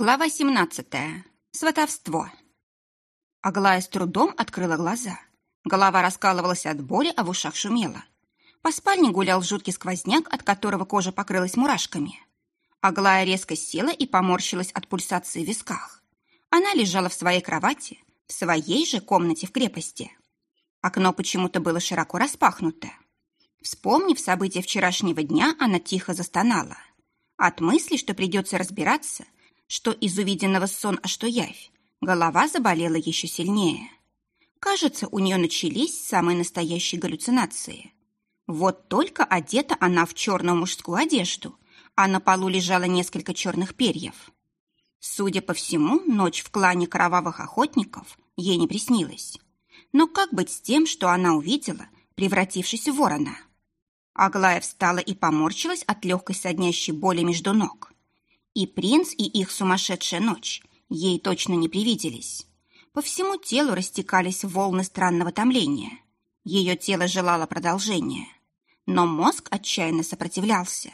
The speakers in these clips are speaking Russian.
Глава 17. Сватовство. Аглая с трудом открыла глаза. Голова раскалывалась от боли, а в ушах шумело. По спальне гулял жуткий сквозняк, от которого кожа покрылась мурашками. Аглая резко села и поморщилась от пульсации в висках. Она лежала в своей кровати, в своей же комнате в крепости. Окно почему-то было широко распахнуто. Вспомнив события вчерашнего дня, она тихо застонала. От мысли, что придется разбираться – что из увиденного сон, а что явь, голова заболела еще сильнее. Кажется, у нее начались самые настоящие галлюцинации. Вот только одета она в черную мужскую одежду, а на полу лежало несколько черных перьев. Судя по всему, ночь в клане кровавых охотников ей не приснилась. Но как быть с тем, что она увидела, превратившись в ворона? Аглая встала и поморщилась от легкой соднящей боли между ног. И принц, и их сумасшедшая ночь ей точно не привиделись. По всему телу растекались волны странного томления. Ее тело желало продолжения. Но мозг отчаянно сопротивлялся.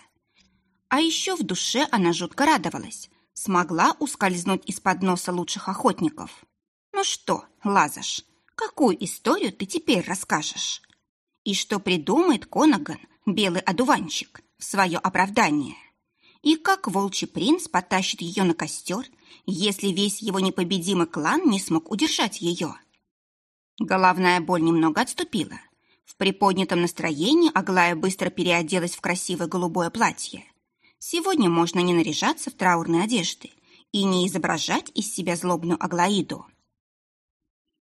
А еще в душе она жутко радовалась. Смогла ускользнуть из-под носа лучших охотников. Ну что, Лазаш, какую историю ты теперь расскажешь? И что придумает Конаган, белый одуванчик, в свое оправдание? И как волчий принц потащит ее на костер, если весь его непобедимый клан не смог удержать ее? Головная боль немного отступила. В приподнятом настроении Аглая быстро переоделась в красивое голубое платье. Сегодня можно не наряжаться в траурной одежды и не изображать из себя злобную Аглаиду.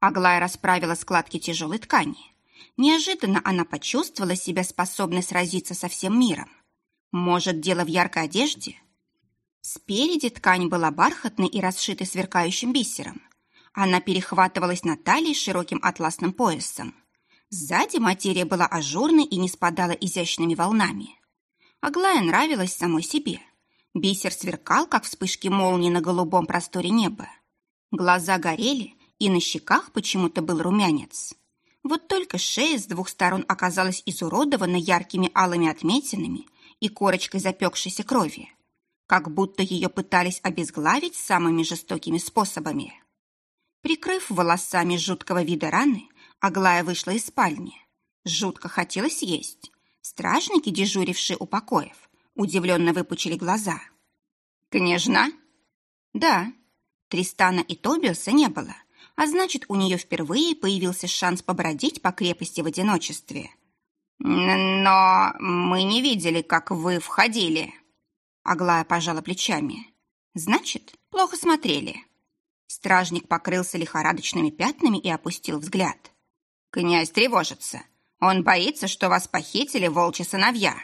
Аглая расправила складки тяжелой ткани. Неожиданно она почувствовала себя способной сразиться со всем миром. Может, дело в яркой одежде? Спереди ткань была бархатной и расшитой сверкающим бисером. Она перехватывалась на талии широким атласным поясом. Сзади материя была ажурной и не спадала изящными волнами. Аглая нравилась самой себе. Бисер сверкал, как вспышки молнии на голубом просторе неба. Глаза горели, и на щеках почему-то был румянец. Вот только шея с двух сторон оказалась изуродована яркими алыми отметинами и корочкой запекшейся крови, как будто ее пытались обезглавить самыми жестокими способами. Прикрыв волосами жуткого вида раны, Аглая вышла из спальни. Жутко хотелось есть. Стражники, дежурившие у покоев, удивленно выпучили глаза. «Княжна?» «Да». Тристана и Тобиуса не было, а значит, у нее впервые появился шанс побродить по крепости в одиночестве. «Но мы не видели, как вы входили». Аглая пожала плечами. «Значит, плохо смотрели». Стражник покрылся лихорадочными пятнами и опустил взгляд. «Князь тревожится. Он боится, что вас похитили волчьи сыновья».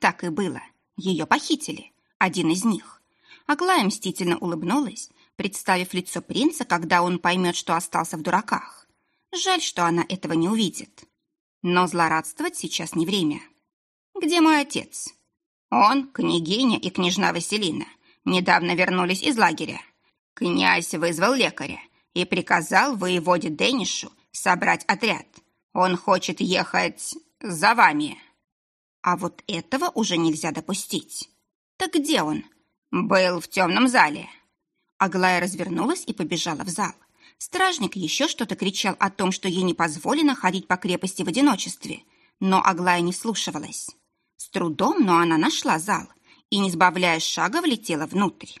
Так и было. Ее похитили. Один из них. Аглая мстительно улыбнулась, представив лицо принца, когда он поймет, что остался в дураках. Жаль, что она этого не увидит. Но злорадствовать сейчас не время. Где мой отец? Он, княгиня и княжна Василина недавно вернулись из лагеря. Князь вызвал лекаря и приказал воеводе Денишу собрать отряд. Он хочет ехать за вами. А вот этого уже нельзя допустить. Так где он? Был в темном зале. Аглая развернулась и побежала в зал. Стражник еще что-то кричал о том, что ей не позволено ходить по крепости в одиночестве, но Аглая не слушалась. С трудом, но она нашла зал и, не сбавляя шага, влетела внутрь.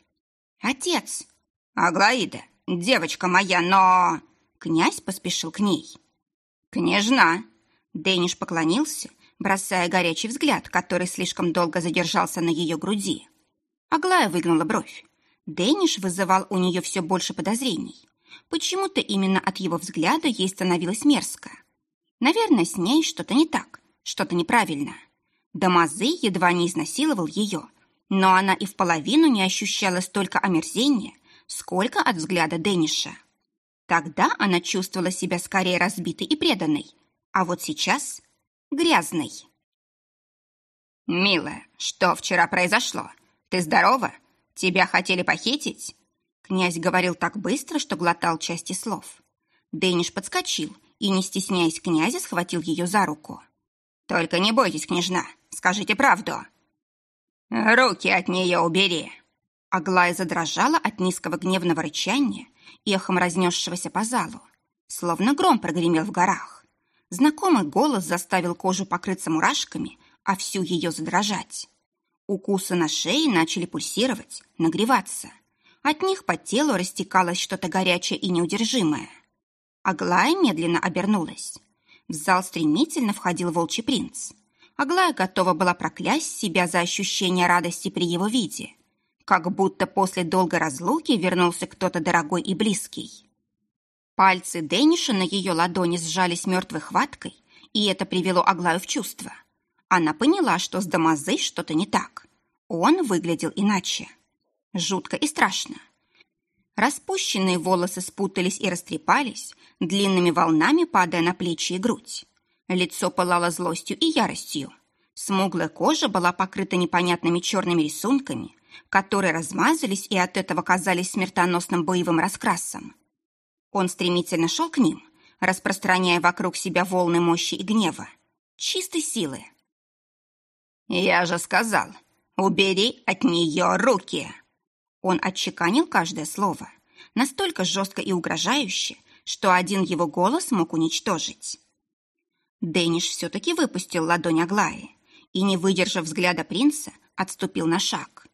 «Отец!» «Аглаида, девочка моя, но...» Князь поспешил к ней. «Княжна!» Дэниш поклонился, бросая горячий взгляд, который слишком долго задержался на ее груди. Аглая выгнула бровь. Дэниш вызывал у нее все больше подозрений. Почему-то именно от его взгляда ей становилось мерзко. Наверное, с ней что-то не так, что-то неправильно. Дамазы едва не изнасиловал ее, но она и в половину не ощущала столько омерзения, сколько от взгляда Дэниша. Тогда она чувствовала себя скорее разбитой и преданной, а вот сейчас грязной. «Милая, что вчера произошло? Ты здорова? Тебя хотели похитить?» Князь говорил так быстро, что глотал части слов. Дэниш подскочил и, не стесняясь князя, схватил ее за руку. «Только не бойтесь, княжна, скажите правду». «Руки от нее убери!» Аглая задрожала от низкого гневного рычания, эхом разнесшегося по залу. Словно гром прогремел в горах. Знакомый голос заставил кожу покрыться мурашками, а всю ее задрожать. Укусы на шее начали пульсировать, нагреваться. От них по телу растекалось что-то горячее и неудержимое. Аглая медленно обернулась. В зал стремительно входил волчий принц. Аглая готова была проклясть себя за ощущение радости при его виде. Как будто после долгой разлуки вернулся кто-то дорогой и близкий. Пальцы Дэниша на ее ладони сжались мертвой хваткой, и это привело Аглаю в чувство. Она поняла, что с Дамазы что-то не так. Он выглядел иначе. Жутко и страшно. Распущенные волосы спутались и растрепались, длинными волнами падая на плечи и грудь. Лицо пылало злостью и яростью. Смуглая кожа была покрыта непонятными черными рисунками, которые размазались и от этого казались смертоносным боевым раскрасом. Он стремительно шел к ним, распространяя вокруг себя волны мощи и гнева, чистой силы. «Я же сказал, убери от нее руки!» Он отчеканил каждое слово, настолько жестко и угрожающе, что один его голос мог уничтожить. Дэниш все-таки выпустил ладонь Аглаи и, не выдержав взгляда принца, отступил на шаг.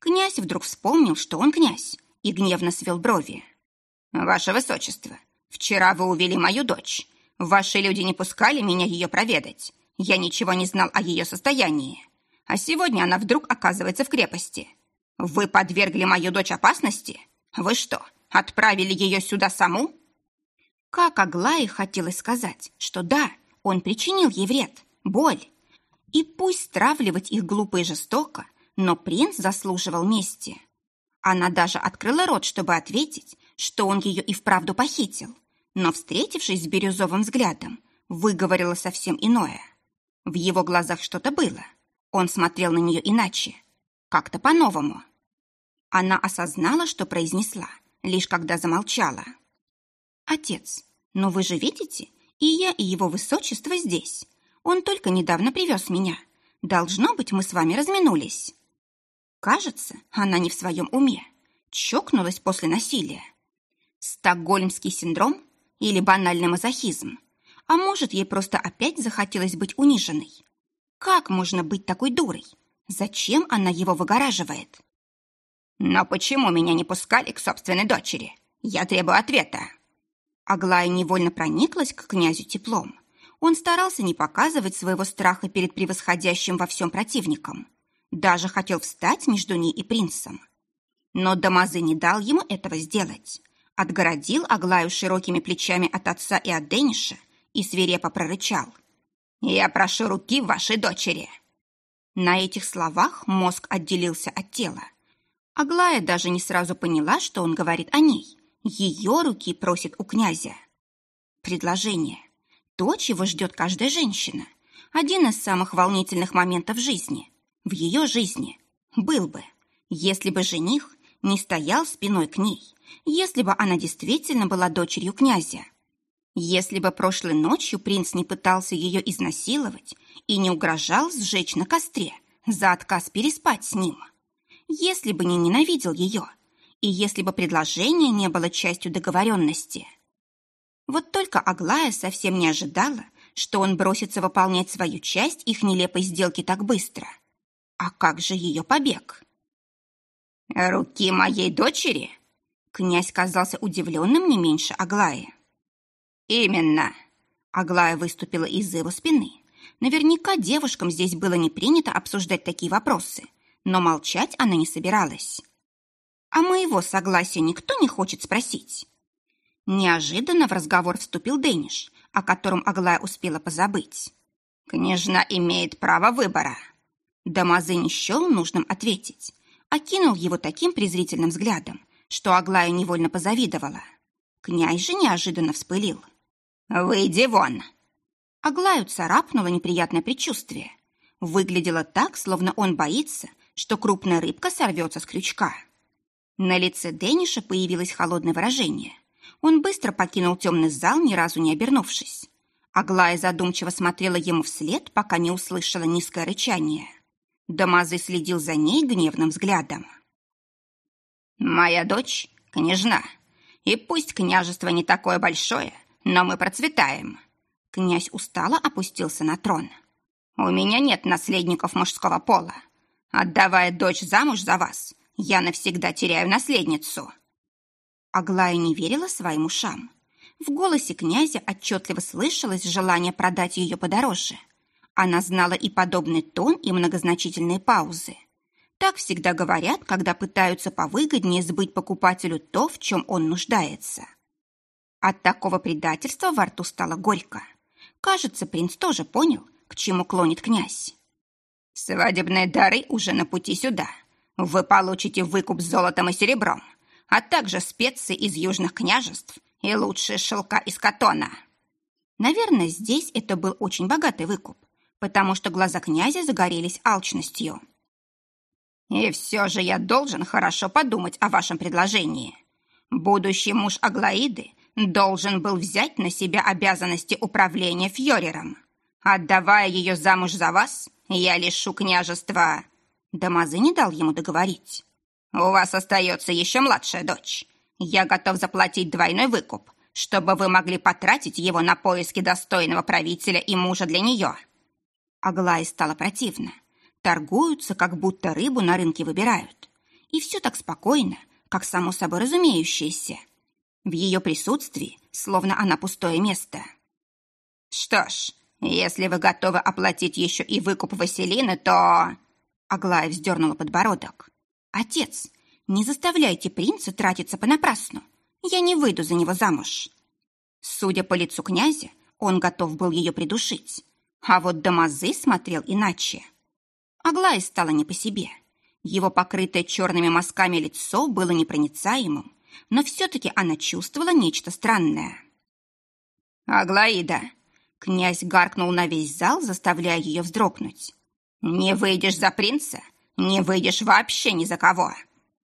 Князь вдруг вспомнил, что он князь, и гневно свел брови. «Ваше высочество, вчера вы увели мою дочь. Ваши люди не пускали меня ее проведать. Я ничего не знал о ее состоянии. А сегодня она вдруг оказывается в крепости. Вы подвергли мою дочь опасности? Вы что, отправили ее сюда саму?» Как Аглае хотелось сказать, что да, он причинил ей вред, боль. И пусть стравливать их глупо и жестоко, но принц заслуживал мести. Она даже открыла рот, чтобы ответить, что он ее и вправду похитил, но, встретившись с бирюзовым взглядом, выговорила совсем иное. В его глазах что-то было. Он смотрел на нее иначе, как-то по-новому. Она осознала, что произнесла, лишь когда замолчала. «Отец, но вы же видите, и я, и его высочество здесь. Он только недавно привез меня. Должно быть, мы с вами разминулись». Кажется, она не в своем уме. Чокнулась после насилия. Стокгольмский синдром или банальный мазохизм? А может, ей просто опять захотелось быть униженной? Как можно быть такой дурой? Зачем она его выгораживает? Но почему меня не пускали к собственной дочери? Я требую ответа. Аглая невольно прониклась к князю теплом. Он старался не показывать своего страха перед превосходящим во всем противником. Даже хотел встать между ней и принцем. Но Дамазы не дал ему этого сделать. Отгородил Аглаю широкими плечами от отца и от Дениша и свирепо прорычал. «Я прошу руки вашей дочери!» На этих словах мозг отделился от тела. Аглая даже не сразу поняла, что он говорит о ней. Ее руки просит у князя. Предложение. То, чего ждет каждая женщина. Один из самых волнительных моментов жизни в ее жизни был бы, если бы жених не стоял спиной к ней, если бы она действительно была дочерью князя. Если бы прошлой ночью принц не пытался ее изнасиловать и не угрожал сжечь на костре за отказ переспать с ним. Если бы не ненавидел ее, и если бы предложение не было частью договоренности. Вот только Аглая совсем не ожидала, что он бросится выполнять свою часть их нелепой сделки так быстро – а как же ее побег? «Руки моей дочери?» Князь казался удивленным не меньше Аглаи. «Именно!» Аглая выступила из-за его спины. Наверняка девушкам здесь было не принято обсуждать такие вопросы, но молчать она не собиралась. «А моего согласия никто не хочет спросить?» Неожиданно в разговор вступил Дэниш, о котором Аглая успела позабыть. «Княжна имеет право выбора», Дамазе не счел нужным ответить, окинул его таким презрительным взглядом, что Аглая невольно позавидовала. Князь же неожиданно вспылил. «Выйди вон!» Аглаю царапнуло неприятное предчувствие. Выглядело так, словно он боится, что крупная рыбка сорвется с крючка. На лице Дэниша появилось холодное выражение. Он быстро покинул темный зал, ни разу не обернувшись. Аглая задумчиво смотрела ему вслед, пока не услышала низкое рычание. Дамазы следил за ней гневным взглядом. Моя дочь — княжна, и пусть княжество не такое большое, но мы процветаем. Князь устало опустился на трон. У меня нет наследников мужского пола. Отдавая дочь замуж за вас, я навсегда теряю наследницу. Аглая не верила своим ушам. В голосе князя отчетливо слышалось желание продать ее подороже. Она знала и подобный тон, и многозначительные паузы. Так всегда говорят, когда пытаются повыгоднее сбыть покупателю то, в чем он нуждается. От такого предательства во рту стало горько. Кажется, принц тоже понял, к чему клонит князь. «Свадебные дары уже на пути сюда. Вы получите выкуп золотом и серебром, а также специи из южных княжеств и лучшие шелка из катона». Наверное, здесь это был очень богатый выкуп, потому что глаза князя загорелись алчностью. И все же я должен хорошо подумать о вашем предложении. Будущий муж Аглаиды должен был взять на себя обязанности управления Фьорером. Отдавая ее замуж за вас, я лишу княжества. Дамазы не дал ему договорить. У вас остается еще младшая дочь. Я готов заплатить двойной выкуп, чтобы вы могли потратить его на поиски достойного правителя и мужа для нее. Аглае стало противно. Торгуются, как будто рыбу на рынке выбирают. И все так спокойно, как само собой разумеющееся. В ее присутствии, словно она пустое место. «Что ж, если вы готовы оплатить еще и выкуп Василины, то...» Аглая вздернула подбородок. «Отец, не заставляйте принца тратиться понапрасну. Я не выйду за него замуж». Судя по лицу князя, он готов был ее придушить. А вот Дамазы смотрел иначе. Аглае стало не по себе. Его покрытое черными мазками лицо было непроницаемым, но все-таки она чувствовала нечто странное. «Аглаида!» — князь гаркнул на весь зал, заставляя ее вздрогнуть. «Не выйдешь за принца? Не выйдешь вообще ни за кого!»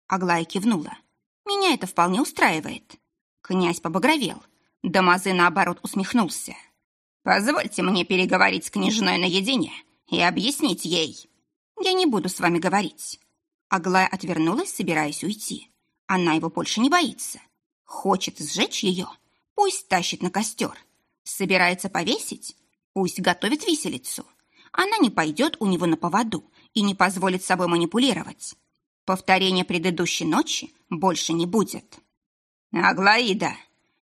Аглая кивнула. «Меня это вполне устраивает». Князь побагровел. Дамазы, наоборот, усмехнулся. «Позвольте мне переговорить с княжной наедине и объяснить ей». Я не буду с вами говорить». Аглая отвернулась, собираясь уйти. Она его больше не боится. Хочет сжечь ее? Пусть тащит на костер. Собирается повесить? Пусть готовит виселицу. Она не пойдет у него на поводу и не позволит собой манипулировать. Повторения предыдущей ночи больше не будет. «Аглаида!»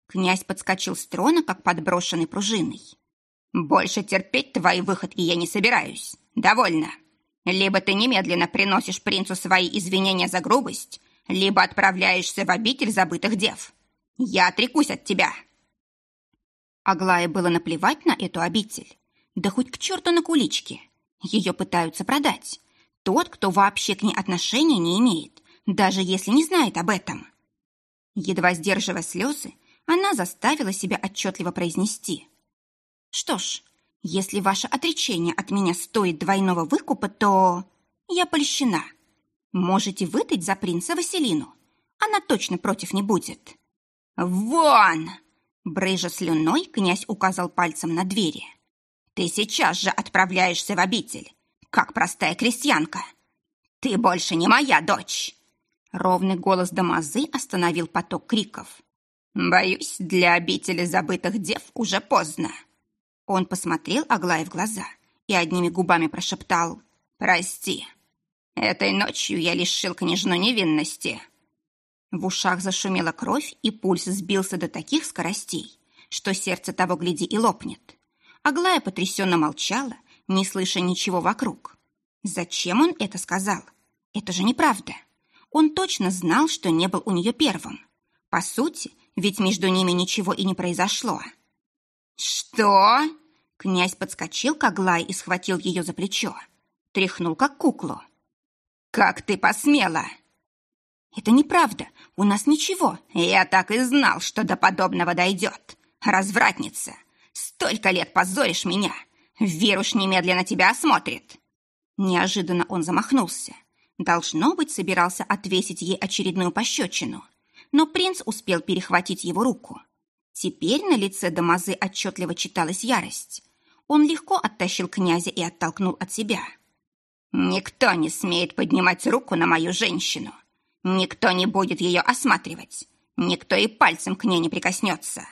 Князь подскочил с трона, как подброшенный пружиной. «Больше терпеть твои выходки я не собираюсь. Довольно!» Либо ты немедленно приносишь принцу свои извинения за грубость, либо отправляешься в обитель забытых дев. Я отрекусь от тебя». Аглае было наплевать на эту обитель. Да хоть к черту на куличке. Ее пытаются продать. Тот, кто вообще к ней отношения не имеет, даже если не знает об этом. Едва сдерживая слезы, она заставила себя отчетливо произнести. «Что ж, если ваше отречение от меня стоит двойного выкупа, то я польщена. Можете выдать за принца Василину. Она точно против не будет. Вон! Брыжа слюной, князь указал пальцем на двери. Ты сейчас же отправляешься в обитель, как простая крестьянка. Ты больше не моя дочь. Ровный голос Дамазы остановил поток криков. Боюсь, для обители забытых дев уже поздно. Он посмотрел Аглае в глаза и одними губами прошептал «Прости, этой ночью я лишил княжну невинности». В ушах зашумела кровь, и пульс сбился до таких скоростей, что сердце того гляди и лопнет. Аглая потрясенно молчала, не слыша ничего вокруг. Зачем он это сказал? Это же неправда. Он точно знал, что не был у нее первым. По сути, ведь между ними ничего и не произошло. «Что?» Князь подскочил к Аглае и схватил ее за плечо. Тряхнул, как куклу. «Как ты посмела?» «Это неправда. У нас ничего. Я так и знал, что до подобного дойдет. Развратница. Столько лет позоришь меня. Вируш немедленно тебя осмотрит». Неожиданно он замахнулся. Должно быть, собирался отвесить ей очередную пощечину. Но принц успел перехватить его руку. Теперь на лице Дамазы отчетливо читалась ярость. Он легко оттащил князя и оттолкнул от себя. «Никто не смеет поднимать руку на мою женщину. Никто не будет ее осматривать. Никто и пальцем к ней не прикоснется.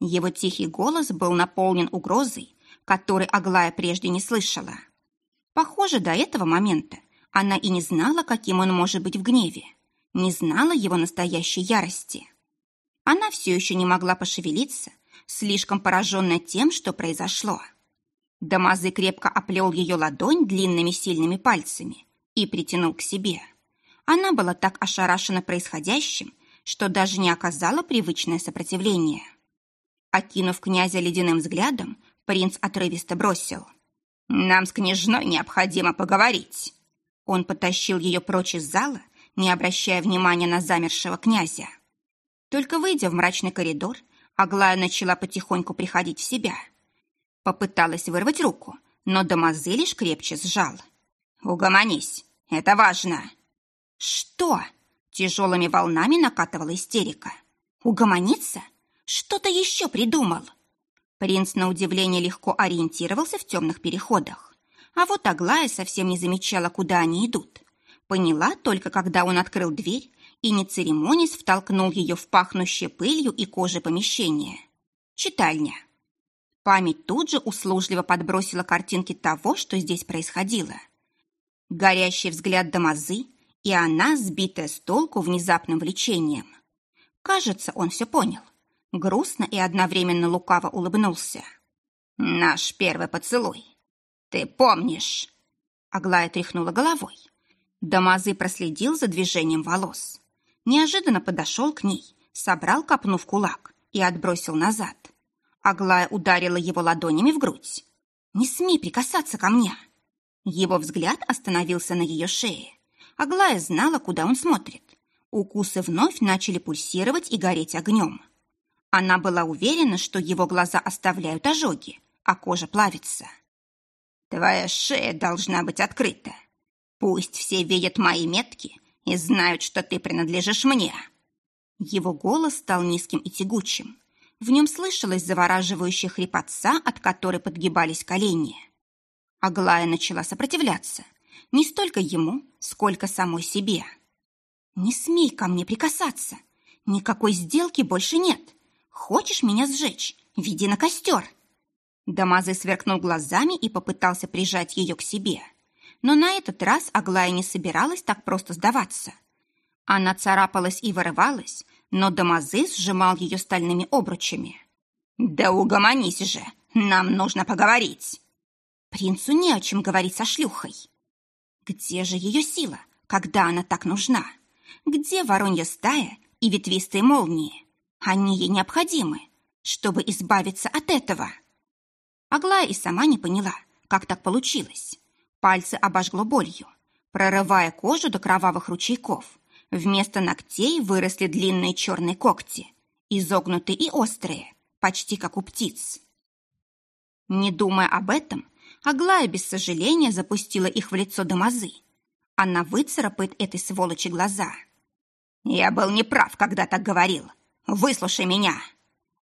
Его тихий голос был наполнен угрозой, которой Аглая прежде не слышала. Похоже, до этого момента она и не знала, каким он может быть в гневе, не знала его настоящей ярости. Она все еще не могла пошевелиться, слишком пораженная тем, что произошло. Дамазы крепко оплел ее ладонь длинными сильными пальцами и притянул к себе. Она была так ошарашена происходящим, что даже не оказала привычное сопротивление. Окинув князя ледяным взглядом, принц отрывисто бросил. «Нам с княжной необходимо поговорить». Он потащил ее прочь из зала, не обращая внимания на замершего князя. Только выйдя в мрачный коридор, Аглая начала потихоньку приходить в себя. Попыталась вырвать руку, но Дамазы лишь крепче сжал. «Угомонись, это важно!» «Что?» Тяжелыми волнами накатывала истерика. «Угомониться? Что-то еще придумал!» Принц на удивление легко ориентировался в темных переходах. А вот Аглая совсем не замечала, куда они идут. Поняла только, когда он открыл дверь и, не церемонясь, втолкнул ее в пахнущее пылью и кожей помещение. Читальня. Память тут же услужливо подбросила картинки того, что здесь происходило. Горящий взгляд Дамазы, и она, сбитая с толку внезапным влечением. Кажется, он все понял. Грустно и одновременно лукаво улыбнулся. «Наш первый поцелуй. Ты помнишь?» Аглая тряхнула головой. Дамазы проследил за движением волос неожиданно подошел к ней, собрал копну в кулак и отбросил назад. Аглая ударила его ладонями в грудь. «Не смей прикасаться ко мне!» Его взгляд остановился на ее шее. Аглая знала, куда он смотрит. Укусы вновь начали пульсировать и гореть огнем. Она была уверена, что его глаза оставляют ожоги, а кожа плавится. «Твоя шея должна быть открыта. Пусть все видят мои метки, и знают, что ты принадлежишь мне». Его голос стал низким и тягучим. В нем слышалась завораживающая хрипотца, от которой подгибались колени. Аглая начала сопротивляться. Не столько ему, сколько самой себе. «Не смей ко мне прикасаться. Никакой сделки больше нет. Хочешь меня сжечь? Веди на костер!» Дамазы сверкнул глазами и попытался прижать ее к себе. Но на этот раз Аглая не собиралась так просто сдаваться. Она царапалась и вырывалась, но Дамазы сжимал ее стальными обручами. «Да угомонись же! Нам нужно поговорить!» Принцу не о чем говорить со шлюхой. Где же ее сила, когда она так нужна? Где воронья стая и ветвистые молнии? Они ей необходимы, чтобы избавиться от этого. Аглая и сама не поняла, как так получилось. Пальцы обожгло болью, прорывая кожу до кровавых ручейков. Вместо ногтей выросли длинные черные когти, изогнутые и острые, почти как у птиц. Не думая об этом, Аглая без сожаления запустила их в лицо Дамазы. Она выцарапает этой сволочи глаза. «Я был неправ, когда так говорил. Выслушай меня!»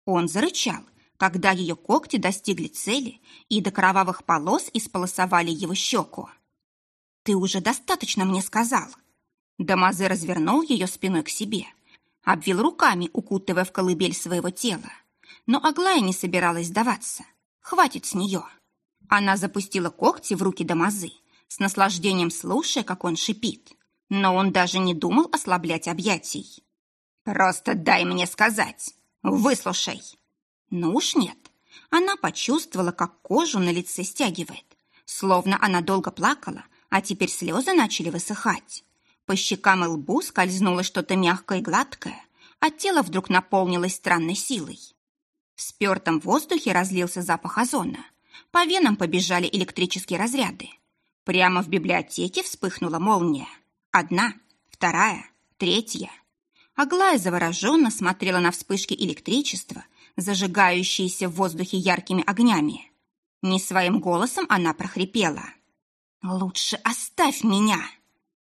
Он зарычал, когда ее когти достигли цели и до кровавых полос исполосовали его щеку. «Ты уже достаточно мне сказал». Дамазе развернул ее спиной к себе, обвил руками, укутывая в колыбель своего тела. Но Аглая не собиралась сдаваться. Хватит с нее. Она запустила когти в руки Дамазы, с наслаждением слушая, как он шипит. Но он даже не думал ослаблять объятий. «Просто дай мне сказать. Выслушай!» Ну уж нет. Она почувствовала, как кожу на лице стягивает. Словно она долго плакала, а теперь слезы начали высыхать. По щекам и лбу скользнуло что-то мягкое и гладкое, а тело вдруг наполнилось странной силой. В спертом воздухе разлился запах озона. По венам побежали электрические разряды. Прямо в библиотеке вспыхнула молния. Одна, вторая, третья. Аглая завороженно смотрела на вспышки электричества – зажигающиеся в воздухе яркими огнями. Не своим голосом она прохрипела. «Лучше оставь меня!»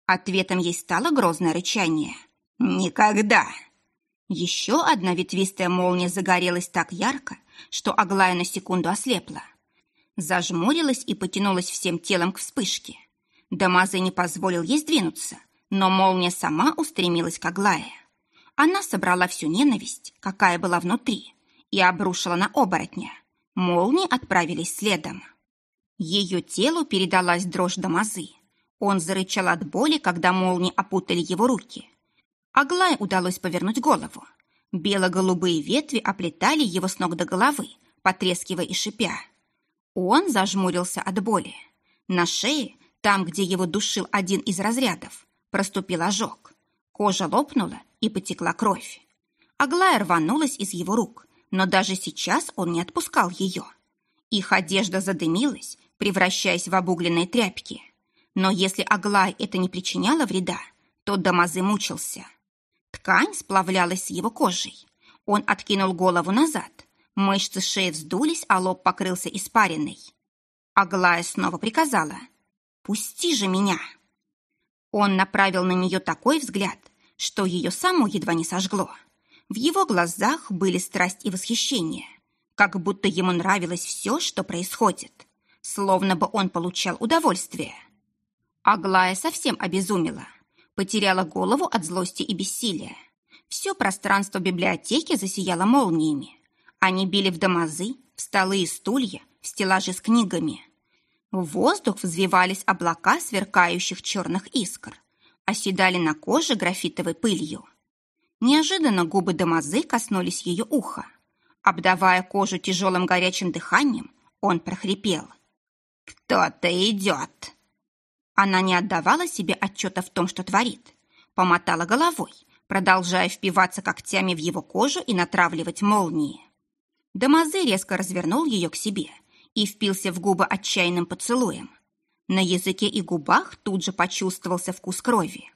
Ответом ей стало грозное рычание. «Никогда!» Еще одна ветвистая молния загорелась так ярко, что Аглая на секунду ослепла. Зажмурилась и потянулась всем телом к вспышке. Дамазы не позволил ей сдвинуться, Но молния сама устремилась к Аглае. Она собрала всю ненависть, какая была внутри, и обрушила на оборотня. Молнии отправились следом. Ее телу передалась дрожь до мазы. Он зарычал от боли, когда молнии опутали его руки. Аглае удалось повернуть голову. Бело-голубые ветви оплетали его с ног до головы, потрескивая и шипя. Он зажмурился от боли. На шее, там, где его душил один из разрядов, проступил ожог. Кожа лопнула и потекла кровь. Аглая рванулась из его рук, но даже сейчас он не отпускал ее. Их одежда задымилась, превращаясь в обугленные тряпки. Но если Аглай это не причиняло вреда, то Дамазы мучился. Ткань сплавлялась с его кожей. Он откинул голову назад. Мышцы шеи вздулись, а лоб покрылся испариной. Аглая снова приказала. «Пусти же меня!» Он направил на нее такой взгляд, что ее саму едва не сожгло. В его глазах были страсть и восхищение, как будто ему нравилось все, что происходит, словно бы он получал удовольствие. Аглая совсем обезумела, потеряла голову от злости и бессилия. Все пространство библиотеки засияло молниями. Они били в домазы, в столы и стулья, в стеллажи с книгами. В воздух взвивались облака сверкающих черных искр, оседали на коже графитовой пылью. Неожиданно губы Дамазы коснулись ее уха. Обдавая кожу тяжелым горячим дыханием, он прохрипел. «Кто-то идет!» Она не отдавала себе отчета в том, что творит. Помотала головой, продолжая впиваться когтями в его кожу и натравливать молнии. Дамазы резко развернул ее к себе и впился в губы отчаянным поцелуем. На языке и губах тут же почувствовался вкус крови.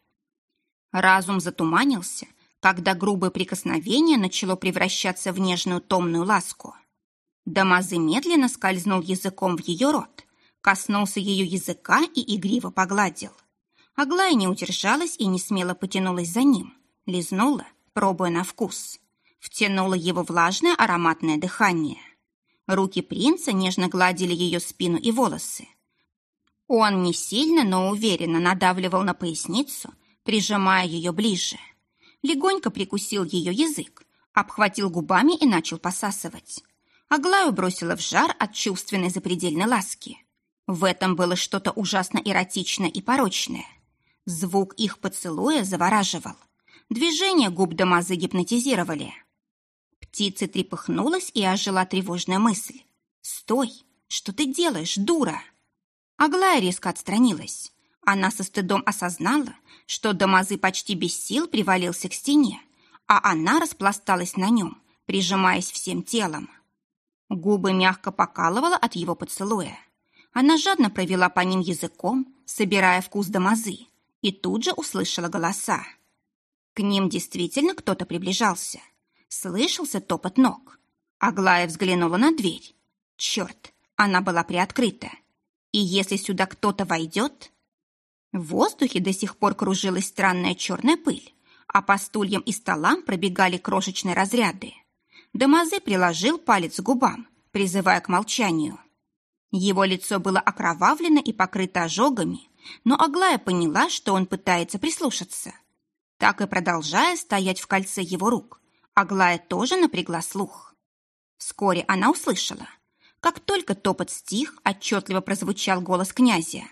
Разум затуманился, когда грубое прикосновение начало превращаться в нежную томную ласку. Дамазы медленно скользнул языком в ее рот, коснулся ее языка и игриво погладил. Аглая не удержалась и не смело потянулась за ним, лизнула, пробуя на вкус. Втянула его влажное ароматное дыхание. Руки принца нежно гладили ее спину и волосы. Он не сильно, но уверенно надавливал на поясницу, прижимая ее ближе. Легонько прикусил ее язык, обхватил губами и начал посасывать. Аглаю бросила в жар от чувственной запредельной ласки. В этом было что-то ужасно эротичное и порочное. Звук их поцелуя завораживал. Движения губ Дамазы гипнотизировали. Птица трепыхнулась и ожила тревожная мысль. «Стой! Что ты делаешь, дура?» Аглая резко отстранилась. Она со стыдом осознала, что Дамазы почти без сил привалился к стене, а она распласталась на нем, прижимаясь всем телом. Губы мягко покалывала от его поцелуя. Она жадно провела по ним языком, собирая вкус Дамазы, и тут же услышала голоса. К ним действительно кто-то приближался. Слышался топот ног. Аглая взглянула на дверь. Черт, она была приоткрыта. И если сюда кто-то войдет... В воздухе до сих пор кружилась странная черная пыль, а по стульям и столам пробегали крошечные разряды. Дамазе приложил палец к губам, призывая к молчанию. Его лицо было окровавлено и покрыто ожогами, но Аглая поняла, что он пытается прислушаться. Так и продолжая стоять в кольце его рук, Аглая тоже напрягла слух. Вскоре она услышала. Как только топот стих, отчетливо прозвучал голос князя.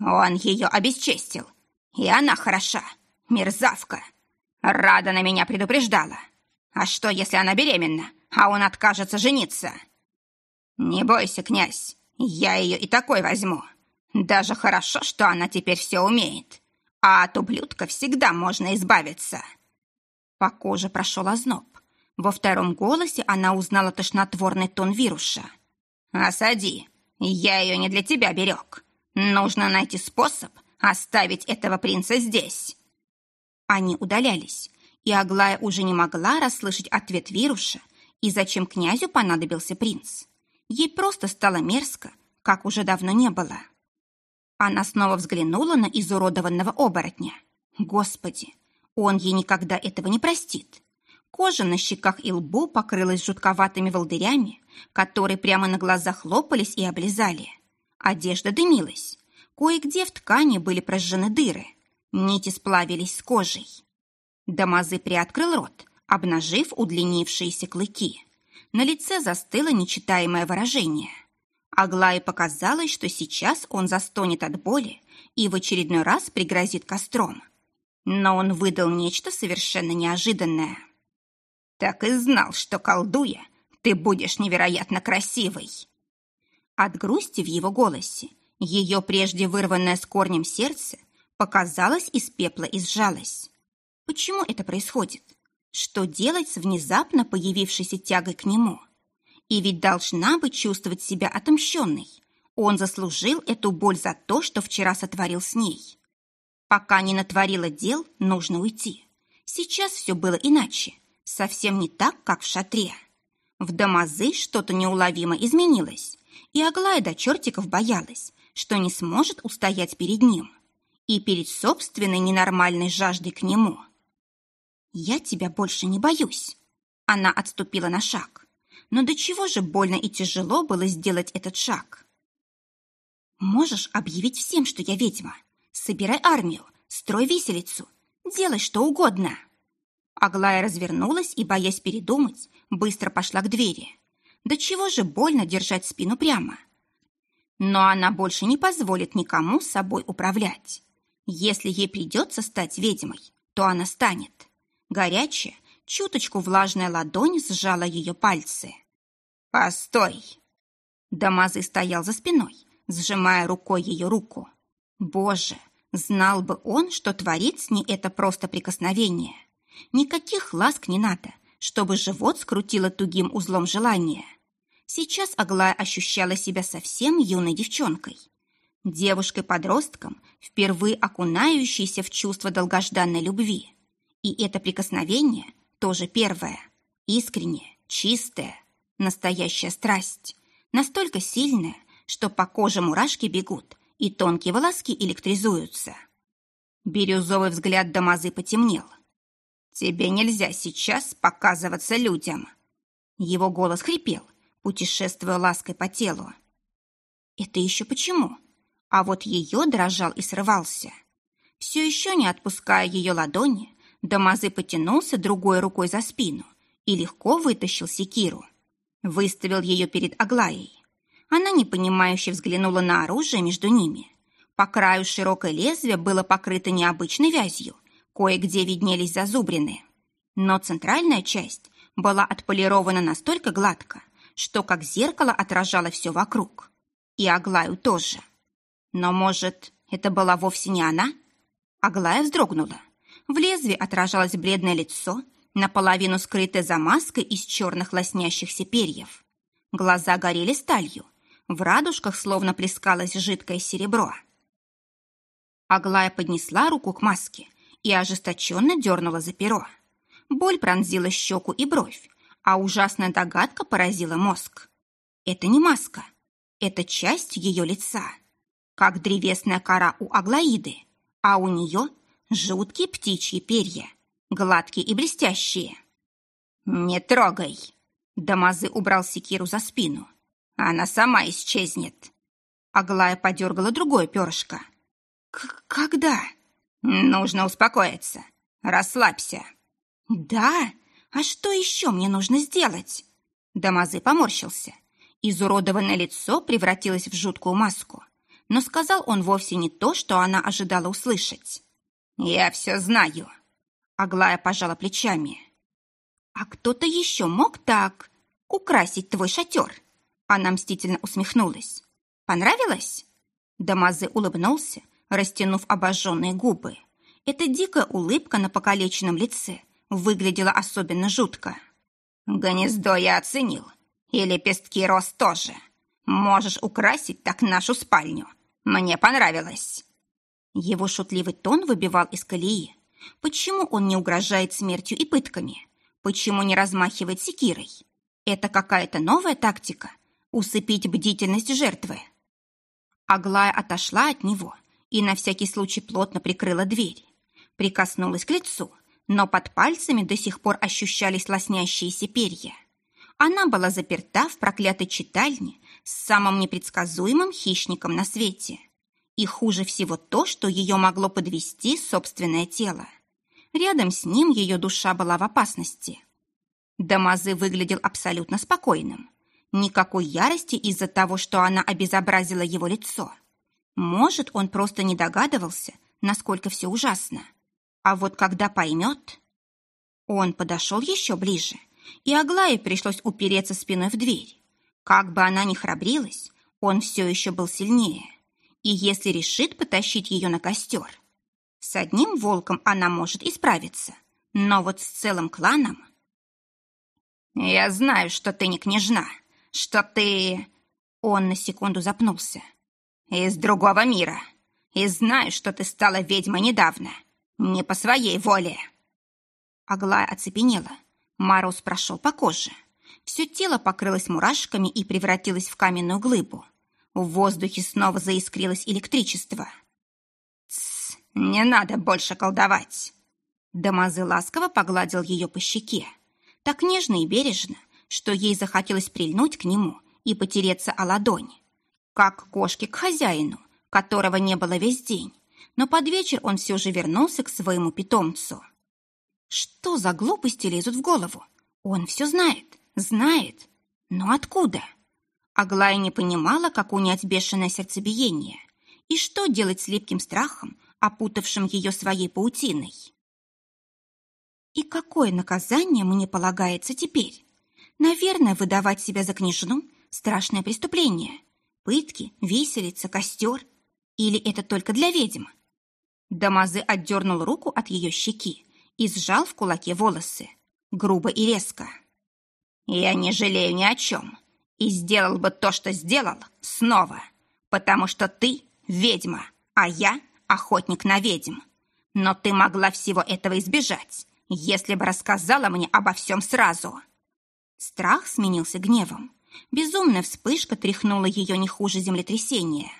«Он ее обесчестил, и она хороша, мерзавка. Рада на меня предупреждала. А что, если она беременна, а он откажется жениться?» «Не бойся, князь, я ее и такой возьму. Даже хорошо, что она теперь все умеет. А от ублюдка всегда можно избавиться». По коже прошел озноб. Во втором голосе она узнала тошнотворный тон вируса. «Осади, я ее не для тебя берег. Нужно найти способ оставить этого принца здесь». Они удалялись, и Аглая уже не могла расслышать ответ вируса и зачем князю понадобился принц. Ей просто стало мерзко, как уже давно не было. Она снова взглянула на изуродованного оборотня. Господи, он ей никогда этого не простит. Кожа на щеках и лбу покрылась жутковатыми волдырями, которые прямо на глазах лопались и облизали. Одежда дымилась. Кое-где в ткани были прожжены дыры. Нити сплавились с кожей. Дамазы приоткрыл рот, обнажив удлинившиеся клыки. На лице застыло нечитаемое выражение. Аглае показалось, что сейчас он застонет от боли и в очередной раз пригрозит костром. Но он выдал нечто совершенно неожиданное. «Так и знал, что, колдуя, ты будешь невероятно красивой!» От грусти в его голосе ее прежде вырванное с корнем сердце показалось из пепла и сжалось. Почему это происходит? Что делать с внезапно появившейся тягой к нему? И ведь должна бы чувствовать себя отомщенной. Он заслужил эту боль за то, что вчера сотворил с ней. Пока не натворила дел, нужно уйти. Сейчас все было иначе. Совсем не так, как в шатре. В Дамазы что-то неуловимо изменилось, и Аглая до чертиков боялась, что не сможет устоять перед ним и перед собственной ненормальной жаждой к нему. «Я тебя больше не боюсь». Она отступила на шаг. Но до чего же больно и тяжело было сделать этот шаг? «Можешь объявить всем, что я ведьма. Собирай армию, строй виселицу, делай что угодно». Аглая развернулась и, боясь передумать, быстро пошла к двери. До чего же больно держать спину прямо? Но она больше не позволит никому собой управлять. Если ей придется стать ведьмой, то она станет. Горячая, чуточку влажная ладонь сжала ее пальцы. «Постой!» Дамазы стоял за спиной, сжимая рукой ее руку. «Боже, знал бы он, что творит с ней это просто прикосновение. Никаких ласк не надо, чтобы живот скрутило тугим узлом желания. Сейчас Аглая ощущала себя совсем юной девчонкой. Девушкой-подростком, впервые окунающейся в чувство долгожданной любви. И это прикосновение тоже первое. Искреннее, чистое, настоящая страсть. Настолько сильная, что по коже мурашки бегут, и тонкие волоски электризуются. Бирюзовый взгляд Дамазы потемнел. «Тебе нельзя сейчас показываться людям!» Его голос хрипел, путешествуя лаской по телу. «Это еще почему?» А вот ее дрожал и срывался. Все еще не отпуская ее ладони, Дамазы потянулся другой рукой за спину и легко вытащил секиру. Выставил ее перед Аглаей. Она непонимающе взглянула на оружие между ними. По краю широкое лезвие было покрыто необычной вязью, кое-где виднелись зазубрины. Но центральная часть была отполирована настолько гладко, что как зеркало отражало все вокруг. И Аглаю тоже. Но, может, это была вовсе не она? Аглая вздрогнула. В лезвии отражалось бледное лицо, наполовину скрытое за маской из черных лоснящихся перьев. Глаза горели сталью, в радужках словно плескалось жидкое серебро. Аглая поднесла руку к маске и ожесточенно дернула за перо. Боль пронзила щеку и бровь, а ужасная догадка поразила мозг. Это не маска, это часть ее лица, как древесная кора у Аглаиды, а у нее жуткие птичьи перья, гладкие и блестящие. «Не трогай!» Дамазы убрал секиру за спину. «Она сама исчезнет!» Аглая подергала другое перышко. «Когда?» «Нужно успокоиться. Расслабься». «Да? А что еще мне нужно сделать?» Дамазы поморщился. Изуродованное лицо превратилось в жуткую маску. Но сказал он вовсе не то, что она ожидала услышать. «Я все знаю», — Аглая пожала плечами. «А кто-то еще мог так украсить твой шатер?» Она мстительно усмехнулась. «Понравилось?» Дамазы улыбнулся, растянув обожженные губы. Эта дикая улыбка на покалеченном лице выглядела особенно жутко. «Гнездо я оценил. И лепестки роз тоже. Можешь украсить так нашу спальню. Мне понравилось». Его шутливый тон выбивал из колеи. Почему он не угрожает смертью и пытками? Почему не размахивает секирой? Это какая-то новая тактика – усыпить бдительность жертвы. Аглая отошла от него и на всякий случай плотно прикрыла дверь. Прикоснулась к лицу, но под пальцами до сих пор ощущались лоснящиеся перья. Она была заперта в проклятой читальне с самым непредсказуемым хищником на свете – И хуже всего то, что ее могло подвести собственное тело. Рядом с ним ее душа была в опасности. Дамазы выглядел абсолютно спокойным. Никакой ярости из-за того, что она обезобразила его лицо. Может, он просто не догадывался, насколько все ужасно. А вот когда поймет... Он подошел еще ближе, и Аглае пришлось упереться спиной в дверь. Как бы она ни храбрилась, он все еще был сильнее. И если решит потащить ее на костер, с одним волком она может исправиться, но вот с целым кланом... «Я знаю, что ты не княжна, что ты...» Он на секунду запнулся. «Из другого мира. И знаю, что ты стала ведьмой недавно. Не по своей воле». Аглая оцепенела. Мороз прошел по коже. Все тело покрылось мурашками и превратилось в каменную глыбу. В воздухе снова заискрилось электричество. «Тсс, не надо больше колдовать!» Дамазы ласково погладил ее по щеке. Так нежно и бережно, что ей захотелось прильнуть к нему и потереться о ладонь. Как кошке к хозяину, которого не было весь день, но под вечер он все же вернулся к своему питомцу. Что за глупости лезут в голову? Он все знает, знает. Но откуда? Аглая не понимала, как унять бешеное сердцебиение. И что делать с липким страхом, опутавшим ее своей паутиной? И какое наказание мне полагается теперь? Наверное, выдавать себя за княжну – страшное преступление. Пытки, виселица, костер. Или это только для ведьм? Дамазы отдернул руку от ее щеки и сжал в кулаке волосы, грубо и резко. «Я не жалею ни о чем и сделал бы то, что сделал, снова, потому что ты ведьма, а я охотник на ведьм. Но ты могла всего этого избежать, если бы рассказала мне обо всем сразу». Страх сменился гневом. Безумная вспышка тряхнула ее не хуже землетрясения.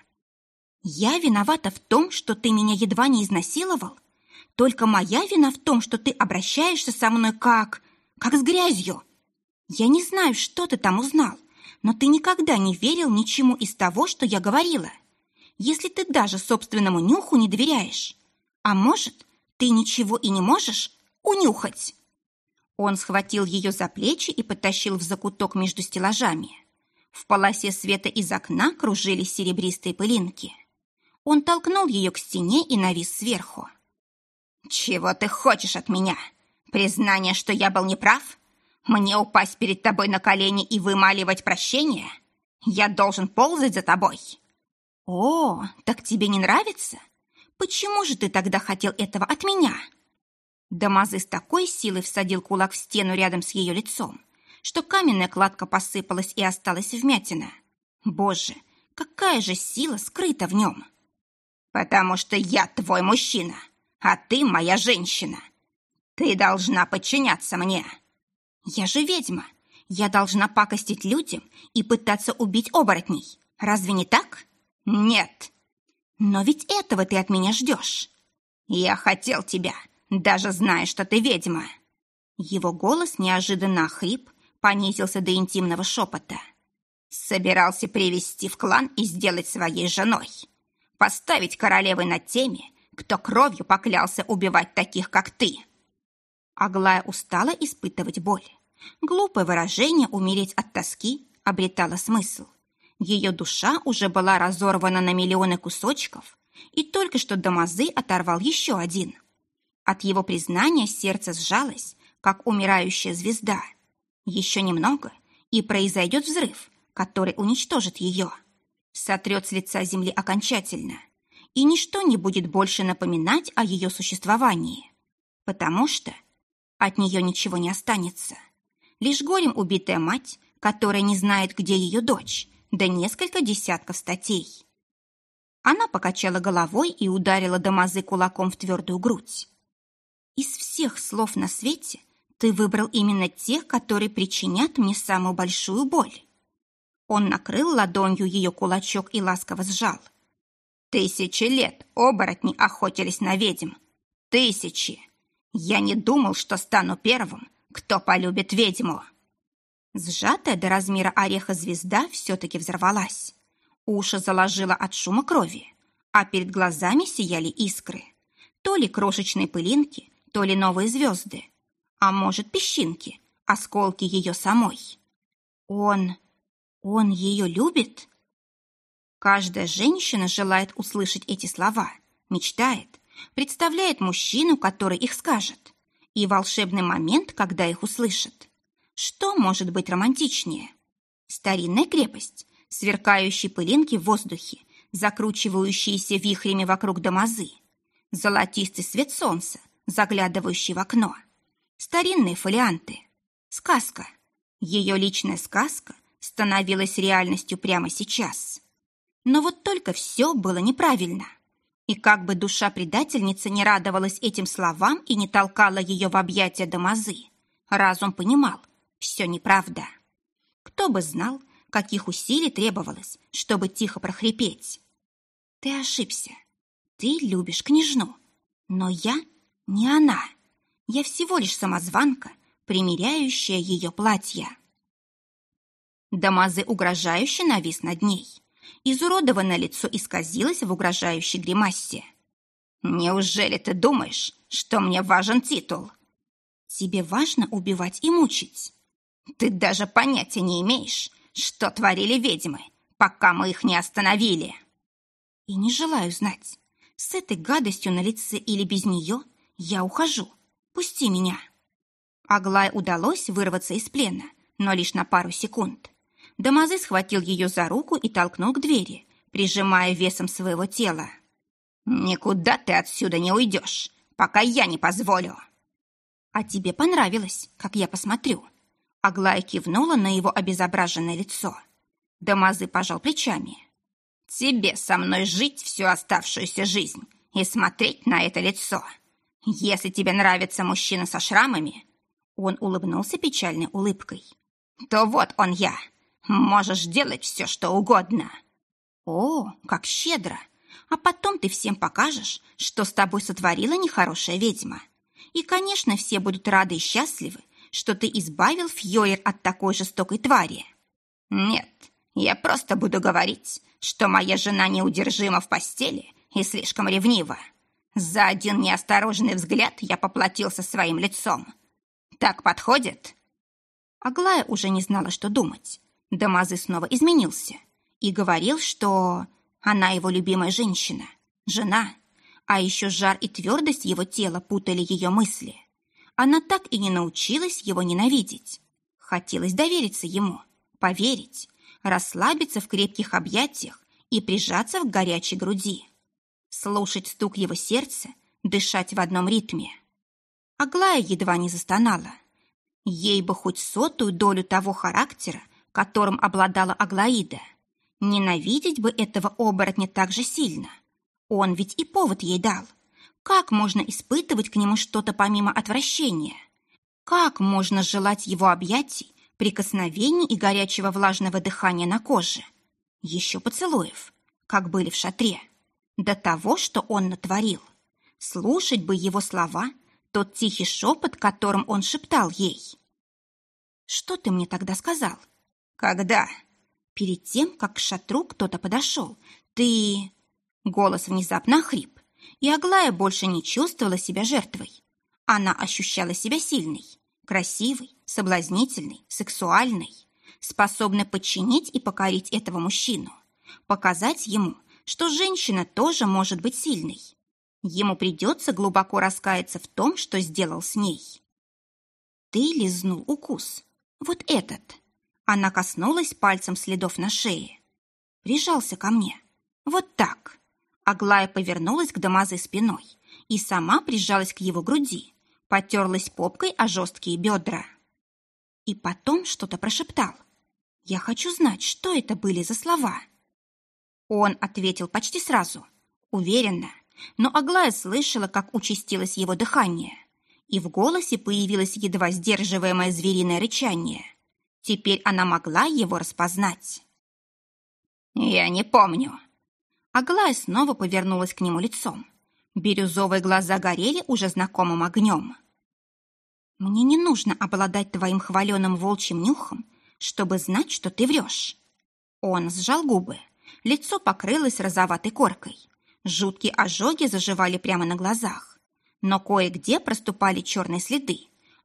«Я виновата в том, что ты меня едва не изнасиловал? Только моя вина в том, что ты обращаешься со мной как... как с грязью. Я не знаю, что ты там узнал, но ты никогда не верил ничему из того, что я говорила. Если ты даже собственному нюху не доверяешь. А может, ты ничего и не можешь унюхать?» Он схватил ее за плечи и потащил в закуток между стеллажами. В полосе света из окна кружились серебристые пылинки. Он толкнул ее к стене и навис сверху. «Чего ты хочешь от меня? Признание, что я был неправ? Мне упасть перед тобой на колени и вымаливать прощение? Я должен ползать за тобой?» «О, так тебе не нравится? Почему же ты тогда хотел этого от меня?» Дамазы с такой силой всадил кулак в стену рядом с ее лицом, что каменная кладка посыпалась и осталась вмятина. Боже, какая же сила скрыта в нем! «Потому что я твой мужчина!» а ты моя женщина. Ты должна подчиняться мне. Я же ведьма. Я должна пакостить людям и пытаться убить оборотней. Разве не так? Нет. Но ведь этого ты от меня ждешь. Я хотел тебя, даже зная, что ты ведьма. Его голос неожиданно охрип, понизился до интимного шепота. Собирался привести в клан и сделать своей женой. Поставить королевой над теми, кто кровью поклялся убивать таких, как ты. Аглая устала испытывать боль. Глупое выражение «умереть от тоски» обретало смысл. Ее душа уже была разорвана на миллионы кусочков, и только что Дамазы оторвал еще один. От его признания сердце сжалось, как умирающая звезда. Еще немного, и произойдет взрыв, который уничтожит ее. Сотрет с лица земли окончательно – и ничто не будет больше напоминать о ее существовании, потому что от нее ничего не останется. Лишь горем убитая мать, которая не знает, где ее дочь, да несколько десятков статей. Она покачала головой и ударила Дамазы кулаком в твердую грудь. «Из всех слов на свете ты выбрал именно тех, которые причинят мне самую большую боль». Он накрыл ладонью ее кулачок и ласково сжал. Тысячи лет оборотни охотились на ведьм. Тысячи. Я не думал, что стану первым, кто полюбит ведьму. Сжатая до размера ореха звезда все-таки взорвалась. Уши заложила от шума крови. а перед глазами сияли искры. То ли крошечные пылинки, то ли новые звезды, а может, песчинки, осколки ее самой. Он... он ее любит? Каждая женщина желает услышать эти слова, мечтает, представляет мужчину, который их скажет, и волшебный момент, когда их услышит. Что может быть романтичнее? Старинная крепость, сверкающие пылинки в воздухе, закручивающиеся вихрями вокруг домазы, золотистый свет солнца, заглядывающий в окно, старинные фолианты, сказка. Ее личная сказка становилась реальностью прямо сейчас. Но вот только все было неправильно. И как бы душа предательницы не радовалась этим словам и не толкала ее в объятия Дамазы, разум понимал, все неправда. Кто бы знал, каких усилий требовалось, чтобы тихо прохрипеть. Ты ошибся. Ты любишь княжну. Но я не она. Я всего лишь самозванка, примеряющая ее платье. Дамазы угрожающе навис над ней. Изуродованное лицо исказилось в угрожающей гримасе. «Неужели ты думаешь, что мне важен титул?» «Тебе важно убивать и мучить?» «Ты даже понятия не имеешь, что творили ведьмы, пока мы их не остановили!» «И не желаю знать, с этой гадостью на лице или без нее я ухожу. Пусти меня!» Аглае удалось вырваться из плена, но лишь на пару секунд. Дамазы схватил ее за руку и толкнул к двери, прижимая весом своего тела. «Никуда ты отсюда не уйдешь, пока я не позволю!» «А тебе понравилось, как я посмотрю?» Аглая кивнула на его обезображенное лицо. Дамазы пожал плечами. «Тебе со мной жить всю оставшуюся жизнь и смотреть на это лицо. Если тебе нравится мужчина со шрамами...» Он улыбнулся печальной улыбкой. «То вот он я, Можешь делать все, что угодно. О, как щедро! А потом ты всем покажешь, что с тобой сотворила нехорошая ведьма. И, конечно, все будут рады и счастливы, что ты избавил Фьойер от такой жестокой твари. Нет, я просто буду говорить, что моя жена неудержима в постели и слишком ревнива. За один неосторожный взгляд я поплатился своим лицом. Так подходит?» Аглая уже не знала, что думать. Дамазы снова изменился и говорил, что она его любимая женщина, жена, а еще жар и твердость его тела путали ее мысли. Она так и не научилась его ненавидеть. Хотелось довериться ему, поверить, расслабиться в крепких объятиях и прижаться в горячей груди. Слушать стук его сердца, дышать в одном ритме. Аглая едва не застонала. Ей бы хоть сотую долю того характера, которым обладала Аглаида. Ненавидеть бы этого оборотня так же сильно. Он ведь и повод ей дал. Как можно испытывать к нему что-то помимо отвращения? Как можно желать его объятий, прикосновений и горячего влажного дыхания на коже? Еще поцелуев, как были в шатре. До того, что он натворил. Слушать бы его слова, тот тихий шепот, которым он шептал ей. «Что ты мне тогда сказал?» «Когда?» «Перед тем, как к шатру кто-то подошел. Ты...» Голос внезапно хрип, и Аглая больше не чувствовала себя жертвой. Она ощущала себя сильной, красивой, соблазнительной, сексуальной, способной подчинить и покорить этого мужчину, показать ему, что женщина тоже может быть сильной. Ему придется глубоко раскаяться в том, что сделал с ней. Ты лизнул укус. Вот этот. Она коснулась пальцем следов на шее. Прижался ко мне. Вот так. Аглая повернулась к Дамазе спиной и сама прижалась к его груди, потерлась попкой о жесткие бедра. И потом что-то прошептал. «Я хочу знать, что это были за слова». Он ответил почти сразу, уверенно, но Аглая слышала, как участилось его дыхание, и в голосе появилось едва сдерживаемое звериное рычание. Теперь она могла его распознать. «Я не помню». Аглая снова повернулась к нему лицом. Бирюзовые глаза горели уже знакомым огнем. «Мне не нужно обладать твоим хваленым волчьим нюхом, чтобы знать, что ты врешь». Он сжал губы. Лицо покрылось розоватой коркой. Жуткие ожоги заживали прямо на глазах. Но кое-где проступали черные следы,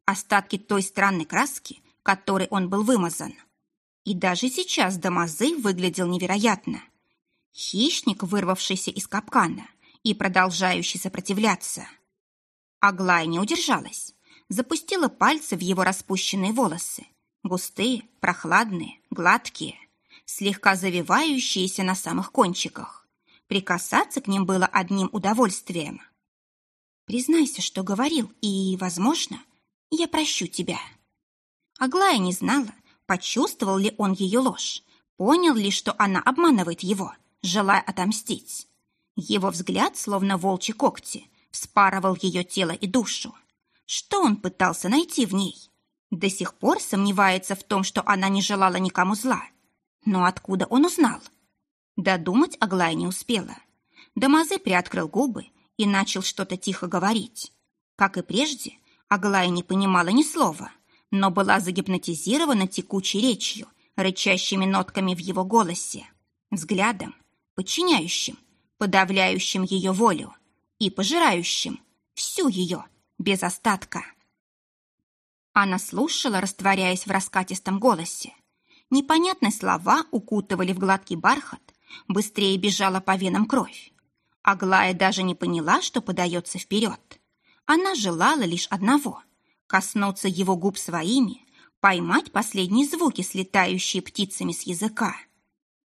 остатки той странной краски, которой он был вымазан. И даже сейчас Дамазы выглядел невероятно. Хищник, вырвавшийся из капкана и продолжающий сопротивляться. Аглая не удержалась, запустила пальцы в его распущенные волосы, густые, прохладные, гладкие, слегка завивающиеся на самых кончиках. Прикасаться к ним было одним удовольствием. «Признайся, что говорил, и, возможно, я прощу тебя». Аглая не знала, почувствовал ли он ее ложь, понял ли, что она обманывает его, желая отомстить. Его взгляд, словно волчьи когти, вспарывал ее тело и душу. Что он пытался найти в ней? До сих пор сомневается в том, что она не желала никому зла. Но откуда он узнал? Додумать Аглая не успела. Дамазе приоткрыл губы и начал что-то тихо говорить. Как и прежде, Аглая не понимала ни слова, но была загипнотизирована текучей речью, рычащими нотками в его голосе, взглядом, подчиняющим, подавляющим ее волю и пожирающим всю ее без остатка. Она слушала, растворяясь в раскатистом голосе. Непонятные слова укутывали в гладкий бархат, быстрее бежала по венам кровь. Аглая даже не поняла, что подается вперед. Она желала лишь одного — коснуться его губ своими, поймать последние звуки, слетающие птицами с языка.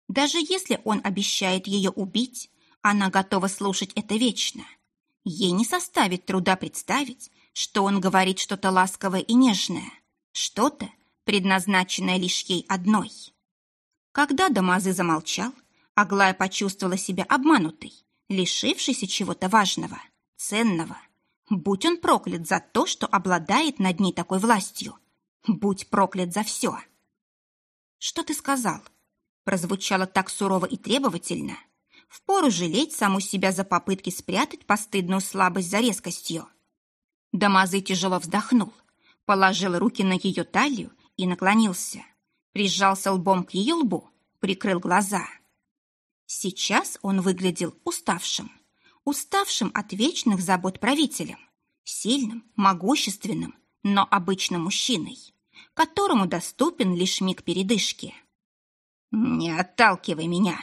Даже если он обещает ее убить, она готова слушать это вечно. Ей не составит труда представить, что он говорит что-то ласковое и нежное, что-то, предназначенное лишь ей одной. Когда Дамазы замолчал, Аглая почувствовала себя обманутой, лишившейся чего-то важного, ценного. Будь он проклят за то, что обладает над ней такой властью. Будь проклят за все. «Что ты сказал?» Прозвучало так сурово и требовательно. Впору жалеть саму себя за попытки спрятать постыдную слабость за резкостью. Дамазы тяжело вздохнул, положил руки на ее талию и наклонился. Прижался лбом к ее лбу, прикрыл глаза. Сейчас он выглядел уставшим. Уставшим от вечных забот правителем. Сильным, могущественным, но обычным мужчиной, которому доступен лишь миг передышки. «Не отталкивай меня.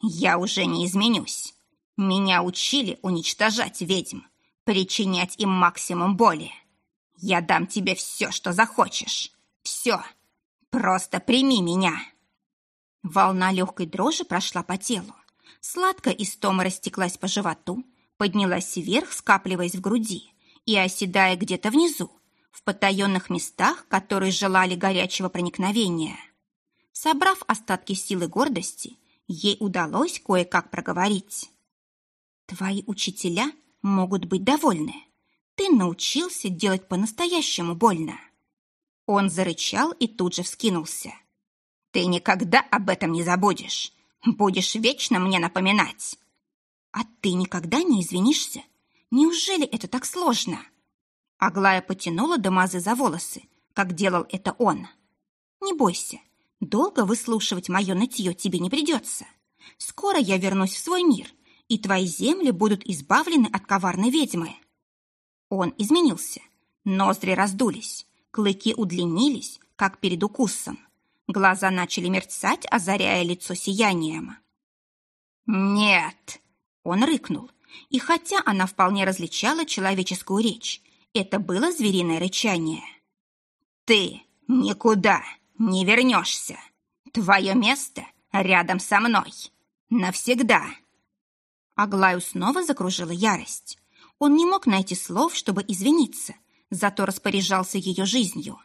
Я уже не изменюсь. Меня учили уничтожать ведьм, причинять им максимум боли. Я дам тебе все, что захочешь. Все. Просто прими меня. Волна легкой дрожи прошла по телу. Сладкая истома растеклась по животу, поднялась вверх, скапливаясь в груди и оседая где-то внизу, в потаенных местах, которые желали горячего проникновения. Собрав остатки силы гордости, ей удалось кое-как проговорить. «Твои учителя могут быть довольны. Ты научился делать по-настоящему больно. Он зарычал и тут же вскинулся. Ты никогда об этом не забудешь. Будешь вечно мне напоминать. А ты никогда не извинишься? Неужели это так сложно? Аглая потянула Дамазы за волосы, как делал это он. Не бойся, долго выслушивать мое нытье тебе не придется. Скоро я вернусь в свой мир и твои земли будут избавлены от коварной ведьмы». Он изменился. Ноздри раздулись, клыки удлинились, как перед укусом. Глаза начали мерцать, озаряя лицо сиянием. «Нет!» — он рыкнул. И хотя она вполне различала человеческую речь, это было звериное рычание. «Ты никуда не вернешься. Твое место рядом со мной. Навсегда!» Аглаю снова закружила ярость. Он не мог найти слов, чтобы извиниться, зато распоряжался ее жизнью.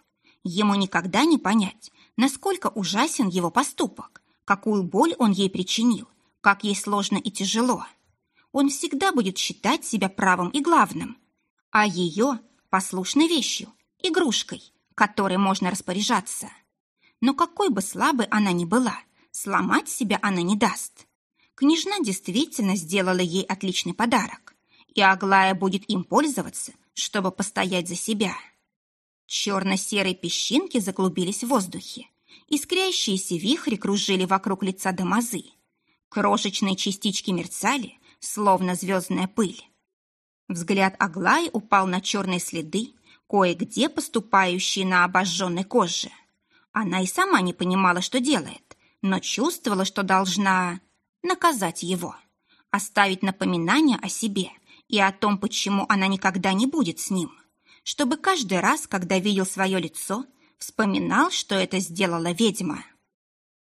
Ему никогда не понять, насколько ужасен его поступок, какую боль он ей причинил, как ей сложно и тяжело. Он всегда будет считать себя правым и главным, а ее – послушной вещью, игрушкой, которой можно распоряжаться. Но какой бы слабой она ни была, сломать себя она не даст. Княжна действительно сделала ей отличный подарок, и Аглая будет им пользоваться, чтобы постоять за себя. Черно-серые песчинки заклубились в воздухе. Искрящиеся вихри кружили вокруг лица Дамазы. Крошечные частички мерцали, словно звездная пыль. Взгляд Аглаи упал на черные следы, кое-где поступающие на обожженной коже. Она и сама не понимала, что делает, но чувствовала, что должна наказать его, оставить напоминание о себе и о том, почему она никогда не будет с ним, чтобы каждый раз, когда видел свое лицо, вспоминал, что это сделала ведьма.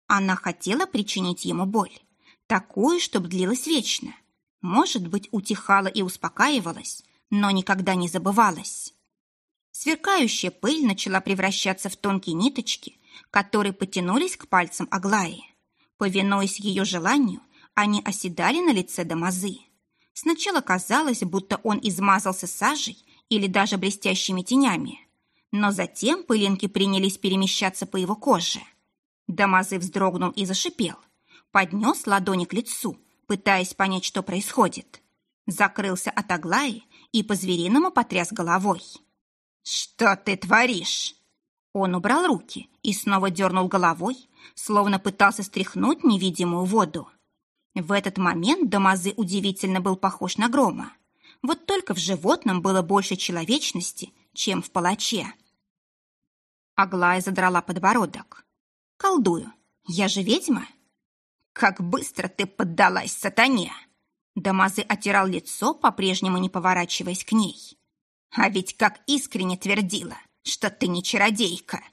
Она хотела причинить ему боль, такую, чтобы длилась вечно, может быть, утихала и успокаивалась, но никогда не забывалась. Сверкающая пыль начала превращаться в тонкие ниточки, которые потянулись к пальцам Аглаи. Повинуясь ее желанию, они оседали на лице Дамазы. Сначала казалось, будто он измазался сажей или даже блестящими тенями, но затем пылинки принялись перемещаться по его коже. Дамазы вздрогнул и зашипел, поднес ладони к лицу, пытаясь понять, что происходит. Закрылся от Аглаи и по-звериному потряс головой. «Что ты творишь?» Он убрал руки и снова дернул головой, словно пытался стряхнуть невидимую воду. В этот момент Дамазы удивительно был похож на грома. Вот только в животном было больше человечности, чем в палаче. Аглая задрала подбородок. «Колдую. Я же ведьма?» «Как быстро ты поддалась сатане!» Дамазы отирал лицо, по-прежнему не поворачиваясь к ней. «А ведь как искренне твердила, что ты не чародейка!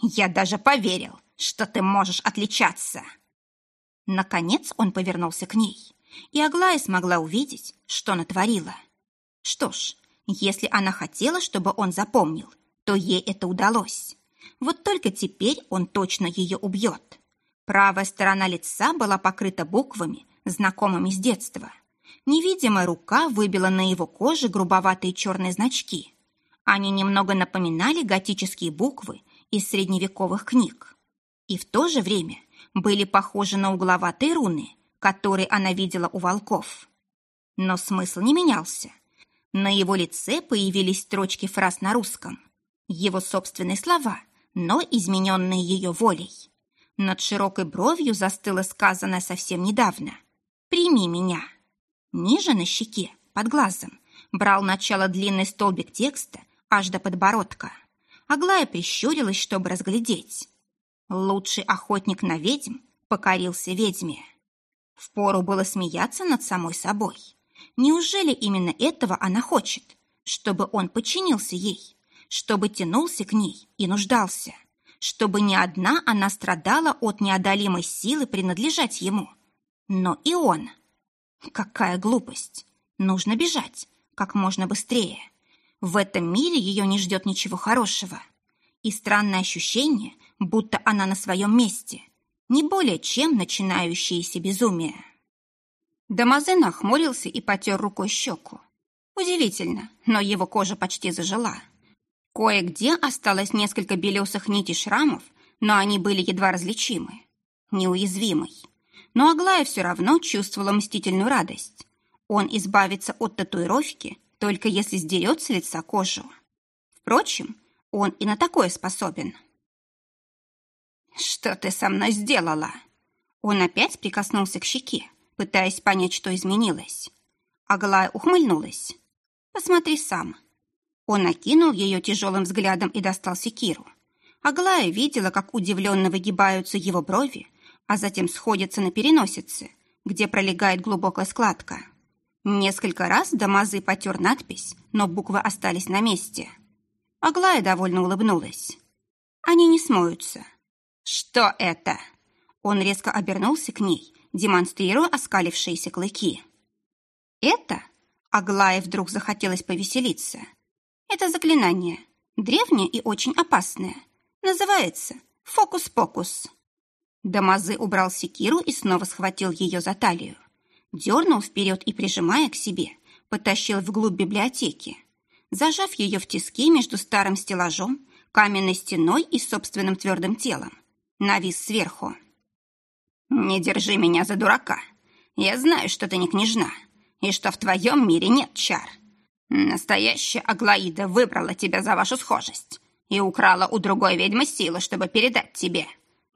Я даже поверил, что ты можешь отличаться!» Наконец он повернулся к ней, и Аглая смогла увидеть, что натворила. Что ж, если она хотела, чтобы он запомнил, то ей это удалось. Вот только теперь он точно ее убьет. Правая сторона лица была покрыта буквами, знакомыми с детства. Невидимая рука выбила на его коже грубоватые черные значки. Они немного напоминали готические буквы из средневековых книг. И в то же время были похожи на угловатые руны, которые она видела у волков. Но смысл не менялся. На его лице появились строчки фраз на русском. Его собственные слова, но измененные ее волей. Над широкой бровью застыло сказанное совсем недавно. «Прими меня». Ниже на щеке, под глазом, брал начало длинный столбик текста аж до подбородка. Аглая прищурилась, чтобы разглядеть. Лучший охотник на ведьм покорился ведьме. Впору было смеяться над самой собой. Неужели именно этого она хочет? Чтобы он подчинился ей, чтобы тянулся к ней и нуждался чтобы не одна она страдала от неодолимой силы принадлежать ему, но и он. Какая глупость! Нужно бежать как можно быстрее. В этом мире ее не ждет ничего хорошего. И странное ощущение, будто она на своем месте, не более чем начинающееся безумие. Дамазен охмурился и потер рукой щеку. Удивительно, но его кожа почти зажила. Кое-где осталось несколько белесых нитей шрамов, но они были едва различимы. Неуязвимый. Но Аглая все равно чувствовала мстительную радость. Он избавится от татуировки, только если сдерет с лица кожу. Впрочем, он и на такое способен. «Что ты со мной сделала?» Он опять прикоснулся к щеке, пытаясь понять, что изменилось. Аглая ухмыльнулась. «Посмотри сам. Он окинул ее тяжелым взглядом и достал секиру. Аглая видела, как удивленно выгибаются его брови, а затем сходятся на переносице, где пролегает глубокая складка. Несколько раз Дамазы потер надпись, но буквы остались на месте. Аглая довольно улыбнулась. Они не смоются. «Что это?» Он резко обернулся к ней, демонстрируя оскалившиеся клыки. «Это?» Аглае вдруг захотелось повеселиться – это заклинание. Древнее и очень опасное. Называется «Фокус-покус». Дамазы убрал секиру и снова схватил ее за талию. Дернул вперед и, прижимая к себе, потащил вглубь библиотеки. Зажав ее в тиски между старым стеллажом, каменной стеной и собственным твердым телом, навис сверху. «Не держи меня за дурака. Я знаю, что ты не княжна, и что в твоем мире нет чар. Настоящая Аглаида выбрала тебя за вашу схожесть и украла у другой ведьмы силы, чтобы передать тебе.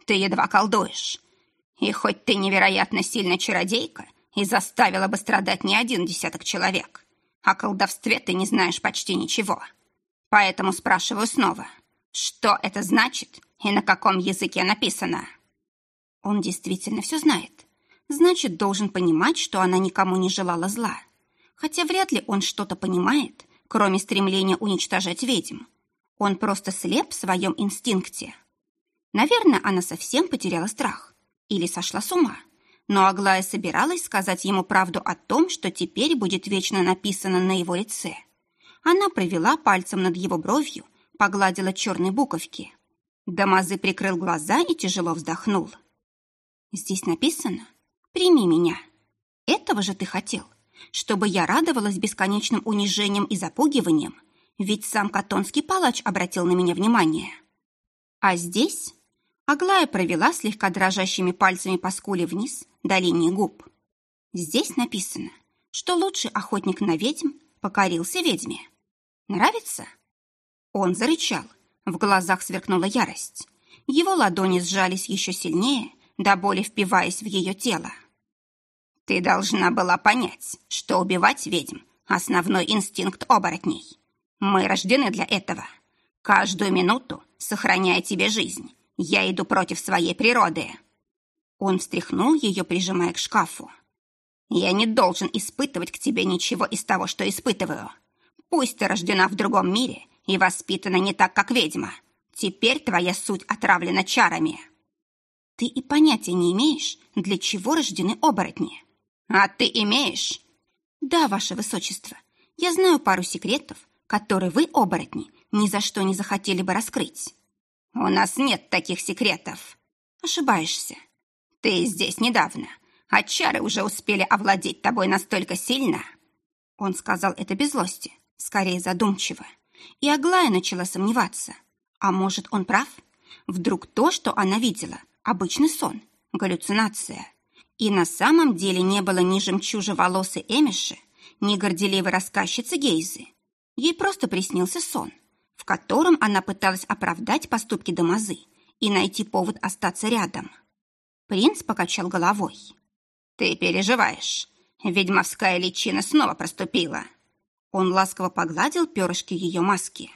Ты едва колдуешь. И хоть ты невероятно сильная чародейка, и заставила бы страдать не один десяток человек. О колдовстве ты не знаешь почти ничего. Поэтому спрашиваю снова, что это значит и на каком языке написано?» Он действительно все знает. Значит, должен понимать, что она никому не желала зла. Хотя вряд ли он что-то понимает, кроме стремления уничтожать ведьм. Он просто слеп в своем инстинкте. Наверное, она совсем потеряла страх. Или сошла с ума. Но Аглая собиралась сказать ему правду о том, что теперь будет вечно написано на его лице. Она провела пальцем над его бровью, погладила черные буковки. Дамазы прикрыл глаза и тяжело вздохнул. Здесь написано «Прими меня». Этого же ты хотел, чтобы я радовалась бесконечным унижением и запугиванием, ведь сам катонский палач обратил на меня внимание. А здесь Аглая провела слегка дрожащими пальцами по скуле вниз до линии губ. Здесь написано, что лучший охотник на ведьм покорился ведьме. Нравится? Он зарычал, в глазах сверкнула ярость. Его ладони сжались еще сильнее, до боли впиваясь в ее тело. «Ты должна была понять, что убивать ведьм — основной инстинкт оборотней. Мы рождены для этого. Каждую минуту, сохраняя тебе жизнь, я иду против своей природы». Он встряхнул ее, прижимая к шкафу. «Я не должен испытывать к тебе ничего из того, что испытываю. Пусть ты рождена в другом мире и воспитана не так, как ведьма. Теперь твоя суть отравлена чарами». Ты и понятия не имеешь, для чего рождены оборотни. А ты имеешь? Да, ваше высочество. Я знаю пару секретов, которые вы, оборотни, ни за что не захотели бы раскрыть. У нас нет таких секретов. Ошибаешься. Ты здесь недавно, а чары уже успели овладеть тобой настолько сильно. Он сказал это без злости, скорее задумчиво. И Аглая начала сомневаться. А может, он прав? Вдруг то, что она видела, обычный сон, галлюцинация. И на самом деле не было ни жемчужи-волосы Эмиши, ни горделивой рассказчицы Гейзы. Ей просто приснился сон, в котором она пыталась оправдать поступки Дамазы и найти повод остаться рядом. Принц покачал головой. «Ты переживаешь. Ведьмовская личина снова проступила». Он ласково погладил перышки ее маски.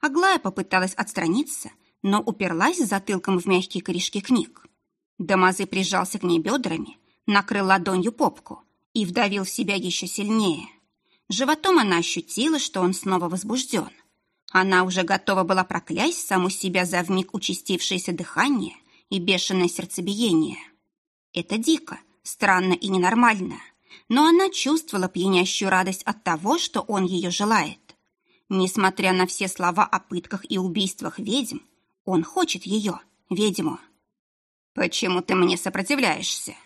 Аглая попыталась отстраниться, но уперлась затылком в мягкие корешки книг. Дамазы прижался к ней бедрами, накрыл ладонью попку и вдавил в себя еще сильнее. Животом она ощутила, что он снова возбужден. Она уже готова была проклясть саму себя за вмиг участившееся дыхание и бешеное сердцебиение. Это дико, странно и ненормально, но она чувствовала пьянящую радость от того, что он ее желает. Несмотря на все слова о пытках и убийствах ведьм, он хочет ее, ведьму. «Почему ты мне сопротивляешься?»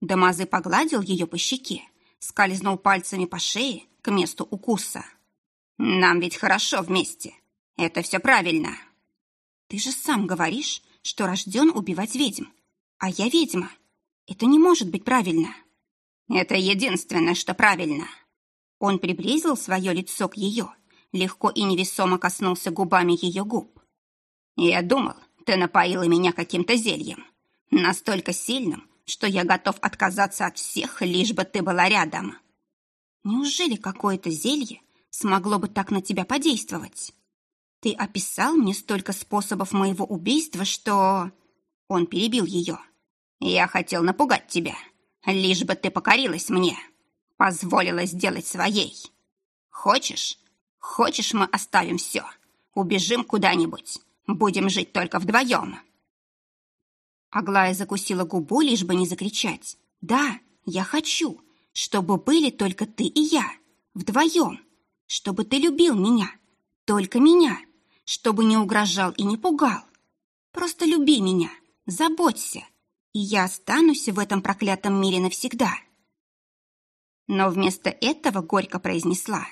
Дамазы погладил ее по щеке, скользнул пальцами по шее к месту укуса. «Нам ведь хорошо вместе. Это все правильно». «Ты же сам говоришь, что рожден убивать ведьм. А я ведьма. Это не может быть правильно». «Это единственное, что правильно». Он приблизил свое лицо к ее, легко и невесомо коснулся губами ее губ. Я думал, ты напоила меня каким-то зельем. Настолько сильным, что я готов отказаться от всех, лишь бы ты была рядом. Неужели какое-то зелье смогло бы так на тебя подействовать? Ты описал мне столько способов моего убийства, что... Он перебил ее. Я хотел напугать тебя, лишь бы ты покорилась мне, позволила сделать своей. Хочешь? Хочешь, мы оставим все, убежим куда-нибудь, Будем жить только вдвоем. Аглая закусила губу, лишь бы не закричать. «Да, я хочу, чтобы были только ты и я, вдвоем, чтобы ты любил меня, только меня, чтобы не угрожал и не пугал. Просто люби меня, заботься, и я останусь в этом проклятом мире навсегда». Но вместо этого горько произнесла.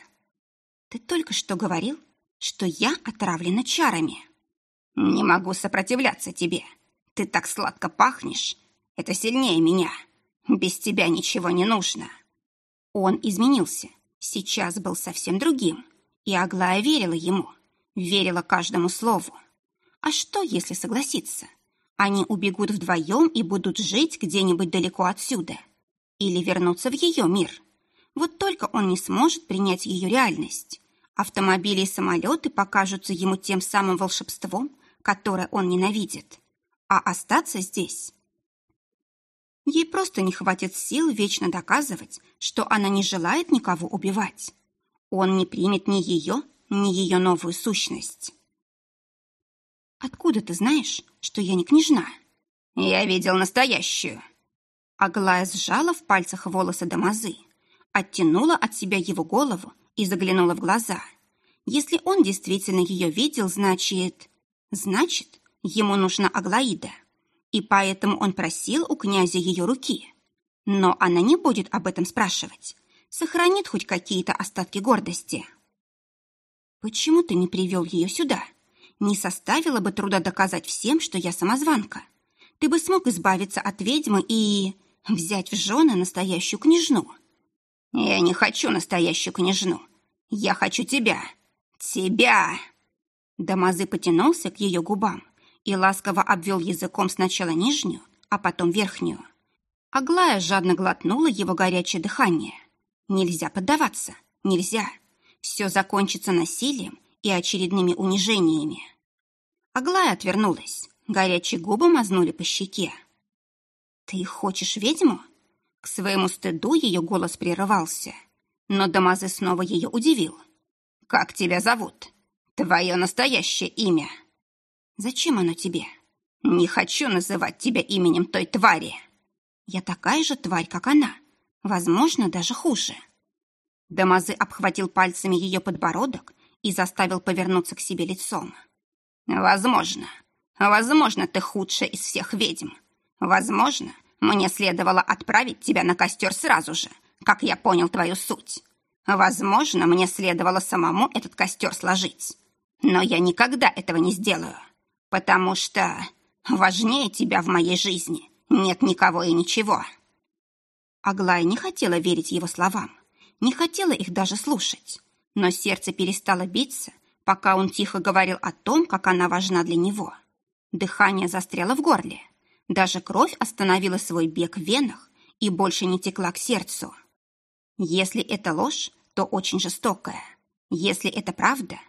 «Ты только что говорил, что я отравлена чарами». «Не могу сопротивляться тебе. Ты так сладко пахнешь. Это сильнее меня. Без тебя ничего не нужно». Он изменился. Сейчас был совсем другим. И Аглая верила ему. Верила каждому слову. А что, если согласиться? Они убегут вдвоем и будут жить где-нибудь далеко отсюда. или вернуться в ее мир. Вот только он не сможет принять ее реальность. Автомобили и самолеты покажутся ему тем самым волшебством, которое он ненавидит. А остаться здесь... Ей просто не хватит сил вечно доказывать, что она не желает никого убивать. Он не примет ни ее, ни ее новую сущность. «Откуда ты знаешь, что я не княжна?» «Я видел настоящую». Аглая сжала в пальцах волосы Дамазы, оттянула от себя его голову и заглянула в глаза. Если он действительно ее видел, значит... Значит, ему нужна Аглаида. И поэтому он просил у князя ее руки. Но она не будет об этом спрашивать. Сохранит хоть какие-то остатки гордости. «Почему ты не привел ее сюда? Не составило бы труда доказать всем, что я самозванка. Ты бы смог избавиться от ведьмы и... взять в жены настоящую княжну». «Я не хочу настоящую княжну. Я хочу тебя. Тебя!» Дамазы потянулся к ее губам и ласково обвел языком сначала нижнюю, а потом верхнюю. Аглая жадно глотнула его горячее дыхание. Нельзя поддаваться, нельзя. Все закончится насилием и очередными унижениями. Аглая отвернулась. Горячие губы мазнули по щеке. «Ты хочешь ведьму?» К своему стыду ее голос прерывался. Но Дамазы снова ее удивил. «Как тебя зовут? Твое настоящее имя?» «Зачем оно тебе?» «Не хочу называть тебя именем той твари». «Я такая же тварь, как она. Возможно, даже хуже». Дамазы обхватил пальцами ее подбородок и заставил повернуться к себе лицом. «Возможно. Возможно, ты худшая из всех ведьм. Возможно, мне следовало отправить тебя на костер сразу же, как я понял твою суть. Возможно, мне следовало самому этот костер сложить. Но я никогда этого не сделаю, потому что важнее тебя в моей жизни нет никого и ничего». Аглая не хотела верить его словам, не хотела их даже слушать, но сердце перестало биться, пока он тихо говорил о том, как она важна для него. Дыхание застряло в горле, даже кровь остановила свой бег в венах и больше не текла к сердцу. Если это ложь, то очень жестокая. Если это правда,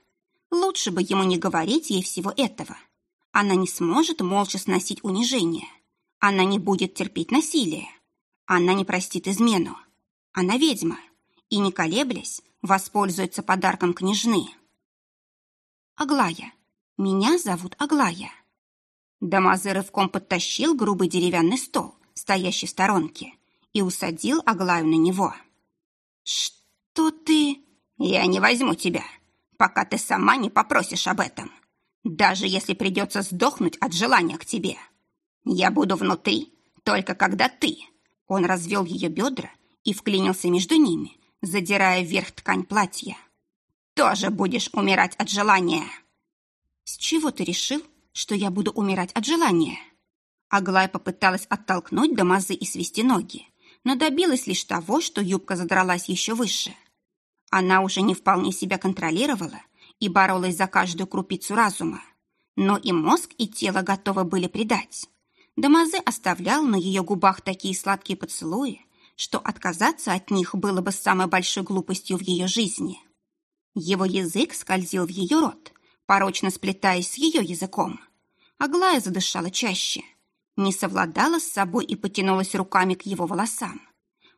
лучше бы ему не говорить ей всего этого. Она не сможет молча сносить унижение. Она не будет терпеть насилие. Она не простит измену. Она ведьма. И, не колеблясь, воспользуется подарком княжны. Аглая. Меня зовут Аглая. Дамазе рывком подтащил грубый деревянный стол, стоящий в сторонке, и усадил Аглаю на него. «Что ты...» «Я не возьму тебя, пока ты сама не попросишь об этом, даже если придется сдохнуть от желания к тебе. Я буду внутри, только когда ты...» Он развел ее бедра и вклинился между ними, задирая вверх ткань платья. «Тоже будешь умирать от желания!» «С чего ты решил, что я буду умирать от желания. Аглая попыталась оттолкнуть Дамазы и свести ноги, но добилась лишь того, что юбка задралась еще выше. Она уже не вполне себя контролировала и боролась за каждую крупицу разума. Но и мозг, и тело готовы были предать. Дамазе оставлял на ее губах такие сладкие поцелуи, что отказаться от них было бы самой большой глупостью в ее жизни. Его язык скользил в ее рот, порочно сплетаясь с ее языком. Аглая задышала чаще, не совладала с собой и потянулась руками к его волосам.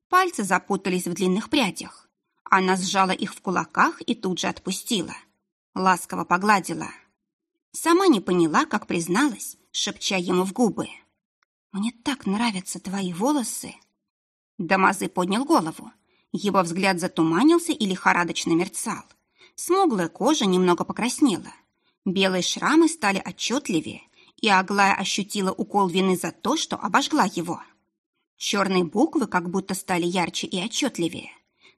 Пальцы запутались в длинных прядях. Она сжала их в кулаках и тут же отпустила. Ласково погладила. Сама не поняла, как призналась, шепча ему в губы. «Мне так нравятся твои волосы!» Дамазы поднял голову. Его взгляд затуманился и лихорадочно мерцал. Смуглая кожа немного покраснела. Белые шрамы стали отчетливее, и Аглая ощутила укол вины за то, что обожгла его. Черные буквы как будто стали ярче и отчетливее.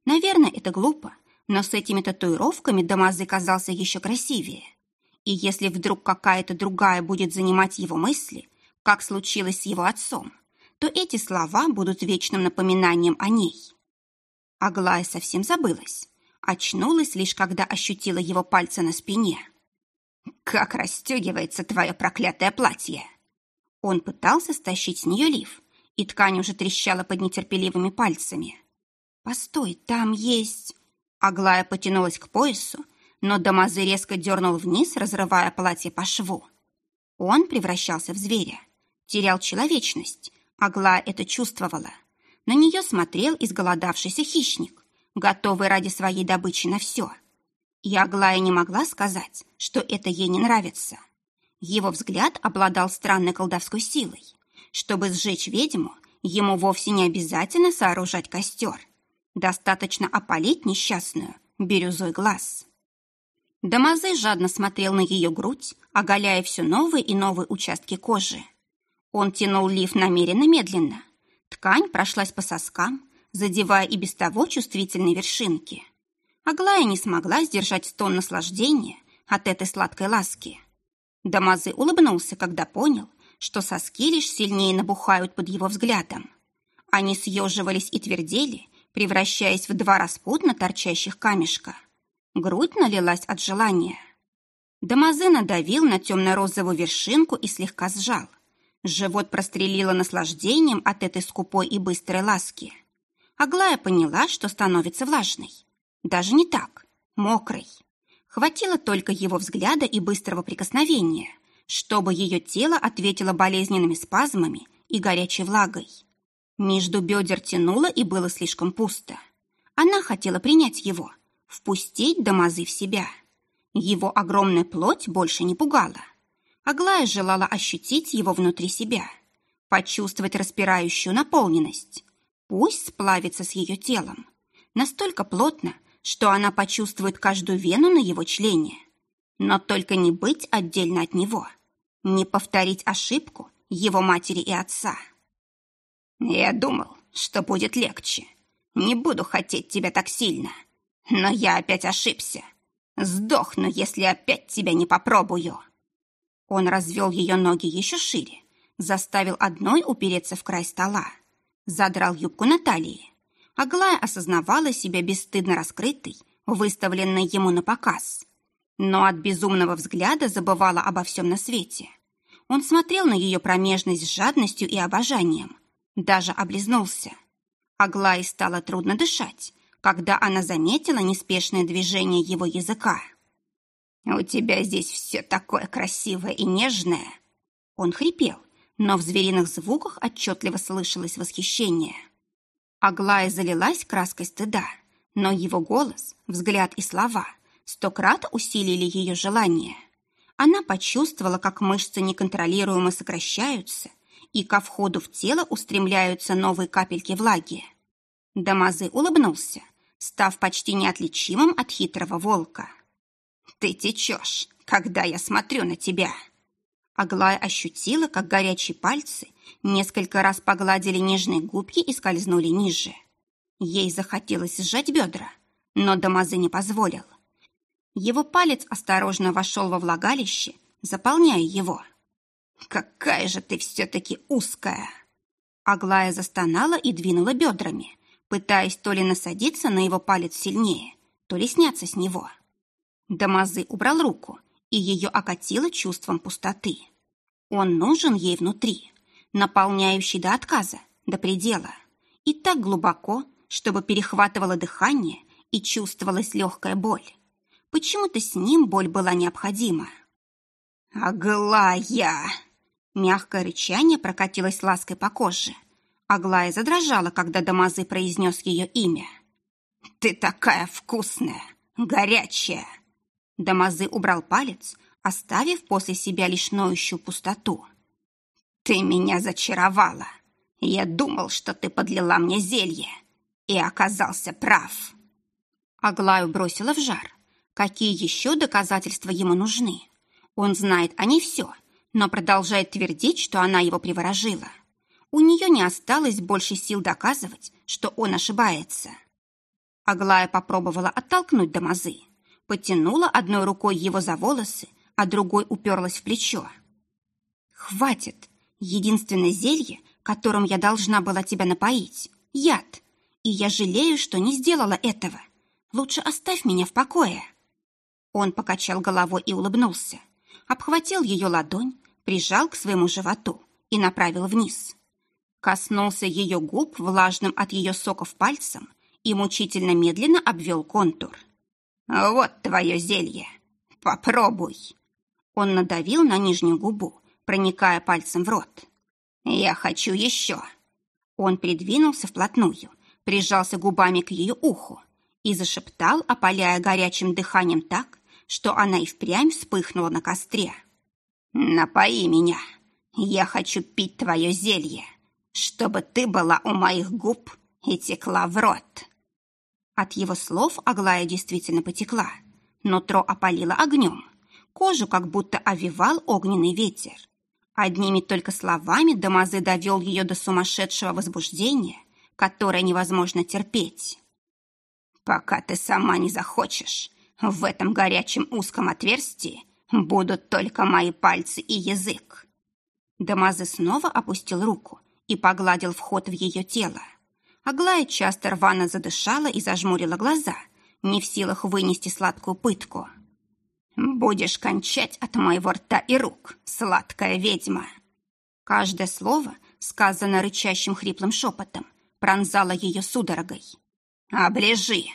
Наверное, это глупо, но с этими татуировками Дамазы казался еще красивее. И если вдруг какая-то другая будет занимать его мысли, как случилось с его отцом, то эти слова будут вечным напоминанием о ней. Аглая совсем забылась. Очнулась лишь, когда ощутила его пальцы на спине. «Как расстегивается твое проклятое платье!» Он пытался стащить с нее лиф, и ткань уже трещала под нетерпеливыми пальцами. «Постой, там есть...» Аглая потянулась к поясу, но Дамазы резко дернул вниз, разрывая платье по шву. Он превращался в зверя, терял человечность. Аглая это чувствовала. На нее смотрел изголодавшийся хищник, готовый ради своей добычи на все. И Аглая не могла сказать, что это ей не нравится. Его взгляд обладал странной колдовской силой. Чтобы сжечь ведьму, ему вовсе не обязательно сооружать костер. Достаточно опалить несчастную бирюзой глаз. Дамазе жадно смотрел на ее грудь, оголяя все новые и новые участки кожи. Он тянул лиф намеренно медленно. Ткань прошлась по соскам, задевая и без того чувствительные вершинки. Аглая не смогла сдержать стон наслаждения от этой сладкой ласки. Дамазы улыбнулся, когда понял, что соски лишь сильнее набухают под его взглядом. Они съеживались и твердели, превращаясь в два распутно торчащих камешка. Грудь налилась от желания. Дамазе надавил на темно-розовую вершинку и слегка сжал. Живот прострелило наслаждением от этой скупой и быстрой ласки. Аглая поняла, что становится влажной. Даже не так, мокрой. Хватило только его взгляда и быстрого прикосновения, чтобы ее тело ответило болезненными спазмами и горячей влагой. Между бедер тянуло и было слишком пусто. Она хотела принять его, впустить Дамазы в себя. Его огромная плоть больше не пугала. Аглая желала ощутить его внутри себя, почувствовать распирающую наполненность. Пусть сплавится с ее телом. Настолько плотно, что она почувствует каждую вену на его члене. Но только не быть отдельно от него. Не повторить ошибку его матери и отца. Я думал, что будет легче. Не буду хотеть тебя так сильно. Но я опять ошибся. Сдохну, если опять тебя не попробую. Он развел ее ноги еще шире, заставил одной упереться в край стола, задрал юбку на талии, Аглая осознавала себя бесстыдно раскрытой, выставленной ему на показ. Но от безумного взгляда забывала обо всем на свете. Он смотрел на ее промежность с жадностью и обожанием. Даже облизнулся. Аглае стало трудно дышать, когда она заметила неспешное движение его языка. «У тебя здесь все такое красивое и нежное!» Он хрипел, но в звериных звуках отчетливо слышалось восхищение. Аглая залилась краской стыда, но его голос, взгляд и слова сто крат усилили ее желание. Она почувствовала, как мышцы неконтролируемо сокращаются и ко входу в тело устремляются новые капельки влаги. Дамазы улыбнулся, став почти неотличимым от хитрого волка. «Ты течешь, когда я смотрю на тебя!» Аглая ощутила, как горячие пальцы несколько раз погладили нежные губки и скользнули ниже. Ей захотелось сжать бедра, но Дамазы не позволил. Его палец осторожно вошел во влагалище, заполняя его. «Какая же ты все-таки узкая!» Аглая застонала и двинула бедрами, пытаясь то ли насадиться на его палец сильнее, то ли сняться с него. Дамазы убрал руку, и ее окатило чувством пустоты. Он нужен ей внутри, наполняющий до отказа, до предела. И так глубоко, чтобы перехватывало дыхание и чувствовалась легкая боль. Почему-то с ним боль была необходима. «Аглая!» Мягкое рычание прокатилось лаской по коже. Аглая задрожала, когда Дамазы произнес ее имя. «Ты такая вкусная, горячая!» Дамазы убрал палец, оставив после себя лишь ноющую пустоту. «Ты меня зачаровала. Я думал, что ты подлила мне зелье, и оказался прав». Аглаю бросила в жар. Какие еще доказательства ему нужны? Он знает о ней все, но продолжает твердить, что она его приворожила. У нее не осталось больше сил доказывать, что он ошибается. Аглая попробовала оттолкнуть Дамазы, потянула одной рукой его за волосы, а другой уперлась в плечо. «Хватит! Единственное зелье, которым я должна была тебя напоить — яд. И я жалею, что не сделала этого. Лучше оставь меня в покое». Он покачал головой и улыбнулся, обхватил ее ладонь, прижал к своему животу и направил вниз. Коснулся ее губ влажным от ее соков пальцем и мучительно медленно обвел контур. «Вот твое зелье! Попробуй!» Он надавил на нижнюю губу, проникая пальцем в рот. «Я хочу еще!» Он придвинулся вплотную, прижался губами к ее уху и зашептал, опаляя горячим дыханием так, что она и впрямь вспыхнула на костре. «Напои меня! Я хочу пить твое зелье, чтобы ты была у моих губ и текла в рот!» От его слов Аглая действительно потекла. Нутро опалило огнем. Кожу как будто овивал огненный ветер. Одними только словами Дамазы довел ее до сумасшедшего возбуждения, которое невозможно терпеть. «Пока ты сама не захочешь, в этом горячем узком отверстии будут только мои пальцы и язык». Дамазы снова опустил руку и погладил вход в ее тело. Аглая часто рвано задышала и зажмурила глаза, не в силах вынести сладкую пытку. «Будешь кончать от моего рта и рук, сладкая ведьма!» Каждое слово, сказано рычащим хриплым шепотом, пронзало ее судорогой. «Оближи!»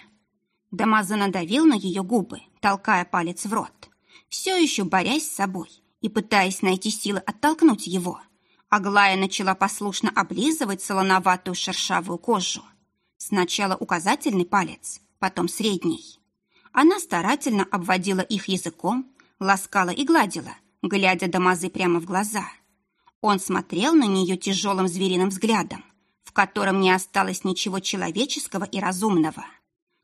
Дамаза надавил на ее губы, толкая палец в рот, все еще борясь с собой и пытаясь найти силы оттолкнуть его – Аглая начала послушно облизывать солоноватую шершавую кожу. Сначала указательный палец, потом средний. Она старательно обводила их языком, ласкала и гладила, глядя Дамазы прямо в глаза. Он смотрел на нее тяжелым звериным взглядом, в котором не осталось ничего человеческого и разумного.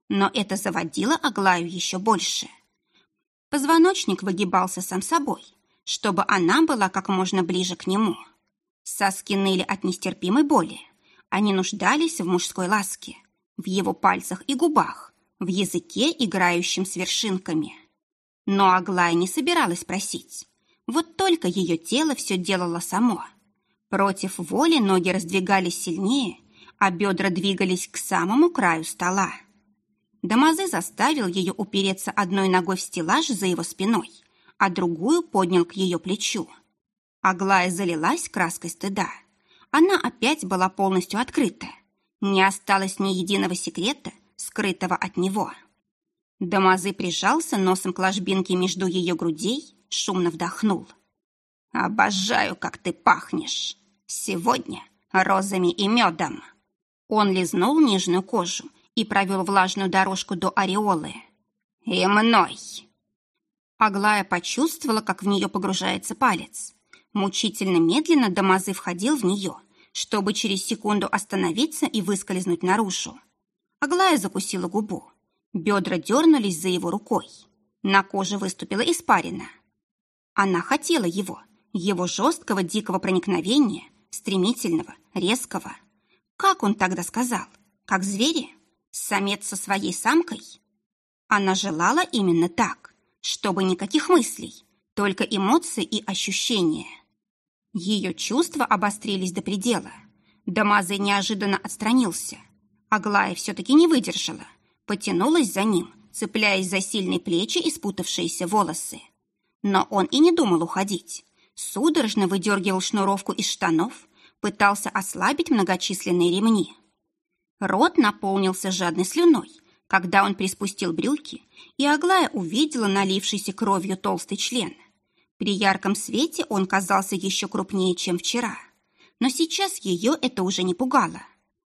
Но это заводило Аглаю еще больше. Позвоночник выгибался сам собой, чтобы она была как можно ближе к нему. — Соски ныли от нестерпимой боли. Они нуждались в мужской ласке, в его пальцах и губах, в языке, играющем с вершинками. Но Аглая не собиралась просить. Вот только ее тело все делало само. Против воли ноги раздвигались сильнее, а бедра двигались к самому краю стола. Дамазы заставил ее упереться одной ногой в стеллаж за его спиной, а другую поднял к ее плечу. Аглая залилась краской стыда. Она опять была полностью открыта. Не осталось ни единого секрета, скрытого от него. Дамазы прижался носом к ложбинке между ее грудей, шумно вдохнул. «Обожаю, как ты пахнешь! Сегодня розами и медом!» Он лизнул нежную кожу и провел влажную дорожку до ореолы. «И мной!» Аглая почувствовала, как в нее погружается палец. Мучительно медленно Дамазы входил в нее, чтобы через секунду остановиться и выскользнуть наружу. Аглая закусила губу. Бедра дернулись за его рукой. На коже выступила испарина. Она хотела его, его жесткого дикого проникновения, стремительного, резкого. Как он тогда сказал? Как звери? Самец со своей самкой? Она желала именно так, чтобы никаких мыслей, только эмоции и ощущения. Ее чувства обострились до предела. Дамазы неожиданно отстранился. Аглая все-таки не выдержала. Потянулась за ним, цепляясь за сильные плечи и спутавшиеся волосы. Но он и не думал уходить. Судорожно выдергивал шнуровку из штанов, пытался ослабить многочисленные ремни. Рот наполнился жадной слюной, когда он приспустил брюки, и Аглая увидела налившийся кровью толстый член – при ярком свете он казался еще крупнее, чем вчера. Но сейчас ее это уже не пугало.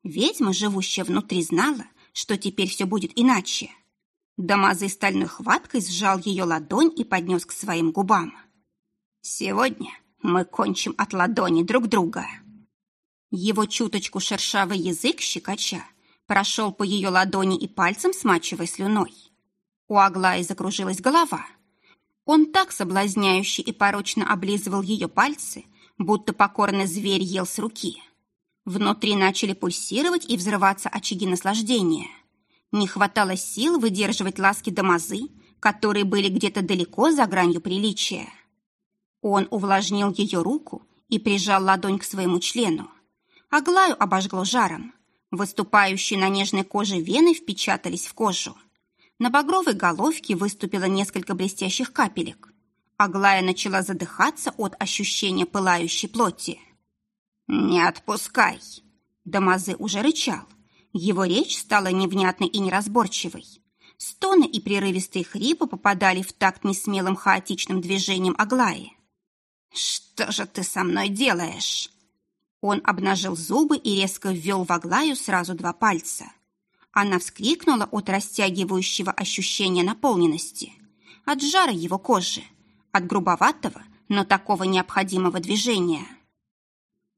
Ведьма, живущая внутри, знала, что теперь все будет иначе. Дамазы стальной хваткой сжал ее ладонь и поднес к своим губам. «Сегодня мы кончим от ладони друг друга». Его чуточку шершавый язык щекоча прошел по ее ладони и пальцем смачивая слюной. У Аглаи закружилась голова – он так соблазняюще и порочно облизывал ее пальцы, будто покорный зверь ел с руки. Внутри начали пульсировать и взрываться очаги наслаждения. Не хватало сил выдерживать ласки Дамазы, которые были где-то далеко за гранью приличия. Он увлажнил ее руку и прижал ладонь к своему члену. Аглаю обожгло жаром. Выступающие на нежной коже вены впечатались в кожу. На багровой головке выступило несколько блестящих капелек. Аглая начала задыхаться от ощущения пылающей плоти. «Не отпускай!» Дамазы уже рычал. Его речь стала невнятной и неразборчивой. Стоны и прерывистые хрипы попадали в такт несмелым хаотичным движением Аглаи. «Что же ты со мной делаешь?» Он обнажил зубы и резко ввел в Аглаю сразу два пальца. Она вскрикнула от растягивающего ощущения наполненности, от жара его кожи, от грубоватого, но такого необходимого движения.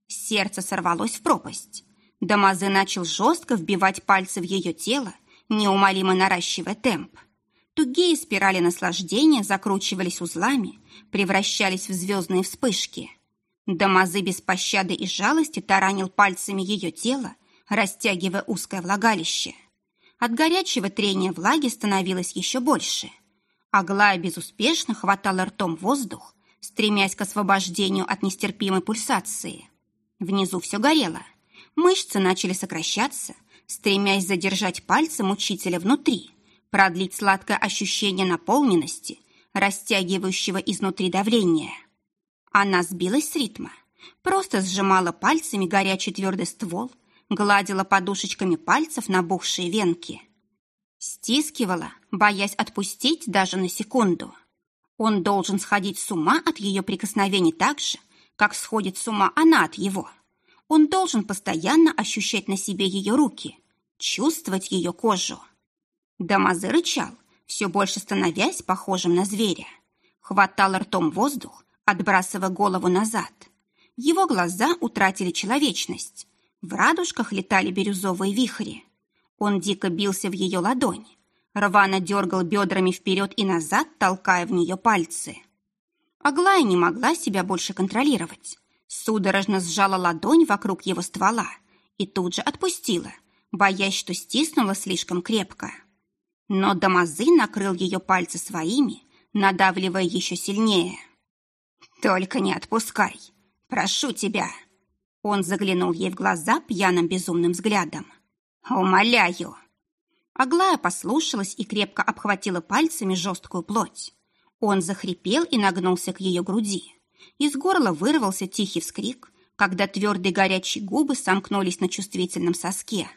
Сердце сорвалось в пропасть. Дамазы начал жестко вбивать пальцы в ее тело, неумолимо наращивая темп. Тугие спирали наслаждения закручивались узлами, превращались в звездные вспышки. Дамазы без пощады и жалости таранил пальцами ее тело, растягивая узкое влагалище. От горячего трения влаги становилось еще больше. Аглая безуспешно хватала ртом воздух, стремясь к освобождению от нестерпимой пульсации. Внизу все горело. Мышцы начали сокращаться, стремясь задержать пальцы мучителя внутри, продлить сладкое ощущение наполненности, растягивающего изнутри давления. Она сбилась с ритма, просто сжимала пальцами горячий твердый ствол, гладила подушечками пальцев набухшие венки. Стискивала, боясь отпустить даже на секунду. Он должен сходить с ума от ее прикосновений так же, как сходит с ума она от его. Он должен постоянно ощущать на себе ее руки, чувствовать ее кожу. Дамазе рычал, все больше становясь похожим на зверя. Хватал ртом воздух, отбрасывая голову назад. Его глаза утратили человечность. В радужках летали бирюзовые вихри. Он дико бился в ее ладонь. Рвано дергал бедрами вперед и назад, толкая в нее пальцы. Аглая не могла себя больше контролировать. Судорожно сжала ладонь вокруг его ствола и тут же отпустила, боясь, что стиснула слишком крепко. Но Дамазы накрыл ее пальцы своими, надавливая еще сильнее. «Только не отпускай! Прошу тебя!» Он заглянул ей в глаза пьяным безумным взглядом. «Умоляю!» Аглая послушалась и крепко обхватила пальцами жесткую плоть. Он захрипел и нагнулся к ее груди. Из горла вырвался тихий вскрик, когда твердые горячие губы сомкнулись на чувствительном соске.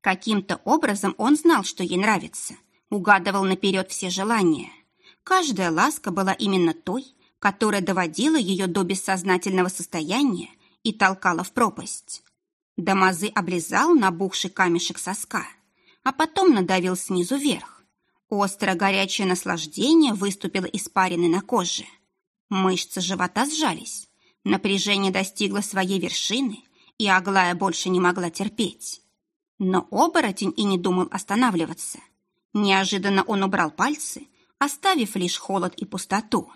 Каким-то образом он знал, что ей нравится, угадывал наперед все желания. Каждая ласка была именно той, которая доводила ее до бессознательного состояния и толкала в пропасть. Дамазы облизал набухший камешек соска, а потом надавил снизу вверх. Острое горячее наслаждение выступило испариной на коже. Мышцы живота сжались. Напряжение достигло своей вершины, и Аглая больше не могла терпеть. Но оборотень и не думал останавливаться. Неожиданно он убрал пальцы, оставив лишь холод и пустоту.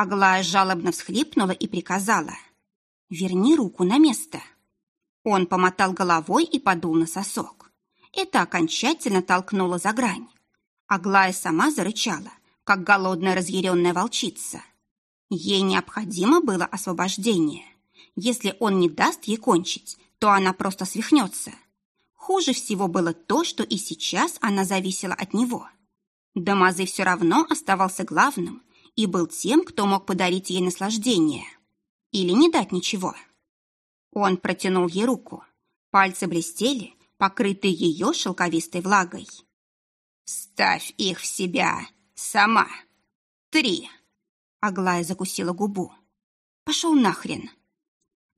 Аглая жалобно всхлипнула и приказала. «Верни руку на место». Он помотал головой и подул на сосок. Это окончательно толкнуло за грань. Аглая сама зарычала, как голодная разъяренная волчица. Ей необходимо было освобождение. Если он не даст ей кончить, то она просто свихнется. Хуже всего было то, что и сейчас она зависела от него. Дамазы все равно оставался главным и был тем, кто мог подарить ей наслаждение. Или не дать ничего. Он протянул ей руку. Пальцы блестели, покрытые ее шелковистой влагой. «Ставь их в себя сама. Три!» Аглая закусила губу. «Пошел нахрен!»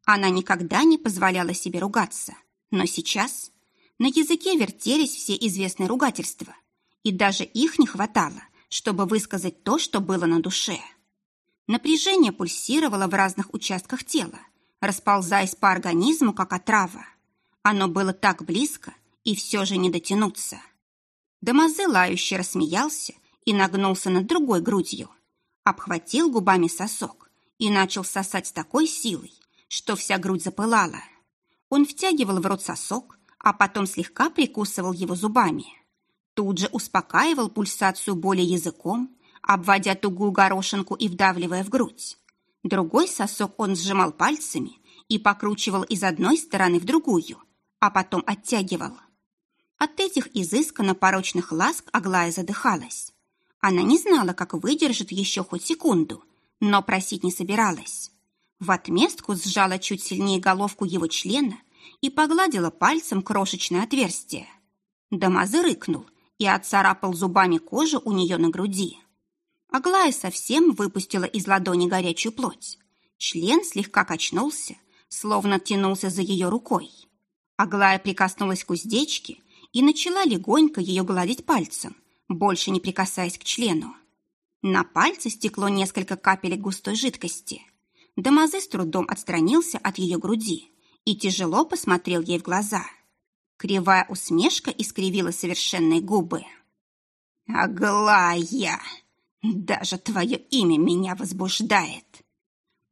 Она никогда не позволяла себе ругаться, но сейчас на языке вертелись все известные ругательства, и даже их не хватало, чтобы высказать то, что было на душе. Напряжение пульсировало в разных участках тела, расползаясь по организму, как отрава. Оно было так близко, и все же не дотянуться. Дамазе лающе рассмеялся и нагнулся над другой грудью, обхватил губами сосок и начал сосать с такой силой, что вся грудь запылала. Он втягивал в рот сосок, а потом слегка прикусывал его зубами. Тут же успокаивал пульсацию боли языком, обводя тугую горошинку и вдавливая в грудь. Другой сосок он сжимал пальцами и покручивал из одной стороны в другую, а потом оттягивал. От этих изысканно порочных ласк Аглая задыхалась. Она не знала, как выдержит еще хоть секунду, но просить не собиралась. В отместку сжала чуть сильнее головку его члена и погладила пальцем крошечное отверстие. Дамазы рыкнул и отцарапал зубами кожу у нее на груди. Аглая совсем выпустила из ладони горячую плоть. Член слегка качнулся, словно тянулся за ее рукой. Аглая прикоснулась к уздечке и начала легонько ее гладить пальцем, больше не прикасаясь к члену. На пальце стекло несколько капелек густой жидкости. Дамазе с трудом отстранился от ее груди и тяжело посмотрел ей в глаза. Кривая усмешка искривила совершенные губы. «Аглая! Даже твое имя меня возбуждает!»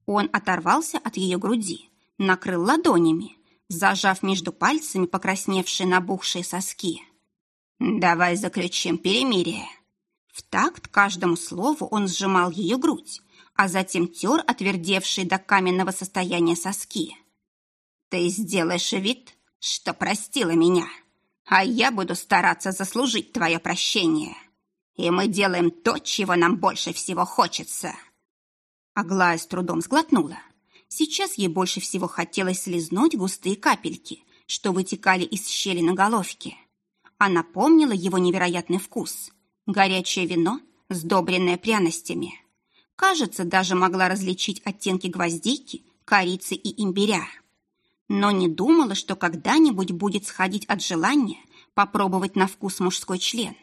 Он оторвался от ее груди, накрыл ладонями, зажав между пальцами покрасневшие набухшие соски. «Давай заключим перемирие». В такт каждому слову он сжимал ее грудь, а затем тер отвердевшие до каменного состояния соски. «Ты сделаешь вид, что простила меня, а я буду стараться заслужить твое прощение. И мы делаем то, чего нам больше всего хочется». Аглая с трудом сглотнула. Сейчас ей больше всего хотелось слезнуть густые капельки, что вытекали из щели на головке. Она помнила его невероятный вкус – Горячее вино, сдобренное пряностями. Кажется, даже могла различить оттенки гвоздики, корицы и имбиря. Но не думала, что когда-нибудь будет сходить от желания попробовать на вкус мужской член.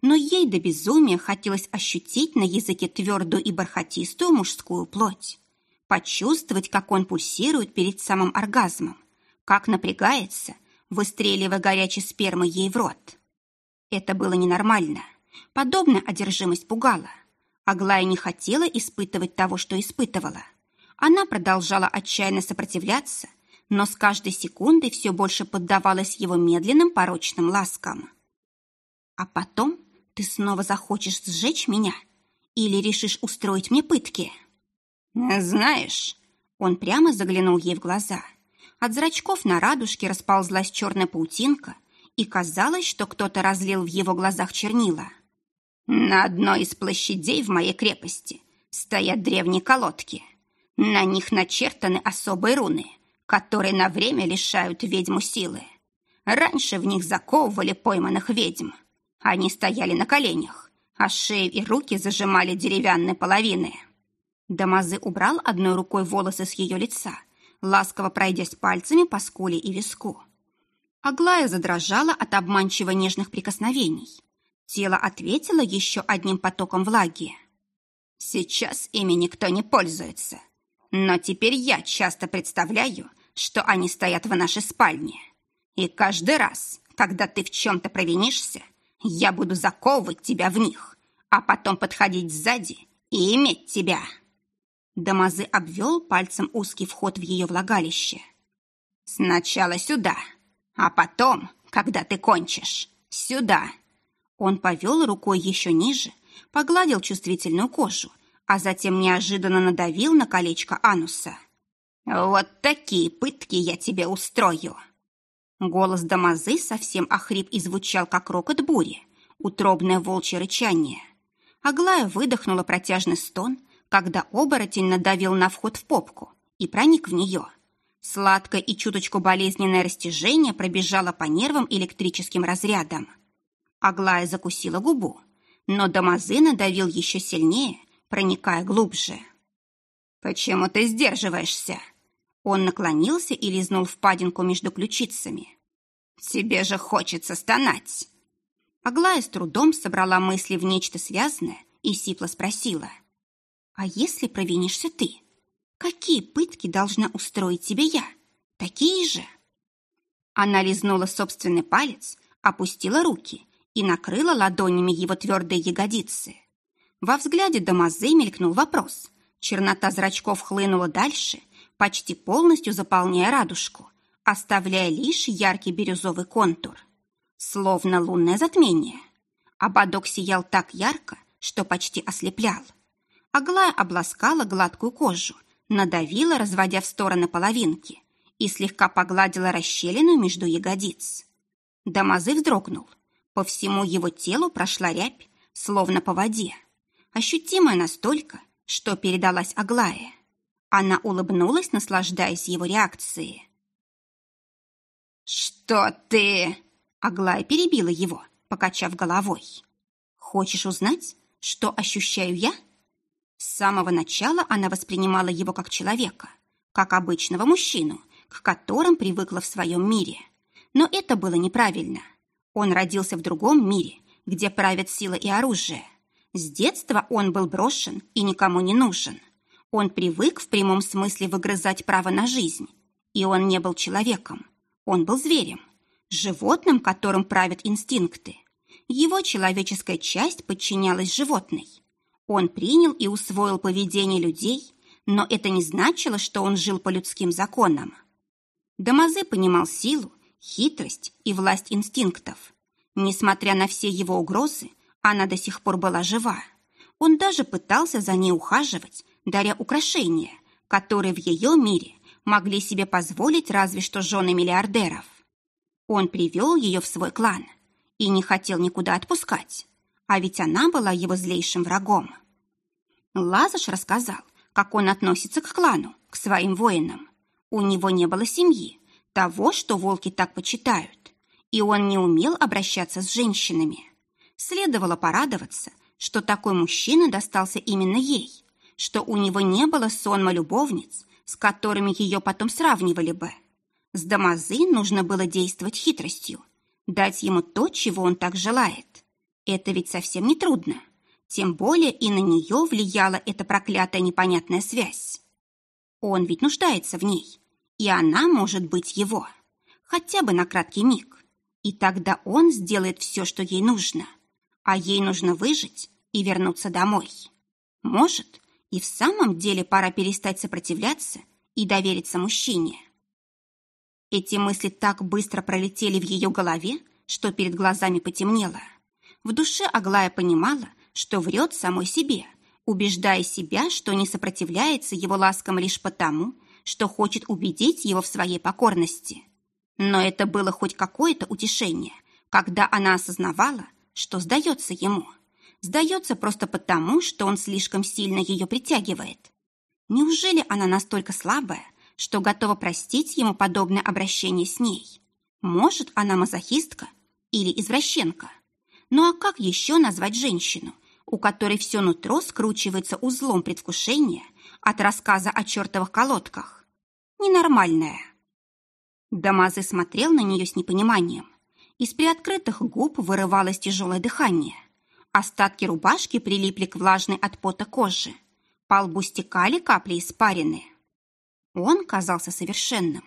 Но ей до безумия хотелось ощутить на языке твердую и бархатистую мужскую плоть. Почувствовать, как он пульсирует перед самым оргазмом, как напрягается, выстреливая горячей спермой ей в рот. Это было ненормально. Подобная одержимость пугала. Аглая не хотела испытывать того, что испытывала. Она продолжала отчаянно сопротивляться, но с каждой секундой все больше поддавалась его медленным порочным ласкам. «А потом ты снова захочешь сжечь меня или решишь устроить мне пытки?» «Знаешь...» Он прямо заглянул ей в глаза. От зрачков на радужке расползлась черная паутинка, и казалось, что кто-то разлил в его глазах чернила. На одной из площадей в моей крепости стоят древние колодки. На них начертаны особые руны, которые на время лишают ведьму силы. Раньше в них заковывали пойманных ведьм. Они стояли на коленях, а шеи и руки зажимали деревянные половины. Дамазы убрал одной рукой волосы с ее лица, ласково пройдясь пальцами по скуле и виску. Аглая задрожала от обманчиво нежных прикосновений. Тело ответило еще одним потоком влаги. Сейчас ими никто не пользуется. Но теперь я часто представляю, что они стоят в нашей спальне. И каждый раз, когда ты в чем-то провинишься, я буду заковывать тебя в них, а потом подходить сзади и иметь тебя. Дамазы обвел пальцем узкий вход в ее влагалище. Сначала сюда, а потом, когда ты кончишь, сюда. Он повел рукой еще ниже, погладил чувствительную кожу, а затем неожиданно надавил на колечко ануса. «Вот такие пытки я тебе устрою!» Голос Дамазы совсем охрип и звучал, как рокот бури, утробное волчье рычание. Аглая выдохнула протяжный стон, когда оборотень надавил на вход в попку и проник в нее. Сладкое и чуточку болезненное растяжение пробежало по нервам электрическим разрядом. Аглая закусила губу, но Дамазы надавил еще сильнее, проникая глубже. «Почему ты сдерживаешься?» Он наклонился и лизнул впадинку между ключицами. «Тебе же хочется стонать!» Аглая с трудом собрала мысли в нечто связанное и сипло спросила. «А если провинишься ты? Какие пытки должна устроить тебе я? Такие же?» Она лизнула собственный палец, опустила руки и накрыла ладонями его твердые ягодицы. Во взгляде Дамазы мелькнул вопрос. Чернота зрачков хлынула дальше, почти полностью заполняя радужку, оставляя лишь яркий бирюзовый контур. Словно лунное затмение. Ободок сиял так ярко, что почти ослеплял. Аглая обласкала гладкую кожу, надавила, разводя в стороны половинки, и слегка погладила расщелину между ягодиц. Дамазы вздрогнул, по всему его телу прошла рябь, словно по воде, ощутимая настолько, что передалась Аглае. Она улыбнулась, наслаждаясь его реакцией. «Что ты?» Аглая перебила его, покачав головой. «Хочешь узнать, что ощущаю я?» С самого начала она воспринимала его как человека, как обычного мужчину, к которым привыкла в своем мире. Но это было неправильно. Он родился в другом мире, где правят сила и оружие. С детства он был брошен и никому не нужен. Он привык в прямом смысле выгрызать право на жизнь. И он не был человеком. Он был зверем. Животным, которым правят инстинкты. Его человеческая часть подчинялась животной. Он принял и усвоил поведение людей, но это не значило, что он жил по людским законам. Дамазе понимал силу, хитрость и власть инстинктов. Несмотря на все его угрозы, она до сих пор была жива. Он даже пытался за ней ухаживать, даря украшения, которые в ее мире могли себе позволить разве что жены миллиардеров. Он привел ее в свой клан и не хотел никуда отпускать, а ведь она была его злейшим врагом. Лазаш рассказал, как он относится к клану, к своим воинам. У него не было семьи, того, что волки так почитают, и он не умел обращаться с женщинами. Следовало порадоваться, что такой мужчина достался именно ей, что у него не было сонма любовниц, с которыми ее потом сравнивали бы. С Дамазы нужно было действовать хитростью, дать ему то, чего он так желает. Это ведь совсем не трудно. Тем более и на нее влияла эта проклятая непонятная связь. Он ведь нуждается в ней, и она может быть его. Хотя бы на краткий миг. И тогда он сделает все, что ей нужно. А ей нужно выжить и вернуться домой. Может, и в самом деле пора перестать сопротивляться и довериться мужчине. Эти мысли так быстро пролетели в ее голове, что перед глазами потемнело. В душе Аглая понимала, что врет самой себе, убеждая себя, что не сопротивляется его ласкам лишь потому, что хочет убедить его в своей покорности. Но это было хоть какое-то утешение, когда она осознавала, что сдается ему – сдается просто потому, что он слишком сильно ее притягивает. Неужели она настолько слабая, что готова простить ему подобное обращение с ней? Может, она мазохистка или извращенка? Ну а как еще назвать женщину, у которой все нутро скручивается узлом предвкушения от рассказа о чертовых колодках? Ненормальная. Дамазы смотрел на нее с непониманием. Из приоткрытых губ вырывалось тяжелое дыхание – Остатки рубашки прилипли к влажной от пота коже. По лбу стекали капли испарины. Он казался совершенным.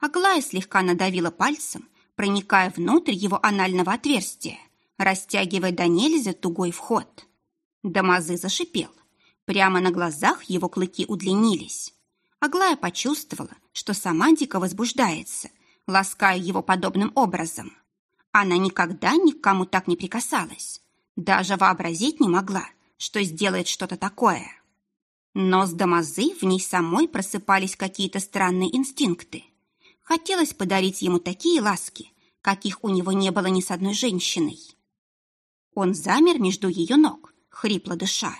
Аглая слегка надавила пальцем, проникая внутрь его анального отверстия, растягивая до нельзя тугой вход. Дамазы зашипел. Прямо на глазах его клыки удлинились. Аглая почувствовала, что сама дико возбуждается, лаская его подобным образом. Она никогда ни к кому так не прикасалась. Даже вообразить не могла, что сделает что-то такое. Но с Дамазы в ней самой просыпались какие-то странные инстинкты. Хотелось подарить ему такие ласки, каких у него не было ни с одной женщиной. Он замер между ее ног, хрипло дыша.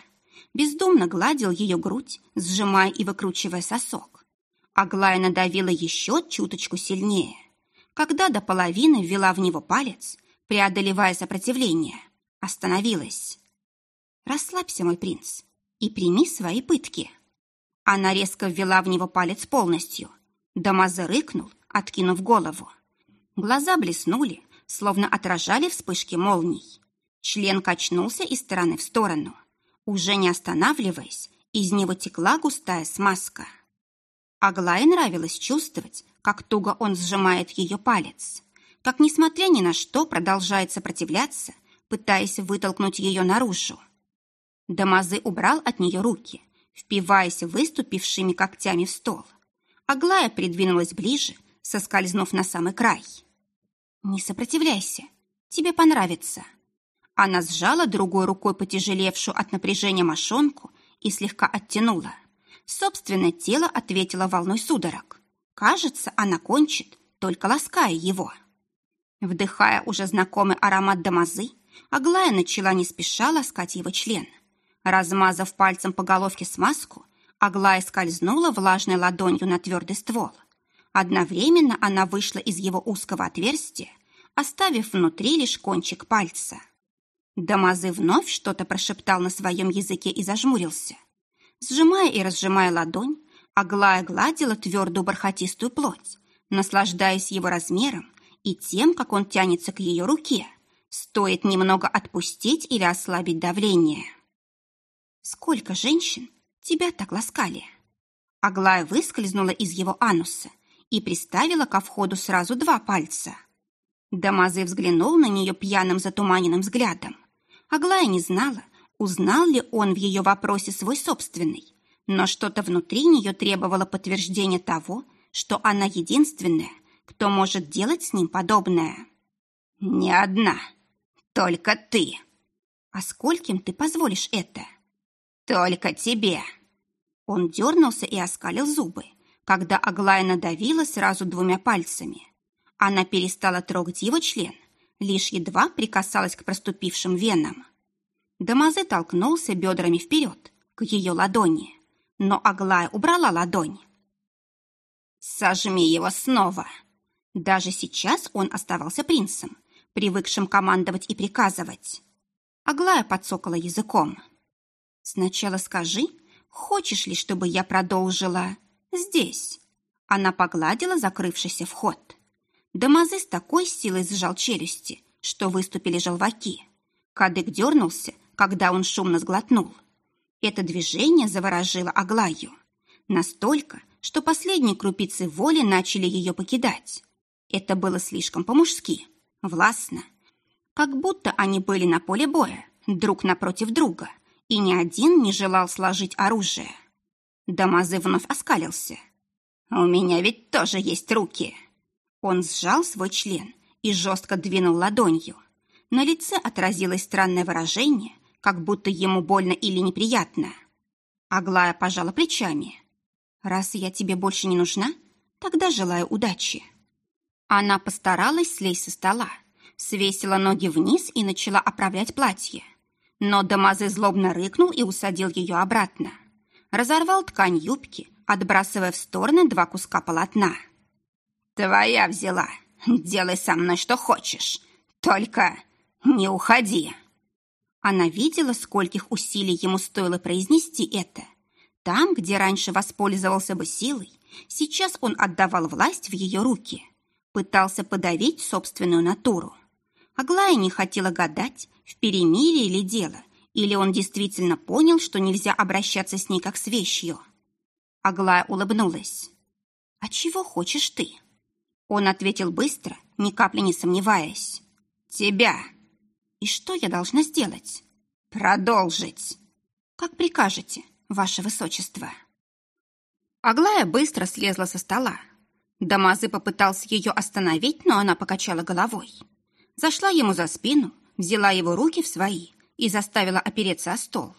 Бездумно гладил ее грудь, сжимая и выкручивая сосок. Аглая надавила еще чуточку сильнее. Когда до половины ввела в него палец, преодолевая сопротивление – остановилась. «Расслабься, мой принц, и прими свои пытки». Она резко ввела в него палец полностью. Дамаза рыкнул, откинув голову. Глаза блеснули, словно отражали вспышки молний. Член качнулся из стороны в сторону. Уже не останавливаясь, из него текла густая смазка. Аглае нравилось чувствовать, как туго он сжимает ее палец, как, несмотря ни на что, продолжает сопротивляться пытаясь вытолкнуть ее наружу. Дамазы убрал от нее руки, впиваясь выступившими когтями в стол. Аглая придвинулась ближе, соскользнув на самый край. «Не сопротивляйся, тебе понравится». Она сжала другой рукой потяжелевшую от напряжения мошонку и слегка оттянула. Собственное тело ответило волной судорог. Кажется, она кончит, только лаская его. Вдыхая уже знакомый аромат дамазы, Аглая начала не спеша ласкать его член. Размазав пальцем по головке смазку, Аглая скользнула влажной ладонью на твердый ствол. Одновременно она вышла из его узкого отверстия, оставив внутри лишь кончик пальца. Дамазы вновь что-то прошептал на своем языке и зажмурился. Сжимая и разжимая ладонь, Аглая гладила твердую бархатистую плоть, наслаждаясь его размером и тем, как он тянется к ее руке. Стоит немного отпустить или ослабить давление. «Сколько женщин тебя так ласкали?» Аглая выскользнула из его ануса и приставила ко входу сразу два пальца. Дамазы взглянул на нее пьяным затуманенным взглядом. Аглая не знала, узнал ли он в ее вопросе свой собственный, но что-то внутри нее требовало подтверждения того, что она единственная, кто может делать с ним подобное. «Не одна, только ты». «А скольким ты позволишь это?» «Только тебе». Он дернулся и оскалил зубы, когда Аглая надавила сразу двумя пальцами. Она перестала трогать его член, лишь едва прикасалась к проступившим венам. Дамазе толкнулся бедрами вперед, к ее ладони, но Аглая убрала ладонь. «Сожми его снова!» Даже сейчас он оставался принцем, привыкшим командовать и приказывать. Аглая подсокала языком. «Сначала скажи, хочешь ли, чтобы я продолжила здесь?» Она погладила закрывшийся вход. Дамазы с такой силой сжал челюсти, что выступили желваки. Кадык дернулся, когда он шумно сглотнул. Это движение заворожило Аглаю. Настолько, что последние крупицы воли начали ее покидать. Это было слишком по-мужски, властно. Как будто они были на поле боя, друг напротив друга, и ни один не желал сложить оружие. Дамазы вновь оскалился. «У меня ведь тоже есть руки!» Он сжал свой член и жестко двинул ладонью. На лице отразилось странное выражение, как будто ему больно или неприятно. Аглая пожала плечами. Раз я тебе больше не нужна, тогда желаю удачи. Она постаралась слезть со стола, свесила ноги вниз и начала оправлять платье. Но Дамазе злобно рыкнул и усадил ее обратно. Разорвал ткань юбки, отбрасывая в стороны два куска полотна. «Твоя взяла. Делай со мной что хочешь. Только не уходи». Она видела, скольких усилий ему стоило произнести это, там, где раньше воспользовался бы силой, сейчас он отдавал власть в ее руки, пытался подавить собственную натуру. Аглая не хотела гадать, в перемирии ли дело, или он действительно понял, что нельзя обращаться с ней как с вещью. Аглая улыбнулась. «А чего хочешь ты?» Он ответил быстро, ни капли не сомневаясь. «Тебя!» «И что я должна сделать?» «Продолжить!» «Как прикажете», ваше высочество». Аглая быстро слезла со стола. Дамазы попытался ее остановить, но она покачала головой. Зашла ему за спину, взяла его руки в свои и заставила опереться о стол.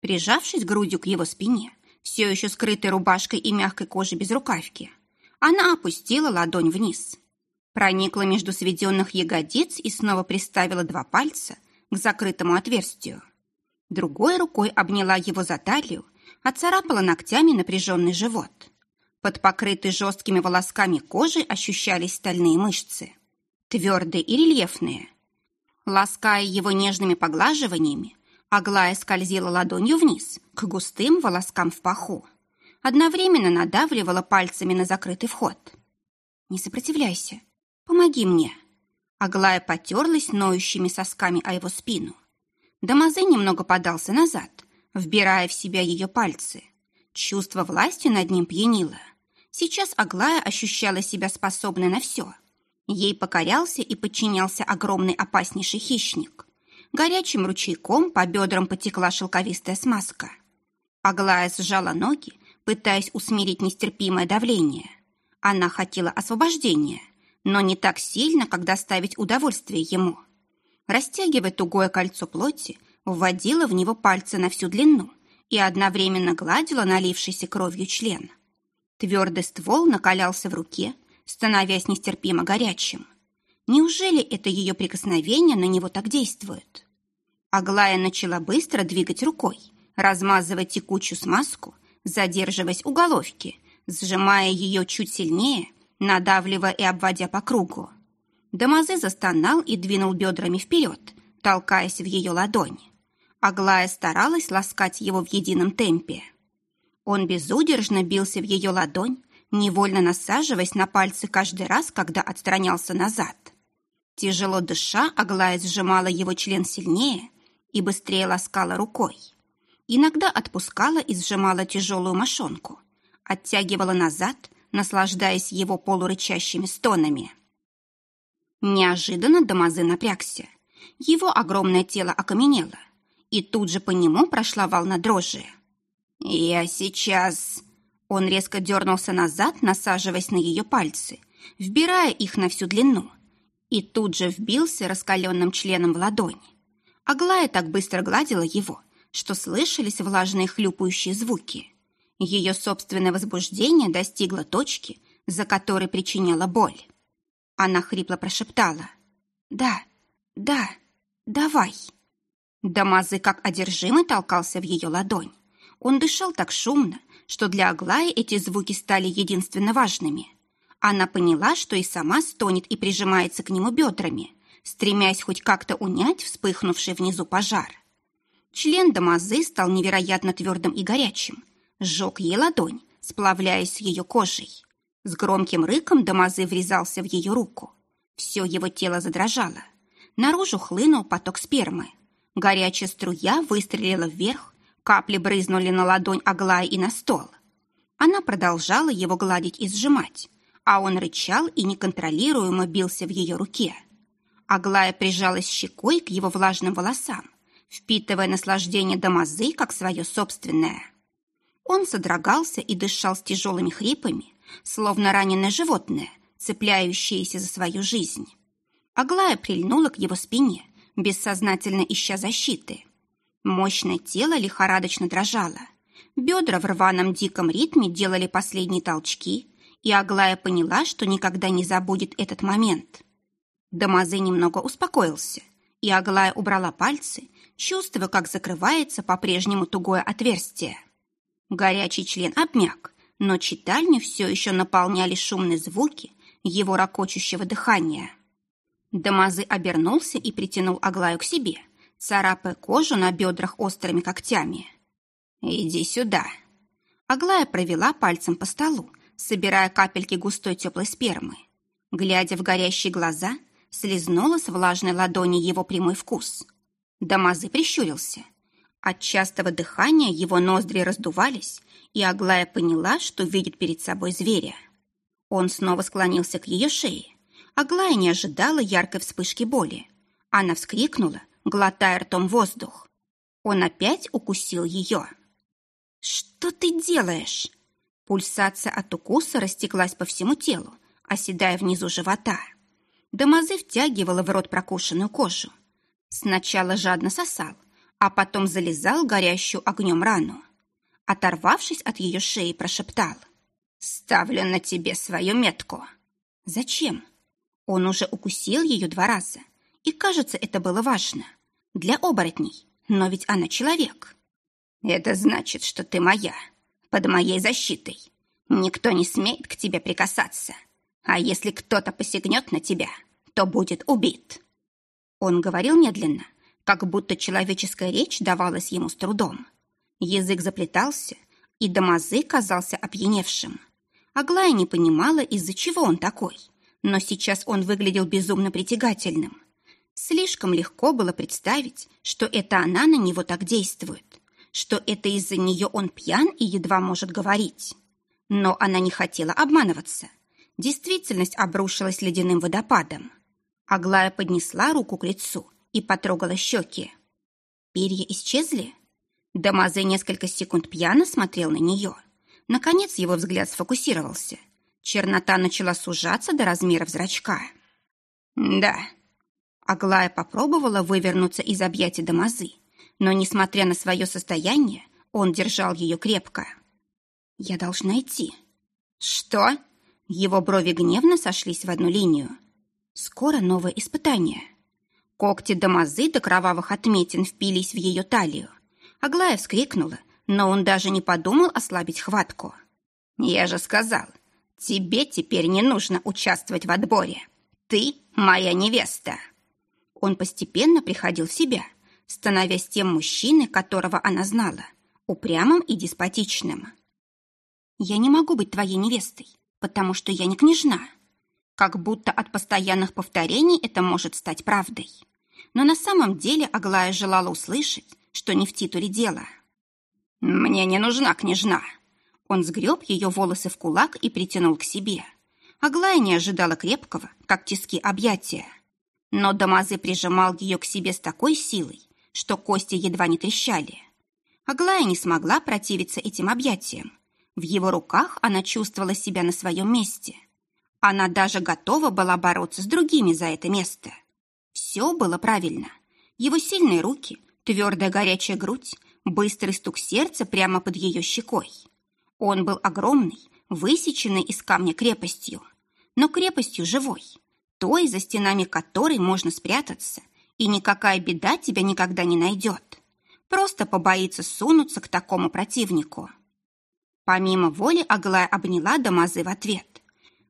Прижавшись грудью к его спине, все еще скрытой рубашкой и мягкой кожей без рукавки, она опустила ладонь вниз. Проникла между сведенных ягодиц и снова приставила два пальца к закрытому отверстию. Другой рукой обняла его за талию, отцарапала ногтями напряженный живот. Под покрытой жесткими волосками кожи ощущались стальные мышцы. Твердые и рельефные. Лаская его нежными поглаживаниями, Аглая скользила ладонью вниз, к густым волоскам в паху. Одновременно надавливала пальцами на закрытый вход. «Не сопротивляйся. Помоги мне». Аглая потерлась ноющими сосками о его спину. Дамазе немного подался назад, вбирая в себя ее пальцы. Чувство власти над ним пьянило. Сейчас Аглая ощущала себя способной на все. Ей покорялся и подчинялся огромный опаснейший хищник. Горячим ручейком по бедрам потекла шелковистая смазка. Аглая сжала ноги, пытаясь усмирить нестерпимое давление. Она хотела освобождения, но не так сильно, как доставить удовольствие ему растягивая тугое кольцо плоти, вводила в него пальцы на всю длину и одновременно гладила налившийся кровью член. Твердый ствол накалялся в руке, становясь нестерпимо горячим. Неужели это ее прикосновение на него так действует? Аглая начала быстро двигать рукой, размазывая текучую смазку, задерживаясь у головки, сжимая ее чуть сильнее, надавливая и обводя по кругу. Дамазе застонал и двинул бедрами вперед, толкаясь в ее ладонь. Аглая старалась ласкать его в едином темпе. Он безудержно бился в ее ладонь, невольно насаживаясь на пальцы каждый раз, когда отстранялся назад. Тяжело дыша, Аглая сжимала его член сильнее и быстрее ласкала рукой. Иногда отпускала и сжимала тяжелую мошонку, оттягивала назад, наслаждаясь его полурычащими стонами. Неожиданно Дамазы напрягся. Его огромное тело окаменело, и тут же по нему прошла волна дрожи. «Я сейчас...» Он резко дернулся назад, насаживаясь на ее пальцы, вбирая их на всю длину, и тут же вбился раскаленным членом в ладонь. Аглая так быстро гладила его, что слышались влажные хлюпающие звуки. Ее собственное возбуждение достигло точки, за которой причиняла боль. Она хрипло прошептала. «Да, да, давай». Дамазы как одержимый толкался в ее ладонь. Он дышал так шумно, что для Аглаи эти звуки стали единственно важными. Она поняла, что и сама стонет и прижимается к нему бедрами, стремясь хоть как-то унять вспыхнувший внизу пожар. Член Дамазы стал невероятно твердым и горячим, сжег ей ладонь, сплавляясь с ее кожей. С громким рыком Дамазы врезался в ее руку. Все его тело задрожало. Наружу хлынул поток спермы. Горячая струя выстрелила вверх, капли брызнули на ладонь Аглаи и на стол. Она продолжала его гладить и сжимать, а он рычал и неконтролируемо бился в ее руке. Аглая прижалась щекой к его влажным волосам, впитывая наслаждение Дамазы как свое собственное. Он содрогался и дышал с тяжелыми хрипами, словно раненое животное, цепляющееся за свою жизнь. Аглая прильнула к его спине, бессознательно ища защиты. Мощное тело лихорадочно дрожало. Бедра в рваном диком ритме делали последние толчки, и Аглая поняла, что никогда не забудет этот момент. Дамазе немного успокоился, и Аглая убрала пальцы, чувствуя, как закрывается по-прежнему тугое отверстие. Горячий член обмяк, но читальню все еще наполняли шумные звуки его ракочущего дыхания. Дамазы обернулся и притянул Аглаю к себе, царапая кожу на бедрах острыми когтями. «Иди сюда». Аглая провела пальцем по столу, собирая капельки густой теплой спермы. Глядя в горящие глаза, слезнула с влажной ладони его прямой вкус. Дамазы прищурился. От частого дыхания его ноздри раздувались, и Аглая поняла, что видит перед собой зверя. Он снова склонился к ее шее. Аглая не ожидала яркой вспышки боли. Она вскрикнула, глотая ртом воздух. Он опять укусил ее. «Что ты делаешь?» Пульсация от укуса растеклась по всему телу, оседая внизу живота. Дамазе втягивала в рот прокушенную кожу. Сначала жадно сосал, а потом залезал горящую огнем рану оторвавшись от ее шеи, прошептал. «Ставлю на тебе свою метку». «Зачем?» Он уже укусил ее два раза, и, кажется, это было важно. Для оборотней, но ведь она человек. «Это значит, что ты моя, под моей защитой. Никто не смеет к тебе прикасаться. А если кто-то посягнет на тебя, то будет убит». Он говорил медленно, как будто человеческая речь давалась ему с трудом. Язык заплетался, и Дамазы казался опьяневшим. Аглая не понимала, из-за чего он такой, но сейчас он выглядел безумно притягательным. Слишком легко было представить, что это она на него так действует, что это из-за нее он пьян и едва может говорить. Но она не хотела обманываться. Действительность обрушилась ледяным водопадом. Аглая поднесла руку к лицу и потрогала щеки. Перья исчезли? Дамазе несколько секунд пьяно смотрел на нее. Наконец его взгляд сфокусировался. Чернота начала сужаться до размеров зрачка. «Да». Аглая попробовала вывернуться из объятий Дамазы, но, несмотря на свое состояние, он держал ее крепко. «Я должна идти». «Что?» Его брови гневно сошлись в одну линию. «Скоро новое испытание». Когти Дамазы до кровавых отметин впились в ее талию. Аглая вскрикнула, но он даже не подумал ослабить хватку. «Я же сказал, тебе теперь не нужно участвовать в отборе. Ты моя невеста». Он постепенно приходил в себя, становясь тем мужчиной, которого она знала, упрямым и деспотичным. «Я не могу быть твоей невестой, потому что я не княжна». Как будто от постоянных повторений это может стать правдой. Но на самом деле Аглая желала услышать, что не в титуле дело. «Мне не нужна княжна!» Он сгреб ее волосы в кулак и притянул к себе. Аглая не ожидала крепкого, как тиски объятия. Но Дамазы прижимал ее к себе с такой силой, что кости едва не трещали. Аглая не смогла противиться этим объятиям. В его руках она чувствовала себя на своем месте. Она даже готова была бороться с другими за это место. Все было правильно. Его сильные руки, твердая горячая грудь, быстрый стук сердца прямо под ее щекой. Он был огромный, высеченный из камня крепостью, но крепостью живой, той, за стенами которой можно спрятаться, и никакая беда тебя никогда не найдет. Просто побоится сунуться к такому противнику. Помимо воли Аглая обняла Дамазы в ответ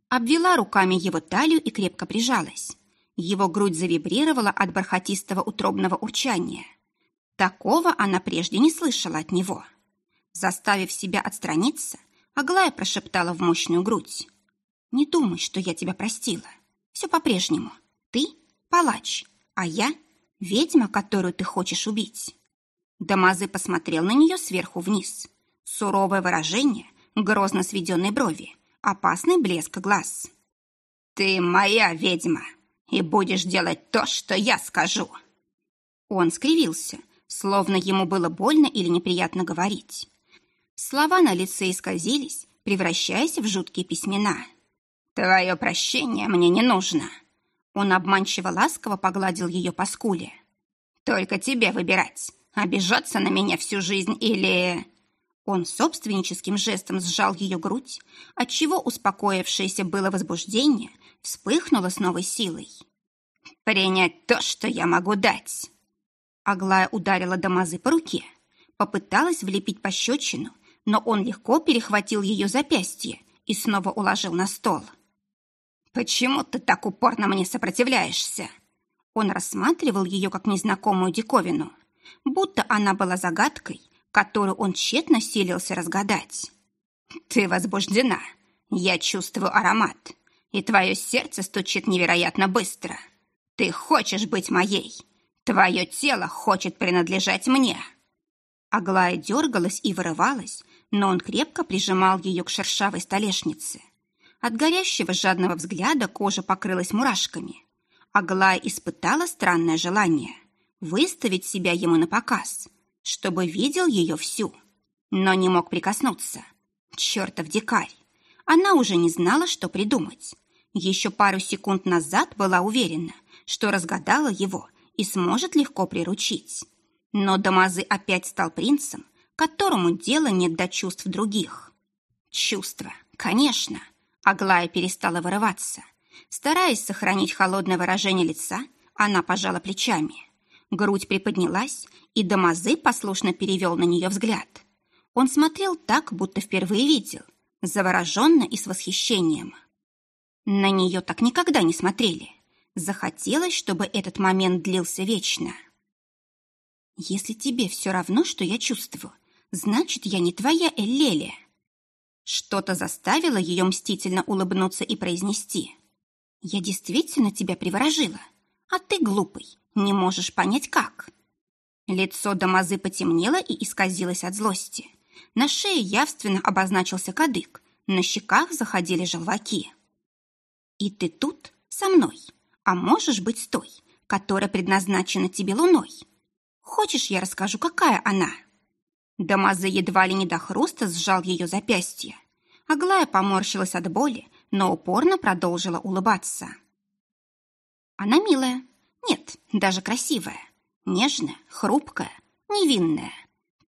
обвела руками его талию и крепко прижалась. Его грудь завибрировала от бархатистого утробного урчания. Такого она прежде не слышала от него. Заставив себя отстраниться, Аглая прошептала в мощную грудь. «Не думай, что я тебя простила. Все по-прежнему. Ты — палач, а я — ведьма, которую ты хочешь убить». Дамазы посмотрел на нее сверху вниз. Суровое выражение, грозно сведенной брови, опасный блеск глаз. «Ты моя ведьма, и будешь делать то, что я скажу!» Он скривился, словно ему было больно или неприятно говорить. Слова на лице исказились, превращаясь в жуткие письмена. «Твое прощение мне не нужно!» Он обманчиво ласково погладил ее по скуле. «Только тебе выбирать, обижаться на меня всю жизнь или...» Он собственническим жестом сжал ее грудь, отчего успокоившееся было возбуждение вспыхнуло с новой силой. «Принять то, что я могу дать!» Аглая ударила Дамазы по руке, попыталась влепить пощечину, но он легко перехватил ее запястье и снова уложил на стол. «Почему ты так упорно мне сопротивляешься?» Он рассматривал ее как незнакомую диковину, будто она была загадкой, которую он тщетно силился разгадать. «Ты возбуждена. Я чувствую аромат, и твое сердце стучит невероятно быстро. Ты хочешь быть моей. Твое тело хочет принадлежать мне». Аглая дергалась и вырывалась, но он крепко прижимал ее к шершавой столешнице. От горящего жадного взгляда кожа покрылась мурашками. Аглая испытала странное желание выставить себя ему на показ, чтобы видел ее всю, но не мог прикоснуться. Чертов дикарь! Она уже не знала, что придумать. Еще пару секунд назад была уверена, что разгадала его и сможет легко приручить. Но Дамазы опять стал принцем, которому дела нет до чувств других. Чувства, конечно. Аглая перестала вырываться. Стараясь сохранить холодное выражение лица, она пожала плечами. Грудь приподнялась, и Дамазы послушно перевел на нее взгляд. Он смотрел так, будто впервые видел, завороженно и с восхищением. На нее так никогда не смотрели. Захотелось, чтобы этот момент длился вечно. «Если тебе все равно, что я чувствую, значит, я не твоя Эллелия». Что-то заставило ее мстительно улыбнуться и произнести. «Я действительно тебя приворожила, а ты, глупый, не можешь понять, как. Лицо Дамазы потемнело и исказилось от злости. На шее явственно обозначился кадык, на щеках заходили желваки. «И ты тут, со мной, а можешь быть с той, которая предназначена тебе луной. Хочешь, я расскажу, какая она?» Дамазы едва ли не до хруста сжал ее запястье. Аглая поморщилась от боли, но упорно продолжила улыбаться. «Она милая, нет, даже красивая, нежная, хрупкая, невинная.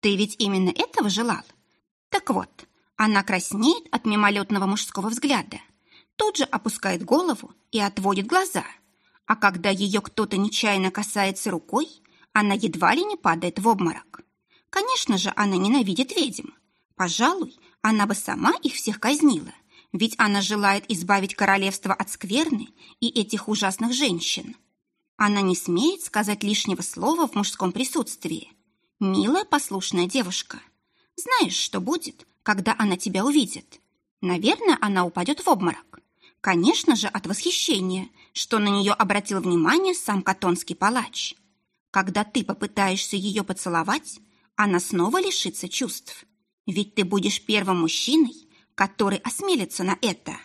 Ты ведь именно этого желал? Так вот, она краснеет от мимолетного мужского взгляда, тут же опускает голову и отводит глаза. А когда ее кто-то нечаянно касается рукой, она едва ли не падает в обморок. Конечно же, она ненавидит ведьм. Пожалуй, она бы сама их всех казнила, ведь она желает избавить королевство от скверны и этих ужасных женщин. Она не смеет сказать лишнего слова в мужском присутствии. Милая, послушная девушка. Знаешь, что будет, когда она тебя увидит? Наверное, она упадет в обморок. Конечно же, от восхищения, что на нее обратил внимание сам катонский палач. Когда ты попытаешься ее поцеловать, она снова лишится чувств. Ведь ты будешь первым мужчиной, который осмелится на это.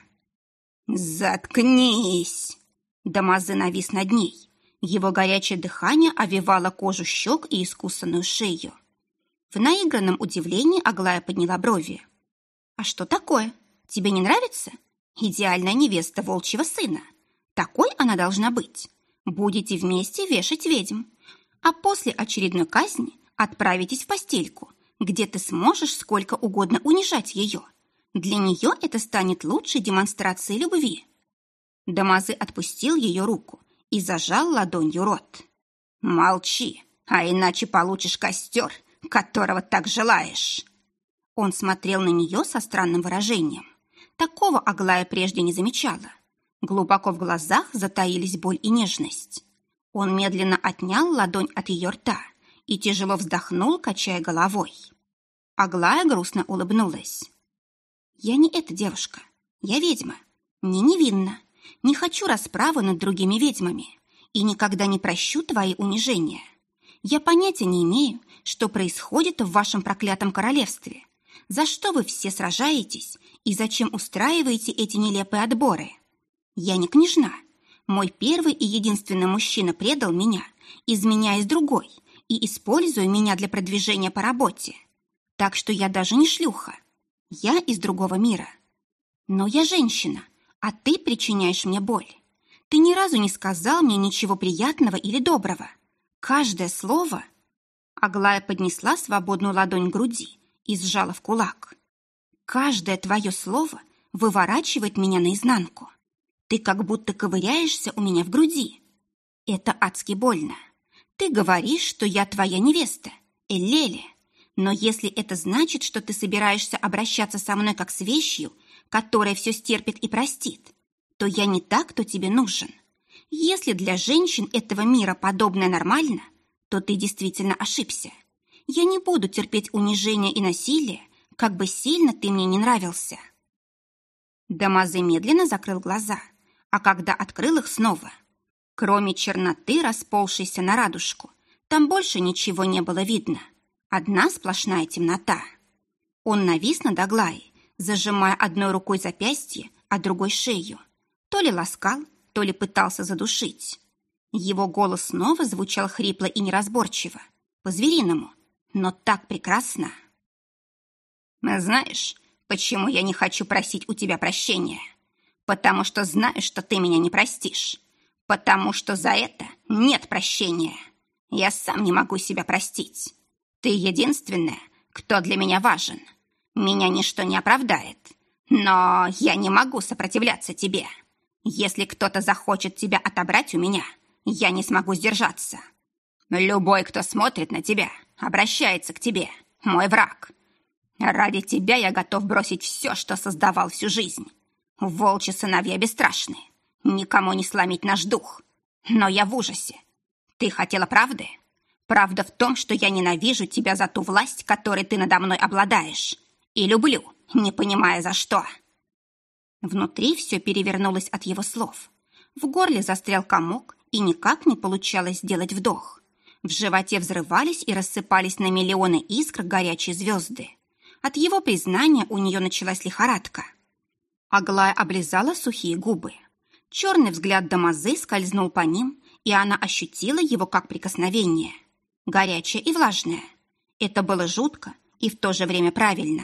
«Заткнись!» Дамазы навис над ней. Его горячее дыхание овивало кожу щек и искусанную шею. В наигранном удивлении Аглая подняла брови. «А что такое? Тебе не нравится? Идеальная невеста волчьего сына. Такой она должна быть. Будете вместе вешать ведьм. А после очередной казни отправитесь в постельку, где ты сможешь сколько угодно унижать ее. Для нее это станет лучшей демонстрацией любви». Дамазы отпустил ее руку и зажал ладонью рот. «Молчи, а иначе получишь костер, которого так желаешь». Он смотрел на нее со странным выражением. Такого Аглая прежде не замечала. Глубоко в глазах затаились боль и нежность. Он медленно отнял ладонь от ее рта и тяжело вздохнул, качая головой. Аглая грустно улыбнулась. «Я не эта девушка. Я ведьма. Не невинна. Не хочу расправы над другими ведьмами и никогда не прощу твои унижения. Я понятия не имею, что происходит в вашем проклятом королевстве, за что вы все сражаетесь и зачем устраиваете эти нелепые отборы. Я не княжна. Мой первый и единственный мужчина предал меня, изменяя с другой и используя меня для продвижения по работе. Так что я даже не шлюха. Я из другого мира. Но я женщина, а ты причиняешь мне боль. Ты ни разу не сказал мне ничего приятного или доброго. Каждое слово... Аглая поднесла свободную ладонь к груди и сжала в кулак. Каждое твое слово выворачивает меня наизнанку. Ты как будто ковыряешься у меня в груди. Это адски больно. Ты говоришь, что я твоя невеста, Эллели. Но если это значит, что ты собираешься обращаться со мной как с вещью, которая все стерпит и простит, то я не так, кто тебе нужен. Если для женщин этого мира подобное нормально, то ты действительно ошибся. Я не буду терпеть унижения и насилие, как бы сильно ты мне не нравился. Дамазе медленно закрыл глаза, а когда открыл их снова, кроме черноты, расползшейся на радужку, там больше ничего не было видно. Одна сплошная темнота. Он навис над Аглаей, зажимая одной рукой запястье, а другой шею. То ли ласкал, то ли пытался задушить. Его голос снова звучал хрипло и неразборчиво, по-звериному, но так прекрасно. «Знаешь, почему я не хочу просить у тебя прощения? Потому что знаю, что ты меня не простишь. Потому что за это нет прощения. Я сам не могу себя простить. Ты единственная, кто для меня важен. Меня ничто не оправдает. Но я не могу сопротивляться тебе. Если кто-то захочет тебя отобрать у меня, я не смогу сдержаться. Любой, кто смотрит на тебя, обращается к тебе, мой враг. Ради тебя я готов бросить все, что создавал всю жизнь. Волчьи сыновья бесстрашны. Никому не сломить наш дух. Но я в ужасе. Ты хотела правды? Правда в том, что я ненавижу тебя за ту власть, которой ты надо мной обладаешь. И люблю, не понимая за что. Внутри все перевернулось от его слов. В горле застрял комок, и никак не получалось сделать вдох. В животе взрывались и рассыпались на миллионы искр горячие звезды. От его признания у нее началась лихорадка. Аглая облизала сухие губы. Черный взгляд Дамазы скользнул по ним, и она ощутила его как прикосновение. Горячее и влажное. Это было жутко и в то же время правильно.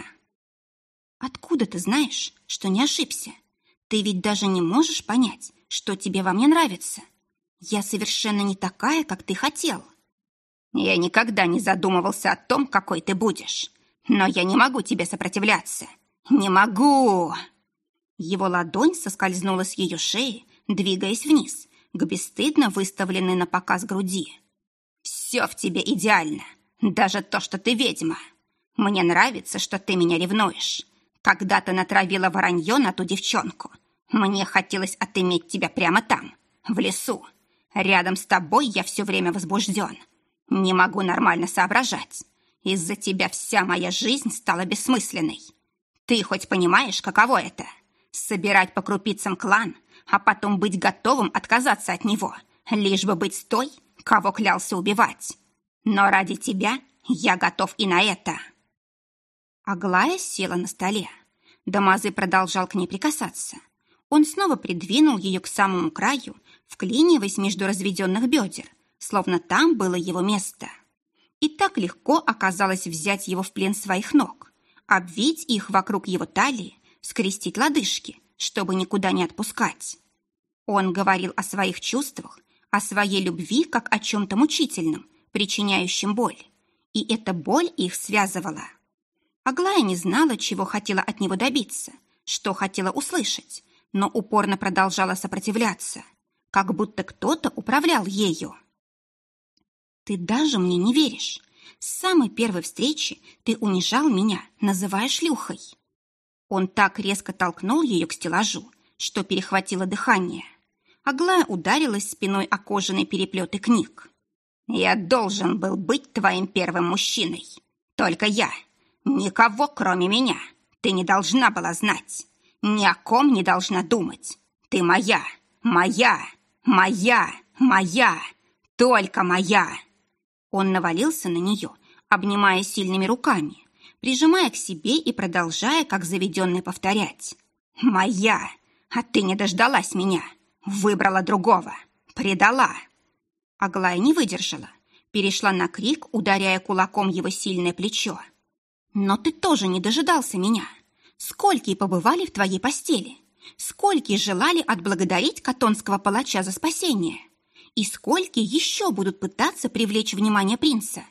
«Откуда ты знаешь, что не ошибся? Ты ведь даже не можешь понять, что тебе во мне нравится. Я совершенно не такая, как ты хотел». «Я никогда не задумывался о том, какой ты будешь. Но я не могу тебе сопротивляться. Не могу!» Его ладонь соскользнула с ее шеи, двигаясь вниз, к бесстыдно выставленной на показ груди. «Все в тебе идеально. Даже то, что ты ведьма. Мне нравится, что ты меня ревнуешь. Когда ты натравила воронье на ту девчонку, мне хотелось отыметь тебя прямо там, в лесу. Рядом с тобой я все время возбужден. Не могу нормально соображать. Из-за тебя вся моя жизнь стала бессмысленной. Ты хоть понимаешь, каково это? Собирать по крупицам клан, а потом быть готовым отказаться от него, лишь бы быть той, кого клялся убивать. Но ради тебя я готов и на это. Аглая села на столе. Дамазы продолжал к ней прикасаться. Он снова придвинул ее к самому краю, вклиниваясь между разведенных бедер, словно там было его место. И так легко оказалось взять его в плен своих ног, обвить их вокруг его талии, скрестить лодыжки, чтобы никуда не отпускать. Он говорил о своих чувствах, о своей любви как о чем-то мучительном, причиняющем боль. И эта боль их связывала. Аглая не знала, чего хотела от него добиться, что хотела услышать, но упорно продолжала сопротивляться, как будто кто-то управлял ею. «Ты даже мне не веришь. С самой первой встречи ты унижал меня, называя шлюхой». Он так резко толкнул ее к стеллажу, что перехватило дыхание. Аглая ударилась спиной о кожаные переплеты книг. «Я должен был быть твоим первым мужчиной. Только я, Никого, кроме меня, ты не должна была знать. Ни о ком не должна думать. Ты моя, моя, моя, моя, только моя. Он навалился на нее, обнимая сильными руками, прижимая к себе и продолжая, как заведенный, повторять. «Моя! А ты не дождалась меня! Выбрала другого! Предала!» Аглая не выдержала, перешла на крик, ударяя кулаком его сильное плечо. Но ты тоже не дожидался меня. Сколькие побывали в твоей постели? Сколькие желали отблагодарить катонского палача за спасение? И сколькие еще будут пытаться привлечь внимание принца?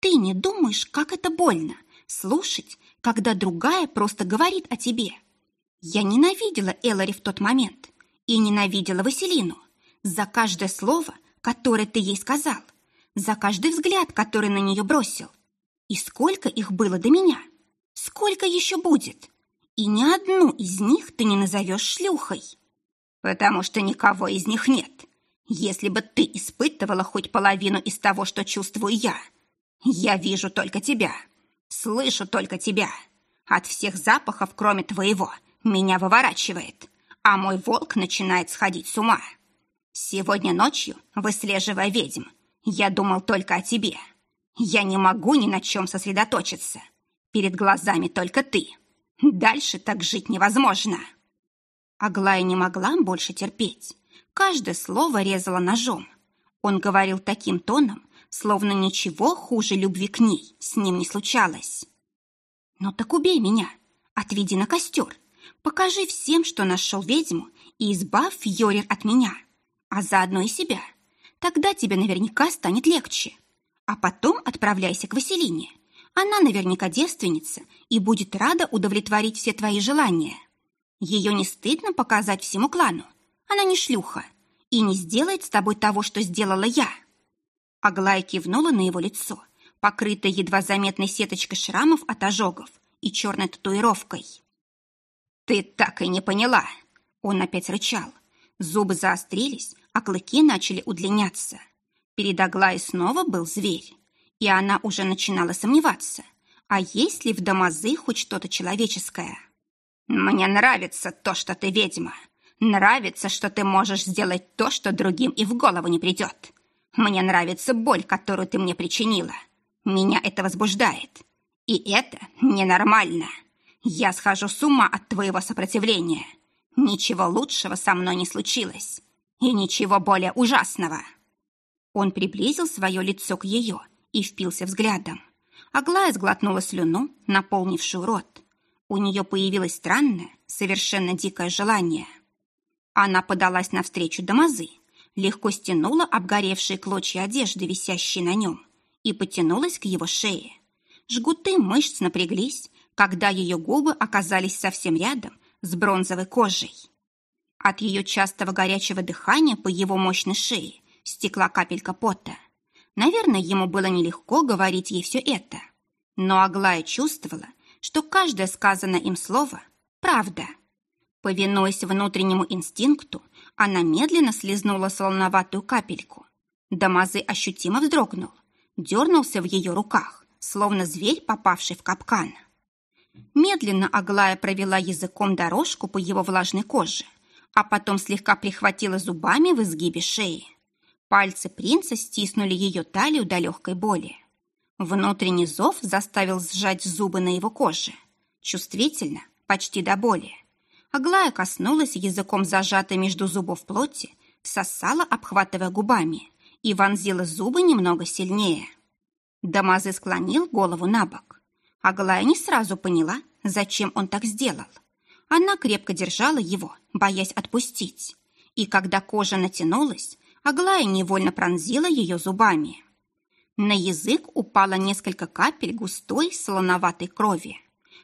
Ты не думаешь, как это больно слушать, когда другая просто говорит о тебе? Я ненавидела Элари в тот момент и ненавидела Василину за каждое слово, которое ты ей сказал, за каждый взгляд, который на нее бросил, и сколько их было до меня? Сколько еще будет? И ни одну из них ты не назовешь шлюхой. Потому что никого из них нет. Если бы ты испытывала хоть половину из того, что чувствую я, я вижу только тебя, слышу только тебя. От всех запахов, кроме твоего, меня выворачивает, а мой волк начинает сходить с ума. Сегодня ночью, выслеживая ведьм, я думал только о тебе — я не могу ни на чем сосредоточиться. Перед глазами только ты. Дальше так жить невозможно. Аглая не могла больше терпеть. Каждое слово резало ножом. Он говорил таким тоном, словно ничего хуже любви к ней с ним не случалось. «Ну так убей меня, отведи на костер, покажи всем, что нашел ведьму, и избавь Йорер от меня, а заодно и себя. Тогда тебе наверняка станет легче. А потом отправляйся к Василине. Она наверняка девственница и будет рада удовлетворить все твои желания. Ее не стыдно показать всему клану. Она не шлюха и не сделает с тобой того, что сделала я». Аглая кивнула на его лицо, покрытое едва заметной сеточкой шрамов от ожогов и черной татуировкой. «Ты так и не поняла!» Он опять рычал. Зубы заострились, а клыки начали удлиняться. Перед Аглаей снова был зверь, и она уже начинала сомневаться, а есть ли в Дамазы хоть что-то человеческое. «Мне нравится то, что ты ведьма. Нравится, что ты можешь сделать то, что другим и в голову не придет. Мне нравится боль, которую ты мне причинила. Меня это возбуждает. И это ненормально. Я схожу с ума от твоего сопротивления. Ничего лучшего со мной не случилось. И ничего более ужасного». Он приблизил свое лицо к ее и впился взглядом. Аглая сглотнула слюну, наполнившую рот. У нее появилось странное, совершенно дикое желание. Она подалась навстречу Дамазы, легко стянула обгоревшие клочья одежды, висящие на нем, и потянулась к его шее. Жгуты мышц напряглись, когда ее губы оказались совсем рядом с бронзовой кожей. От ее частого горячего дыхания по его мощной шее стекла капелька пота. Наверное, ему было нелегко говорить ей все это. Но Аглая чувствовала, что каждое сказанное им слово – правда. Повинуясь внутреннему инстинкту, она медленно слезнула солоноватую капельку. Дамазы ощутимо вздрогнул, дернулся в ее руках, словно зверь, попавший в капкан. Медленно Аглая провела языком дорожку по его влажной коже, а потом слегка прихватила зубами в изгибе шеи. Пальцы принца стиснули ее талию до легкой боли. Внутренний зов заставил сжать зубы на его коже. Чувствительно, почти до боли. Аглая коснулась языком зажатой между зубов плоти, всосала, обхватывая губами, и вонзила зубы немного сильнее. Дамазы склонил голову на бок. Аглая не сразу поняла, зачем он так сделал. Она крепко держала его, боясь отпустить. И когда кожа натянулась, Аглая невольно пронзила ее зубами. На язык упало несколько капель густой солоноватой крови.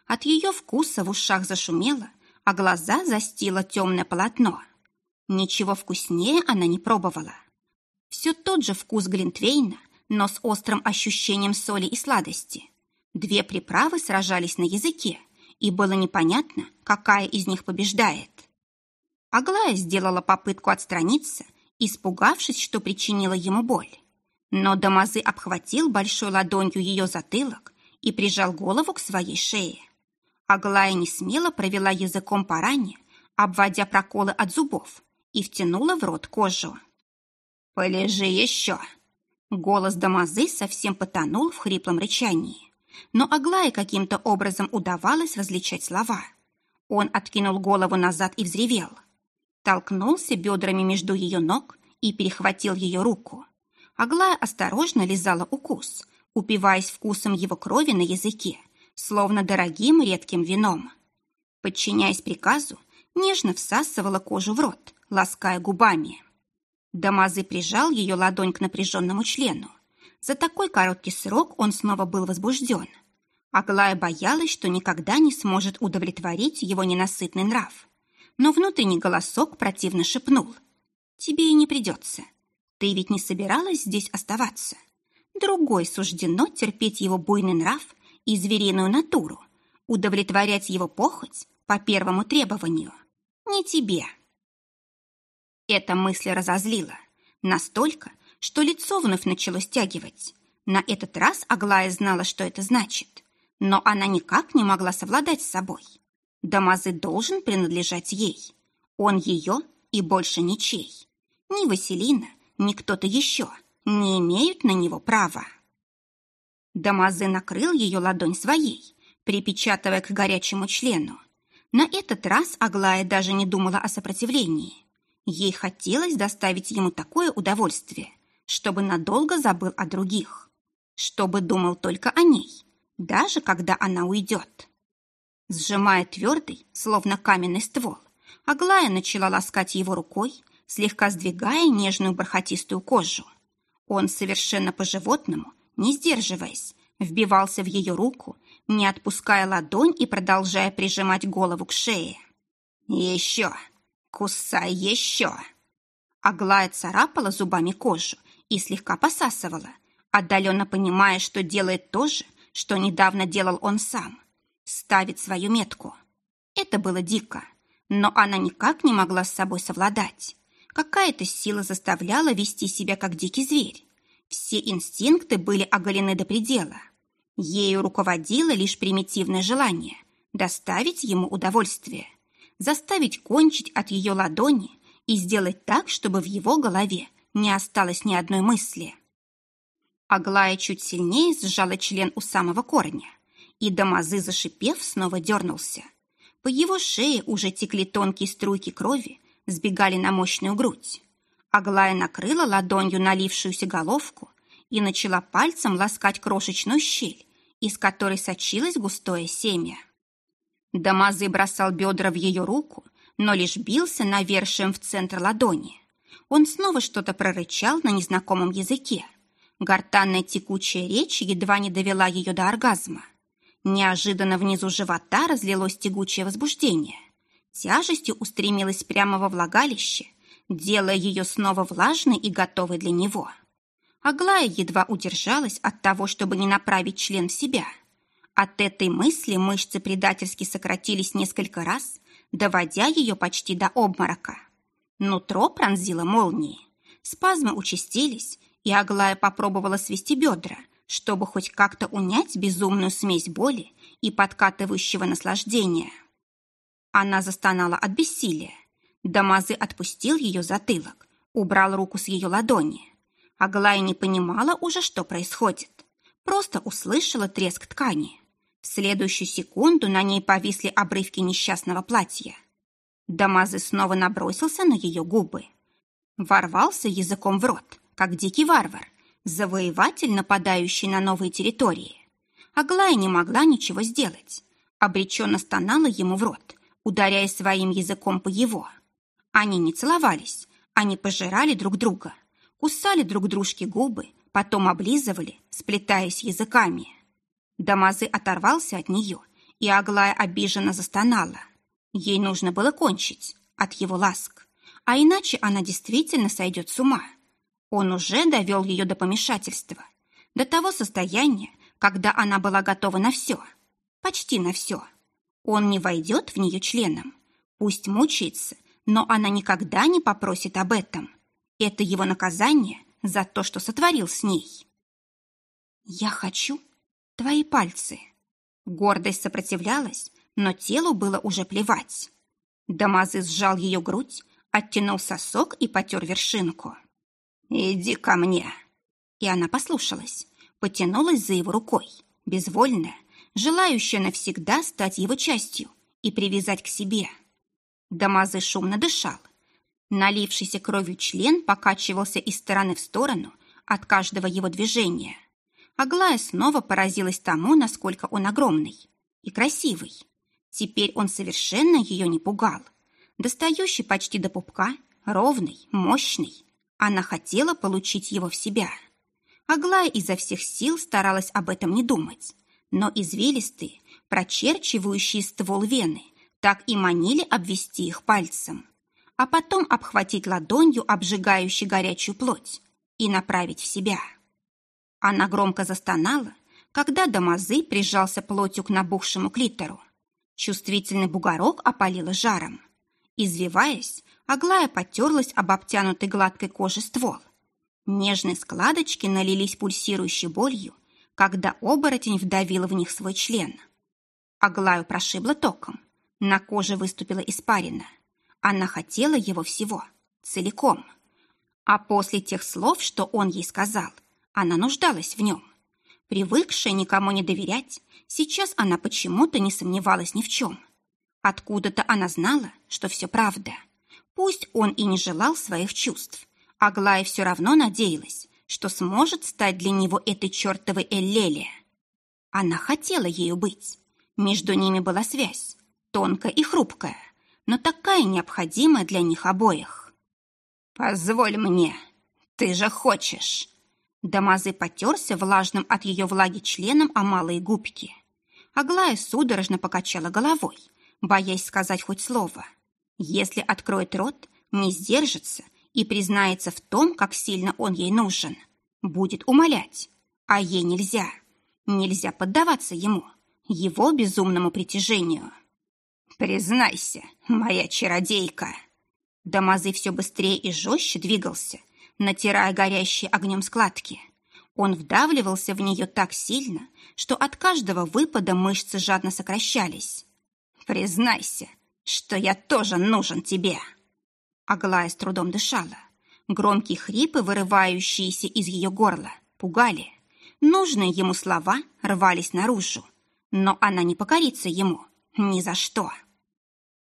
От ее вкуса в ушах зашумело, а глаза застило темное полотно. Ничего вкуснее она не пробовала. Все тот же вкус Глинтвейна, но с острым ощущением соли и сладости. Две приправы сражались на языке, и было непонятно, какая из них побеждает. Аглая сделала попытку отстраниться, испугавшись, что причинила ему боль. Но Дамазы обхватил большой ладонью ее затылок и прижал голову к своей шее. Аглая не смело провела языком по ране, обводя проколы от зубов, и втянула в рот кожу. «Полежи еще!» Голос Дамазы совсем потонул в хриплом рычании. Но Аглае каким-то образом удавалось различать слова. Он откинул голову назад и взревел. Толкнулся бедрами между ее ног и перехватил ее руку. Аглая осторожно лизала укус, упиваясь вкусом его крови на языке, словно дорогим редким вином. Подчиняясь приказу, нежно всасывала кожу в рот, лаская губами. Дамазы прижал ее ладонь к напряженному члену. За такой короткий срок он снова был возбужден. Аглая боялась, что никогда не сможет удовлетворить его ненасытный нрав. Но внутренний голосок противно шепнул. «Тебе и не придется. Ты ведь не собиралась здесь оставаться. Другой суждено терпеть его буйный нрав и звериную натуру, удовлетворять его похоть по первому требованию. Не тебе». Эта мысль разозлила. Настолько, что лицо вновь начало стягивать. На этот раз Аглая знала, что это значит. Но она никак не могла совладать с собой. Дамазы должен принадлежать ей. Он ее и больше ничей. Ни Василина, ни кто-то еще не имеют на него права. Дамазы накрыл ее ладонь своей, припечатывая к горячему члену. На этот раз Аглая даже не думала о сопротивлении. Ей хотелось доставить ему такое удовольствие, чтобы надолго забыл о других, чтобы думал только о ней, даже когда она уйдет. Сжимая твердый, словно каменный ствол, Аглая начала ласкать его рукой, слегка сдвигая нежную бархатистую кожу. Он совершенно по-животному, не сдерживаясь, вбивался в ее руку, не отпуская ладонь и продолжая прижимать голову к шее. «Еще!» «Кусай еще!» Аглая царапала зубами кожу и слегка посасывала, отдаленно понимая, что делает то же, что недавно делал он сам. Ставит свою метку. Это было дико, но она никак не могла с собой совладать. Какая-то сила заставляла вести себя как дикий зверь. Все инстинкты были оголены до предела. Ею руководило лишь примитивное желание доставить ему удовольствие заставить кончить от ее ладони и сделать так, чтобы в его голове не осталось ни одной мысли. Аглая чуть сильнее сжала член у самого корня, и Дамазы, зашипев, снова дернулся. По его шее уже текли тонкие струйки крови, сбегали на мощную грудь. Аглая накрыла ладонью налившуюся головку и начала пальцем ласкать крошечную щель, из которой сочилось густое семя. Дамазы бросал бедра в ее руку, но лишь бился навершием в центр ладони. Он снова что-то прорычал на незнакомом языке. Гортанная текучая речь едва не довела ее до оргазма. Неожиданно внизу живота разлилось тягучее возбуждение. Тяжестью устремилась прямо во влагалище, делая ее снова влажной и готовой для него. Аглая едва удержалась от того, чтобы не направить член в себя. От этой мысли мышцы предательски сократились несколько раз, доводя ее почти до обморока. Нутро пронзило молнией. Спазмы участились, и Аглая попробовала свести бедра, чтобы хоть как-то унять безумную смесь боли и подкатывающего наслаждения. Она застонала от бессилия. Дамазы отпустил ее затылок, убрал руку с ее ладони. Аглая не понимала уже, что происходит. Просто услышала треск ткани. В следующую секунду на ней повисли обрывки несчастного платья. Дамазы снова набросился на ее губы. Ворвался языком в рот, как дикий варвар, завоеватель, нападающий на новые территории. Аглая не могла ничего сделать. Обреченно стонала ему в рот, ударяя своим языком по его. Они не целовались, они пожирали друг друга, кусали друг дружке губы, потом облизывали, сплетаясь языками. Дамазы оторвался от нее, и Аглая обиженно застонала. Ей нужно было кончить от его ласк, а иначе она действительно сойдет с ума. Он уже довел ее до помешательства, до того состояния, когда она была готова на все, почти на все. Он не войдет в нее членом, пусть мучается, но она никогда не попросит об этом. Это его наказание за то, что сотворил с ней. «Я хочу твои пальцы». Гордость сопротивлялась, но телу было уже плевать. Дамазы сжал ее грудь, оттянул сосок и потер вершинку. «Иди ко мне!» И она послушалась, потянулась за его рукой, безвольная, желающая навсегда стать его частью и привязать к себе. Дамазы шумно дышал. Налившийся кровью член покачивался из стороны в сторону от каждого его движения. Аглая снова поразилась тому, насколько он огромный и красивый. Теперь он совершенно ее не пугал. Достающий почти до пупка, ровный, мощный. Она хотела получить его в себя. Аглая изо всех сил старалась об этом не думать. Но извилистые, прочерчивающие ствол вены – так и манили обвести их пальцем, а потом обхватить ладонью обжигающую горячую плоть и направить в себя. Она громко застонала, когда Дамазы прижался плотью к набухшему клитору. Чувствительный бугорок опалило жаром. Извиваясь, Аглая потерлась об обтянутой гладкой коже ствол. Нежные складочки налились пульсирующей болью, когда оборотень вдавил в них свой член. Аглаю прошибло током. На коже выступила испарина. Она хотела его всего, целиком. А после тех слов, что он ей сказал, она нуждалась в нем. Привыкшая никому не доверять, сейчас она почему-то не сомневалась ни в чем. Откуда-то она знала, что все правда. Пусть он и не желал своих чувств, Аглая все равно надеялась, что сможет стать для него этой чертовой Эллеле. Она хотела ею быть. Между ними была связь, тонкая и хрупкая, но такая необходимая для них обоих. «Позволь мне, ты же хочешь!» Дамазы потерся влажным от ее влаги членом о малые губки. Аглая судорожно покачала головой, боясь сказать хоть слово. Если откроет рот, не сдержится и признается в том, как сильно он ей нужен. Будет умолять, а ей нельзя. Нельзя поддаваться ему, его безумному притяжению. «Признайся, моя чародейка!» Дамазы все быстрее и жестче двигался, натирая горящие огнем складки. Он вдавливался в нее так сильно, что от каждого выпада мышцы жадно сокращались. «Признайся, что я тоже нужен тебе!» Аглая с трудом дышала. Громкие хрипы, вырывающиеся из ее горла, пугали. Нужные ему слова рвались наружу, но она не покорится ему ни за что.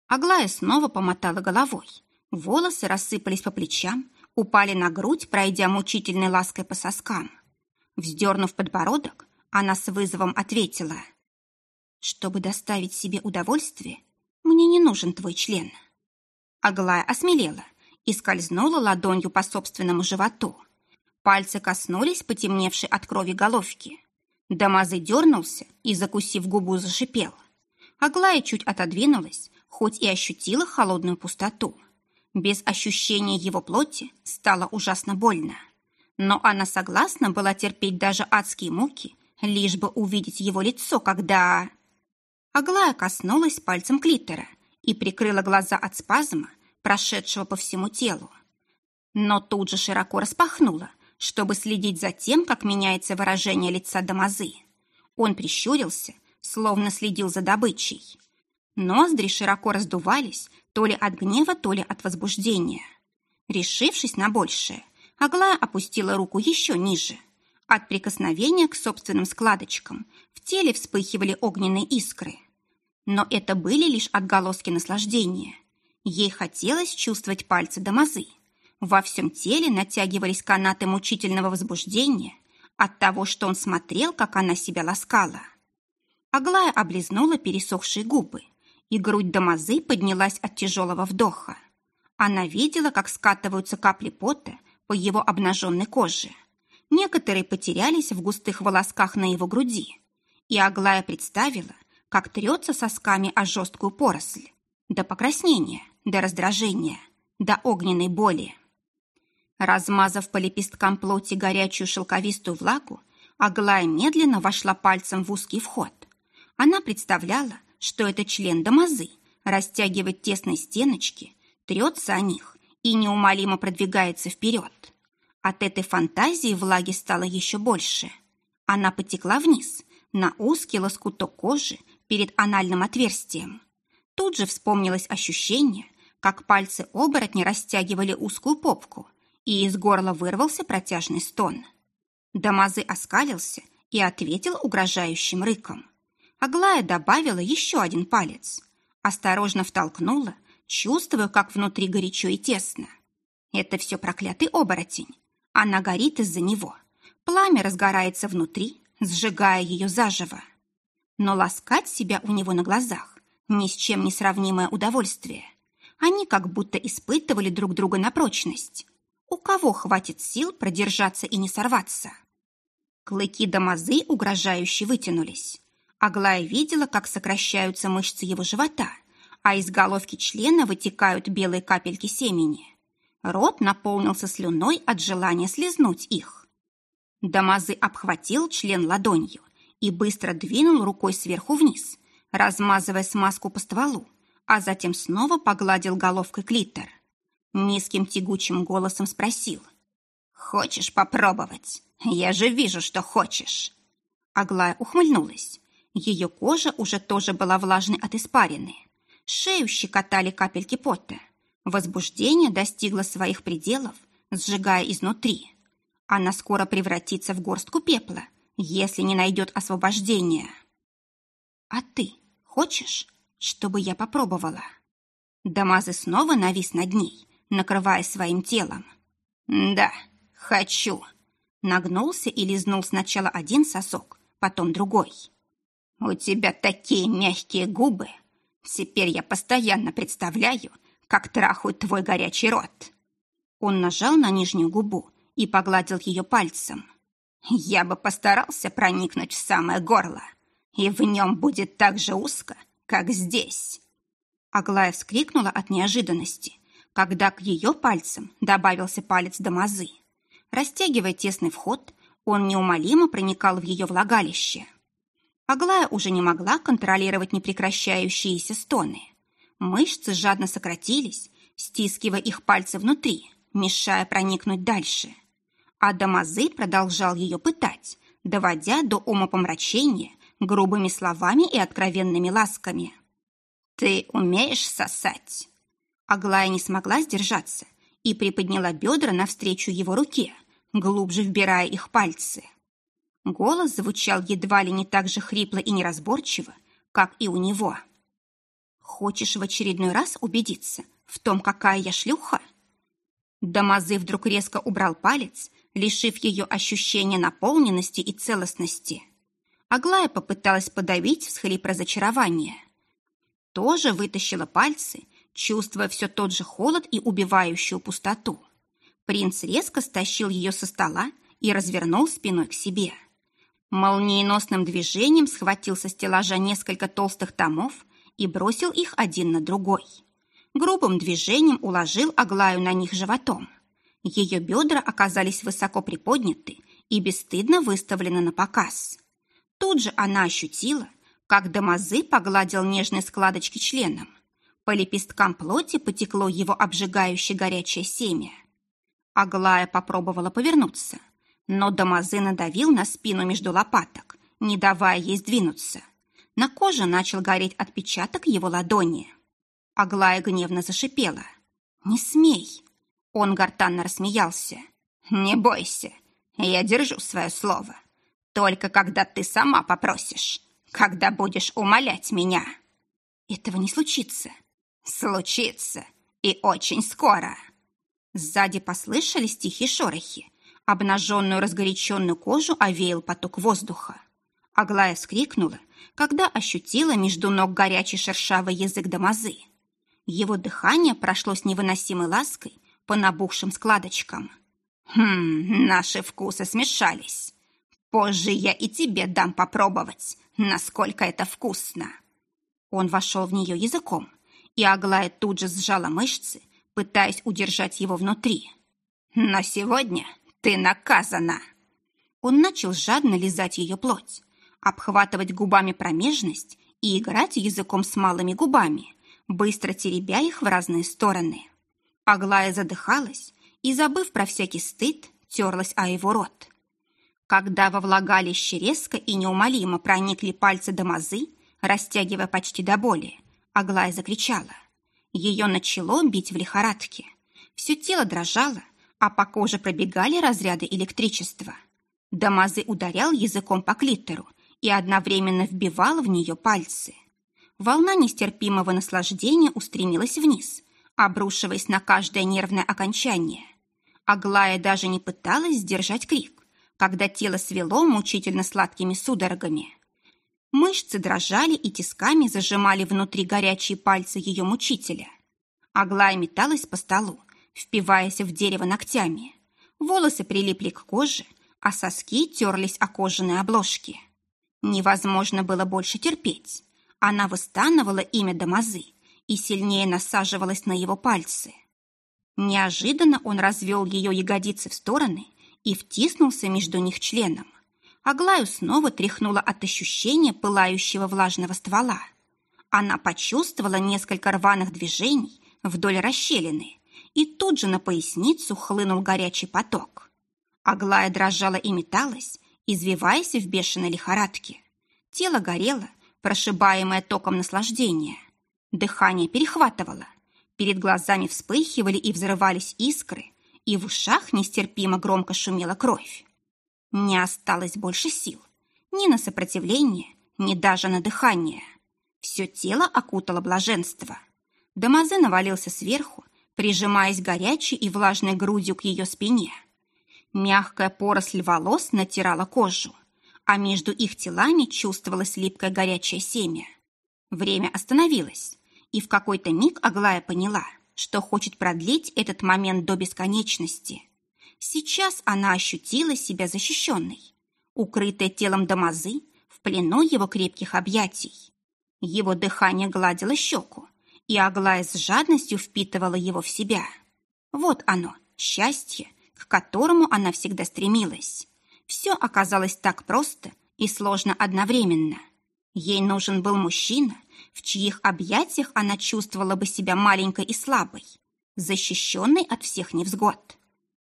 Аглая снова помотала головой. Волосы рассыпались по плечам, упали на грудь, пройдя мучительной лаской по соскам. Вздернув подбородок, она с вызовом ответила. «Чтобы доставить себе удовольствие, мне не нужен твой член». Аглая осмелела и скользнула ладонью по собственному животу. Пальцы коснулись потемневшей от крови головки. Дамазы дернулся и, закусив губу, зашипел. Аглая чуть отодвинулась, хоть и ощутила холодную пустоту. Без ощущения его плоти стало ужасно больно. Но она согласна была терпеть даже адские муки, лишь бы увидеть его лицо, когда... Аглая коснулась пальцем клитора и прикрыла глаза от спазма, прошедшего по всему телу. Но тут же широко распахнула, чтобы следить за тем, как меняется выражение лица Дамазы. Он прищурился, словно следил за добычей. Ноздри широко раздувались, то ли от гнева, то ли от возбуждения. Решившись на большее, Аглая опустила руку еще ниже. От прикосновения к собственным складочкам в теле вспыхивали огненные искры. Но это были лишь отголоски наслаждения. Ей хотелось чувствовать пальцы Дамазы. Во всем теле натягивались канаты мучительного возбуждения от того, что он смотрел, как она себя ласкала. Аглая облизнула пересохшие губы, и грудь Дамазы поднялась от тяжелого вдоха. Она видела, как скатываются капли пота по его обнаженной коже. Некоторые потерялись в густых волосках на его груди, и Аглая представила, как трется сосками о жесткую поросль. До покраснения, до раздражения, до огненной боли. Размазав по лепесткам плоти горячую шелковистую влагу, Аглая медленно вошла пальцем в узкий вход. Она представляла, что это член Дамазы, растягивает тесные стеночки, трется о них и неумолимо продвигается вперед. От этой фантазии влаги стало еще больше. Она потекла вниз, на узкий лоскуток кожи перед анальным отверстием. Тут же вспомнилось ощущение, как пальцы оборотня растягивали узкую попку, и из горла вырвался протяжный стон. Дамазы оскалился и ответил угрожающим рыком. Аглая добавила еще один палец. Осторожно втолкнула, чувствуя, как внутри горячо и тесно. Это все проклятый оборотень. Она горит из-за него. Пламя разгорается внутри, сжигая ее заживо но ласкать себя у него на глазах ни с чем не сравнимое удовольствие. Они как будто испытывали друг друга на прочность. У кого хватит сил продержаться и не сорваться? Клыки Дамазы угрожающе вытянулись. Аглая видела, как сокращаются мышцы его живота, а из головки члена вытекают белые капельки семени. Рот наполнился слюной от желания слезнуть их. Дамазы обхватил член ладонью и быстро двинул рукой сверху вниз, размазывая смазку по стволу, а затем снова погладил головкой клитор. Низким тягучим голосом спросил. «Хочешь попробовать? Я же вижу, что хочешь!» Аглая ухмыльнулась. Ее кожа уже тоже была влажной от испарины. Шею щекотали капельки пота. Возбуждение достигло своих пределов, сжигая изнутри. Она скоро превратится в горстку пепла, если не найдет освобождения. А ты хочешь, чтобы я попробовала? Дамазы снова навис над ней, накрывая своим телом. Да, хочу. Нагнулся и лизнул сначала один сосок, потом другой. У тебя такие мягкие губы. Теперь я постоянно представляю, как трахают твой горячий рот. Он нажал на нижнюю губу и погладил ее пальцем. Я бы постарался проникнуть в самое горло, и в нем будет так же узко, как здесь. Аглая вскрикнула от неожиданности, когда к ее пальцам добавился палец Дамазы. Растягивая тесный вход, он неумолимо проникал в ее влагалище. Аглая уже не могла контролировать непрекращающиеся стоны. Мышцы жадно сократились, стискивая их пальцы внутри, мешая проникнуть дальше а Дамазы продолжал ее пытать, доводя до умопомрачения грубыми словами и откровенными ласками. «Ты умеешь сосать?» Аглая не смогла сдержаться и приподняла бедра навстречу его руке, глубже вбирая их пальцы. Голос звучал едва ли не так же хрипло и неразборчиво, как и у него. «Хочешь в очередной раз убедиться в том, какая я шлюха?» Дамазы вдруг резко убрал палец, лишив ее ощущения наполненности и целостности. Аглая попыталась подавить всхлип разочарования. Тоже вытащила пальцы, чувствуя все тот же холод и убивающую пустоту. Принц резко стащил ее со стола и развернул спиной к себе. Молниеносным движением схватил со стеллажа несколько толстых томов и бросил их один на другой. Грубым движением уложил Аглаю на них животом. Ее бедра оказались высоко приподняты и бесстыдно выставлены на показ. Тут же она ощутила, как Дамазы погладил нежные складочки членом. По лепесткам плоти потекло его обжигающее горячее семя. Аглая попробовала повернуться, но Дамазы надавил на спину между лопаток, не давая ей сдвинуться. На коже начал гореть отпечаток его ладони. Аглая гневно зашипела. «Не смей!» Он гортанно рассмеялся. «Не бойся, я держу свое слово. Только когда ты сама попросишь, когда будешь умолять меня». «Этого не случится». «Случится, и очень скоро». Сзади послышались тихие шорохи. Обнаженную разгоряченную кожу овеял поток воздуха. Аглая вскрикнула, когда ощутила между ног горячий шершавый язык Дамазы. Его дыхание прошло с невыносимой лаской по набухшим складочкам. «Хм, наши вкусы смешались. Позже я и тебе дам попробовать, насколько это вкусно». Он вошел в нее языком, и Аглая тут же сжала мышцы, пытаясь удержать его внутри. «Но сегодня ты наказана!» Он начал жадно лизать ее плоть, обхватывать губами промежность и играть языком с малыми губами, быстро теребя их в разные стороны. Аглая задыхалась и, забыв про всякий стыд, терлась о его рот. Когда во влагалище резко и неумолимо проникли пальцы Дамазы, растягивая почти до боли, Аглая закричала. Ее начало бить в лихорадке. Все тело дрожало, а по коже пробегали разряды электричества. Дамазы ударял языком по клитору и одновременно вбивал в нее пальцы. Волна нестерпимого наслаждения устремилась вниз, обрушиваясь на каждое нервное окончание. Аглая даже не пыталась сдержать крик, когда тело свело мучительно сладкими судорогами. Мышцы дрожали и тисками зажимали внутри горячие пальцы ее мучителя. Аглая металась по столу, впиваясь в дерево ногтями. Волосы прилипли к коже, а соски терлись о кожаные обложки. Невозможно было больше терпеть. Она выстанывала имя Дамазы и сильнее насаживалась на его пальцы. Неожиданно он развел ее ягодицы в стороны и втиснулся между них членом. Аглаю снова тряхнула от ощущения пылающего влажного ствола. Она почувствовала несколько рваных движений вдоль расщелины, и тут же на поясницу хлынул горячий поток. Аглая дрожала и металась, извиваясь в бешеной лихорадке. Тело горело, прошибаемое током наслаждения. Дыхание перехватывало. Перед глазами вспыхивали и взрывались искры, и в ушах нестерпимо громко шумела кровь. Не осталось больше сил. Ни на сопротивление, ни даже на дыхание. Все тело окутало блаженство. Дамазе навалился сверху, прижимаясь горячей и влажной грудью к ее спине. Мягкая поросль волос натирала кожу, а между их телами чувствовалось липкое горячее семя. Время остановилось, и в какой-то миг Аглая поняла, что хочет продлить этот момент до бесконечности. Сейчас она ощутила себя защищенной, укрытая телом Дамазы в плену его крепких объятий. Его дыхание гладило щеку, и Аглая с жадностью впитывала его в себя. Вот оно, счастье, к которому она всегда стремилась. Все оказалось так просто и сложно одновременно. Ей нужен был мужчина, в чьих объятиях она чувствовала бы себя маленькой и слабой, защищенной от всех невзгод.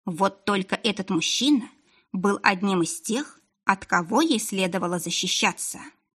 Вот только этот мужчина был одним из тех, от кого ей следовало защищаться.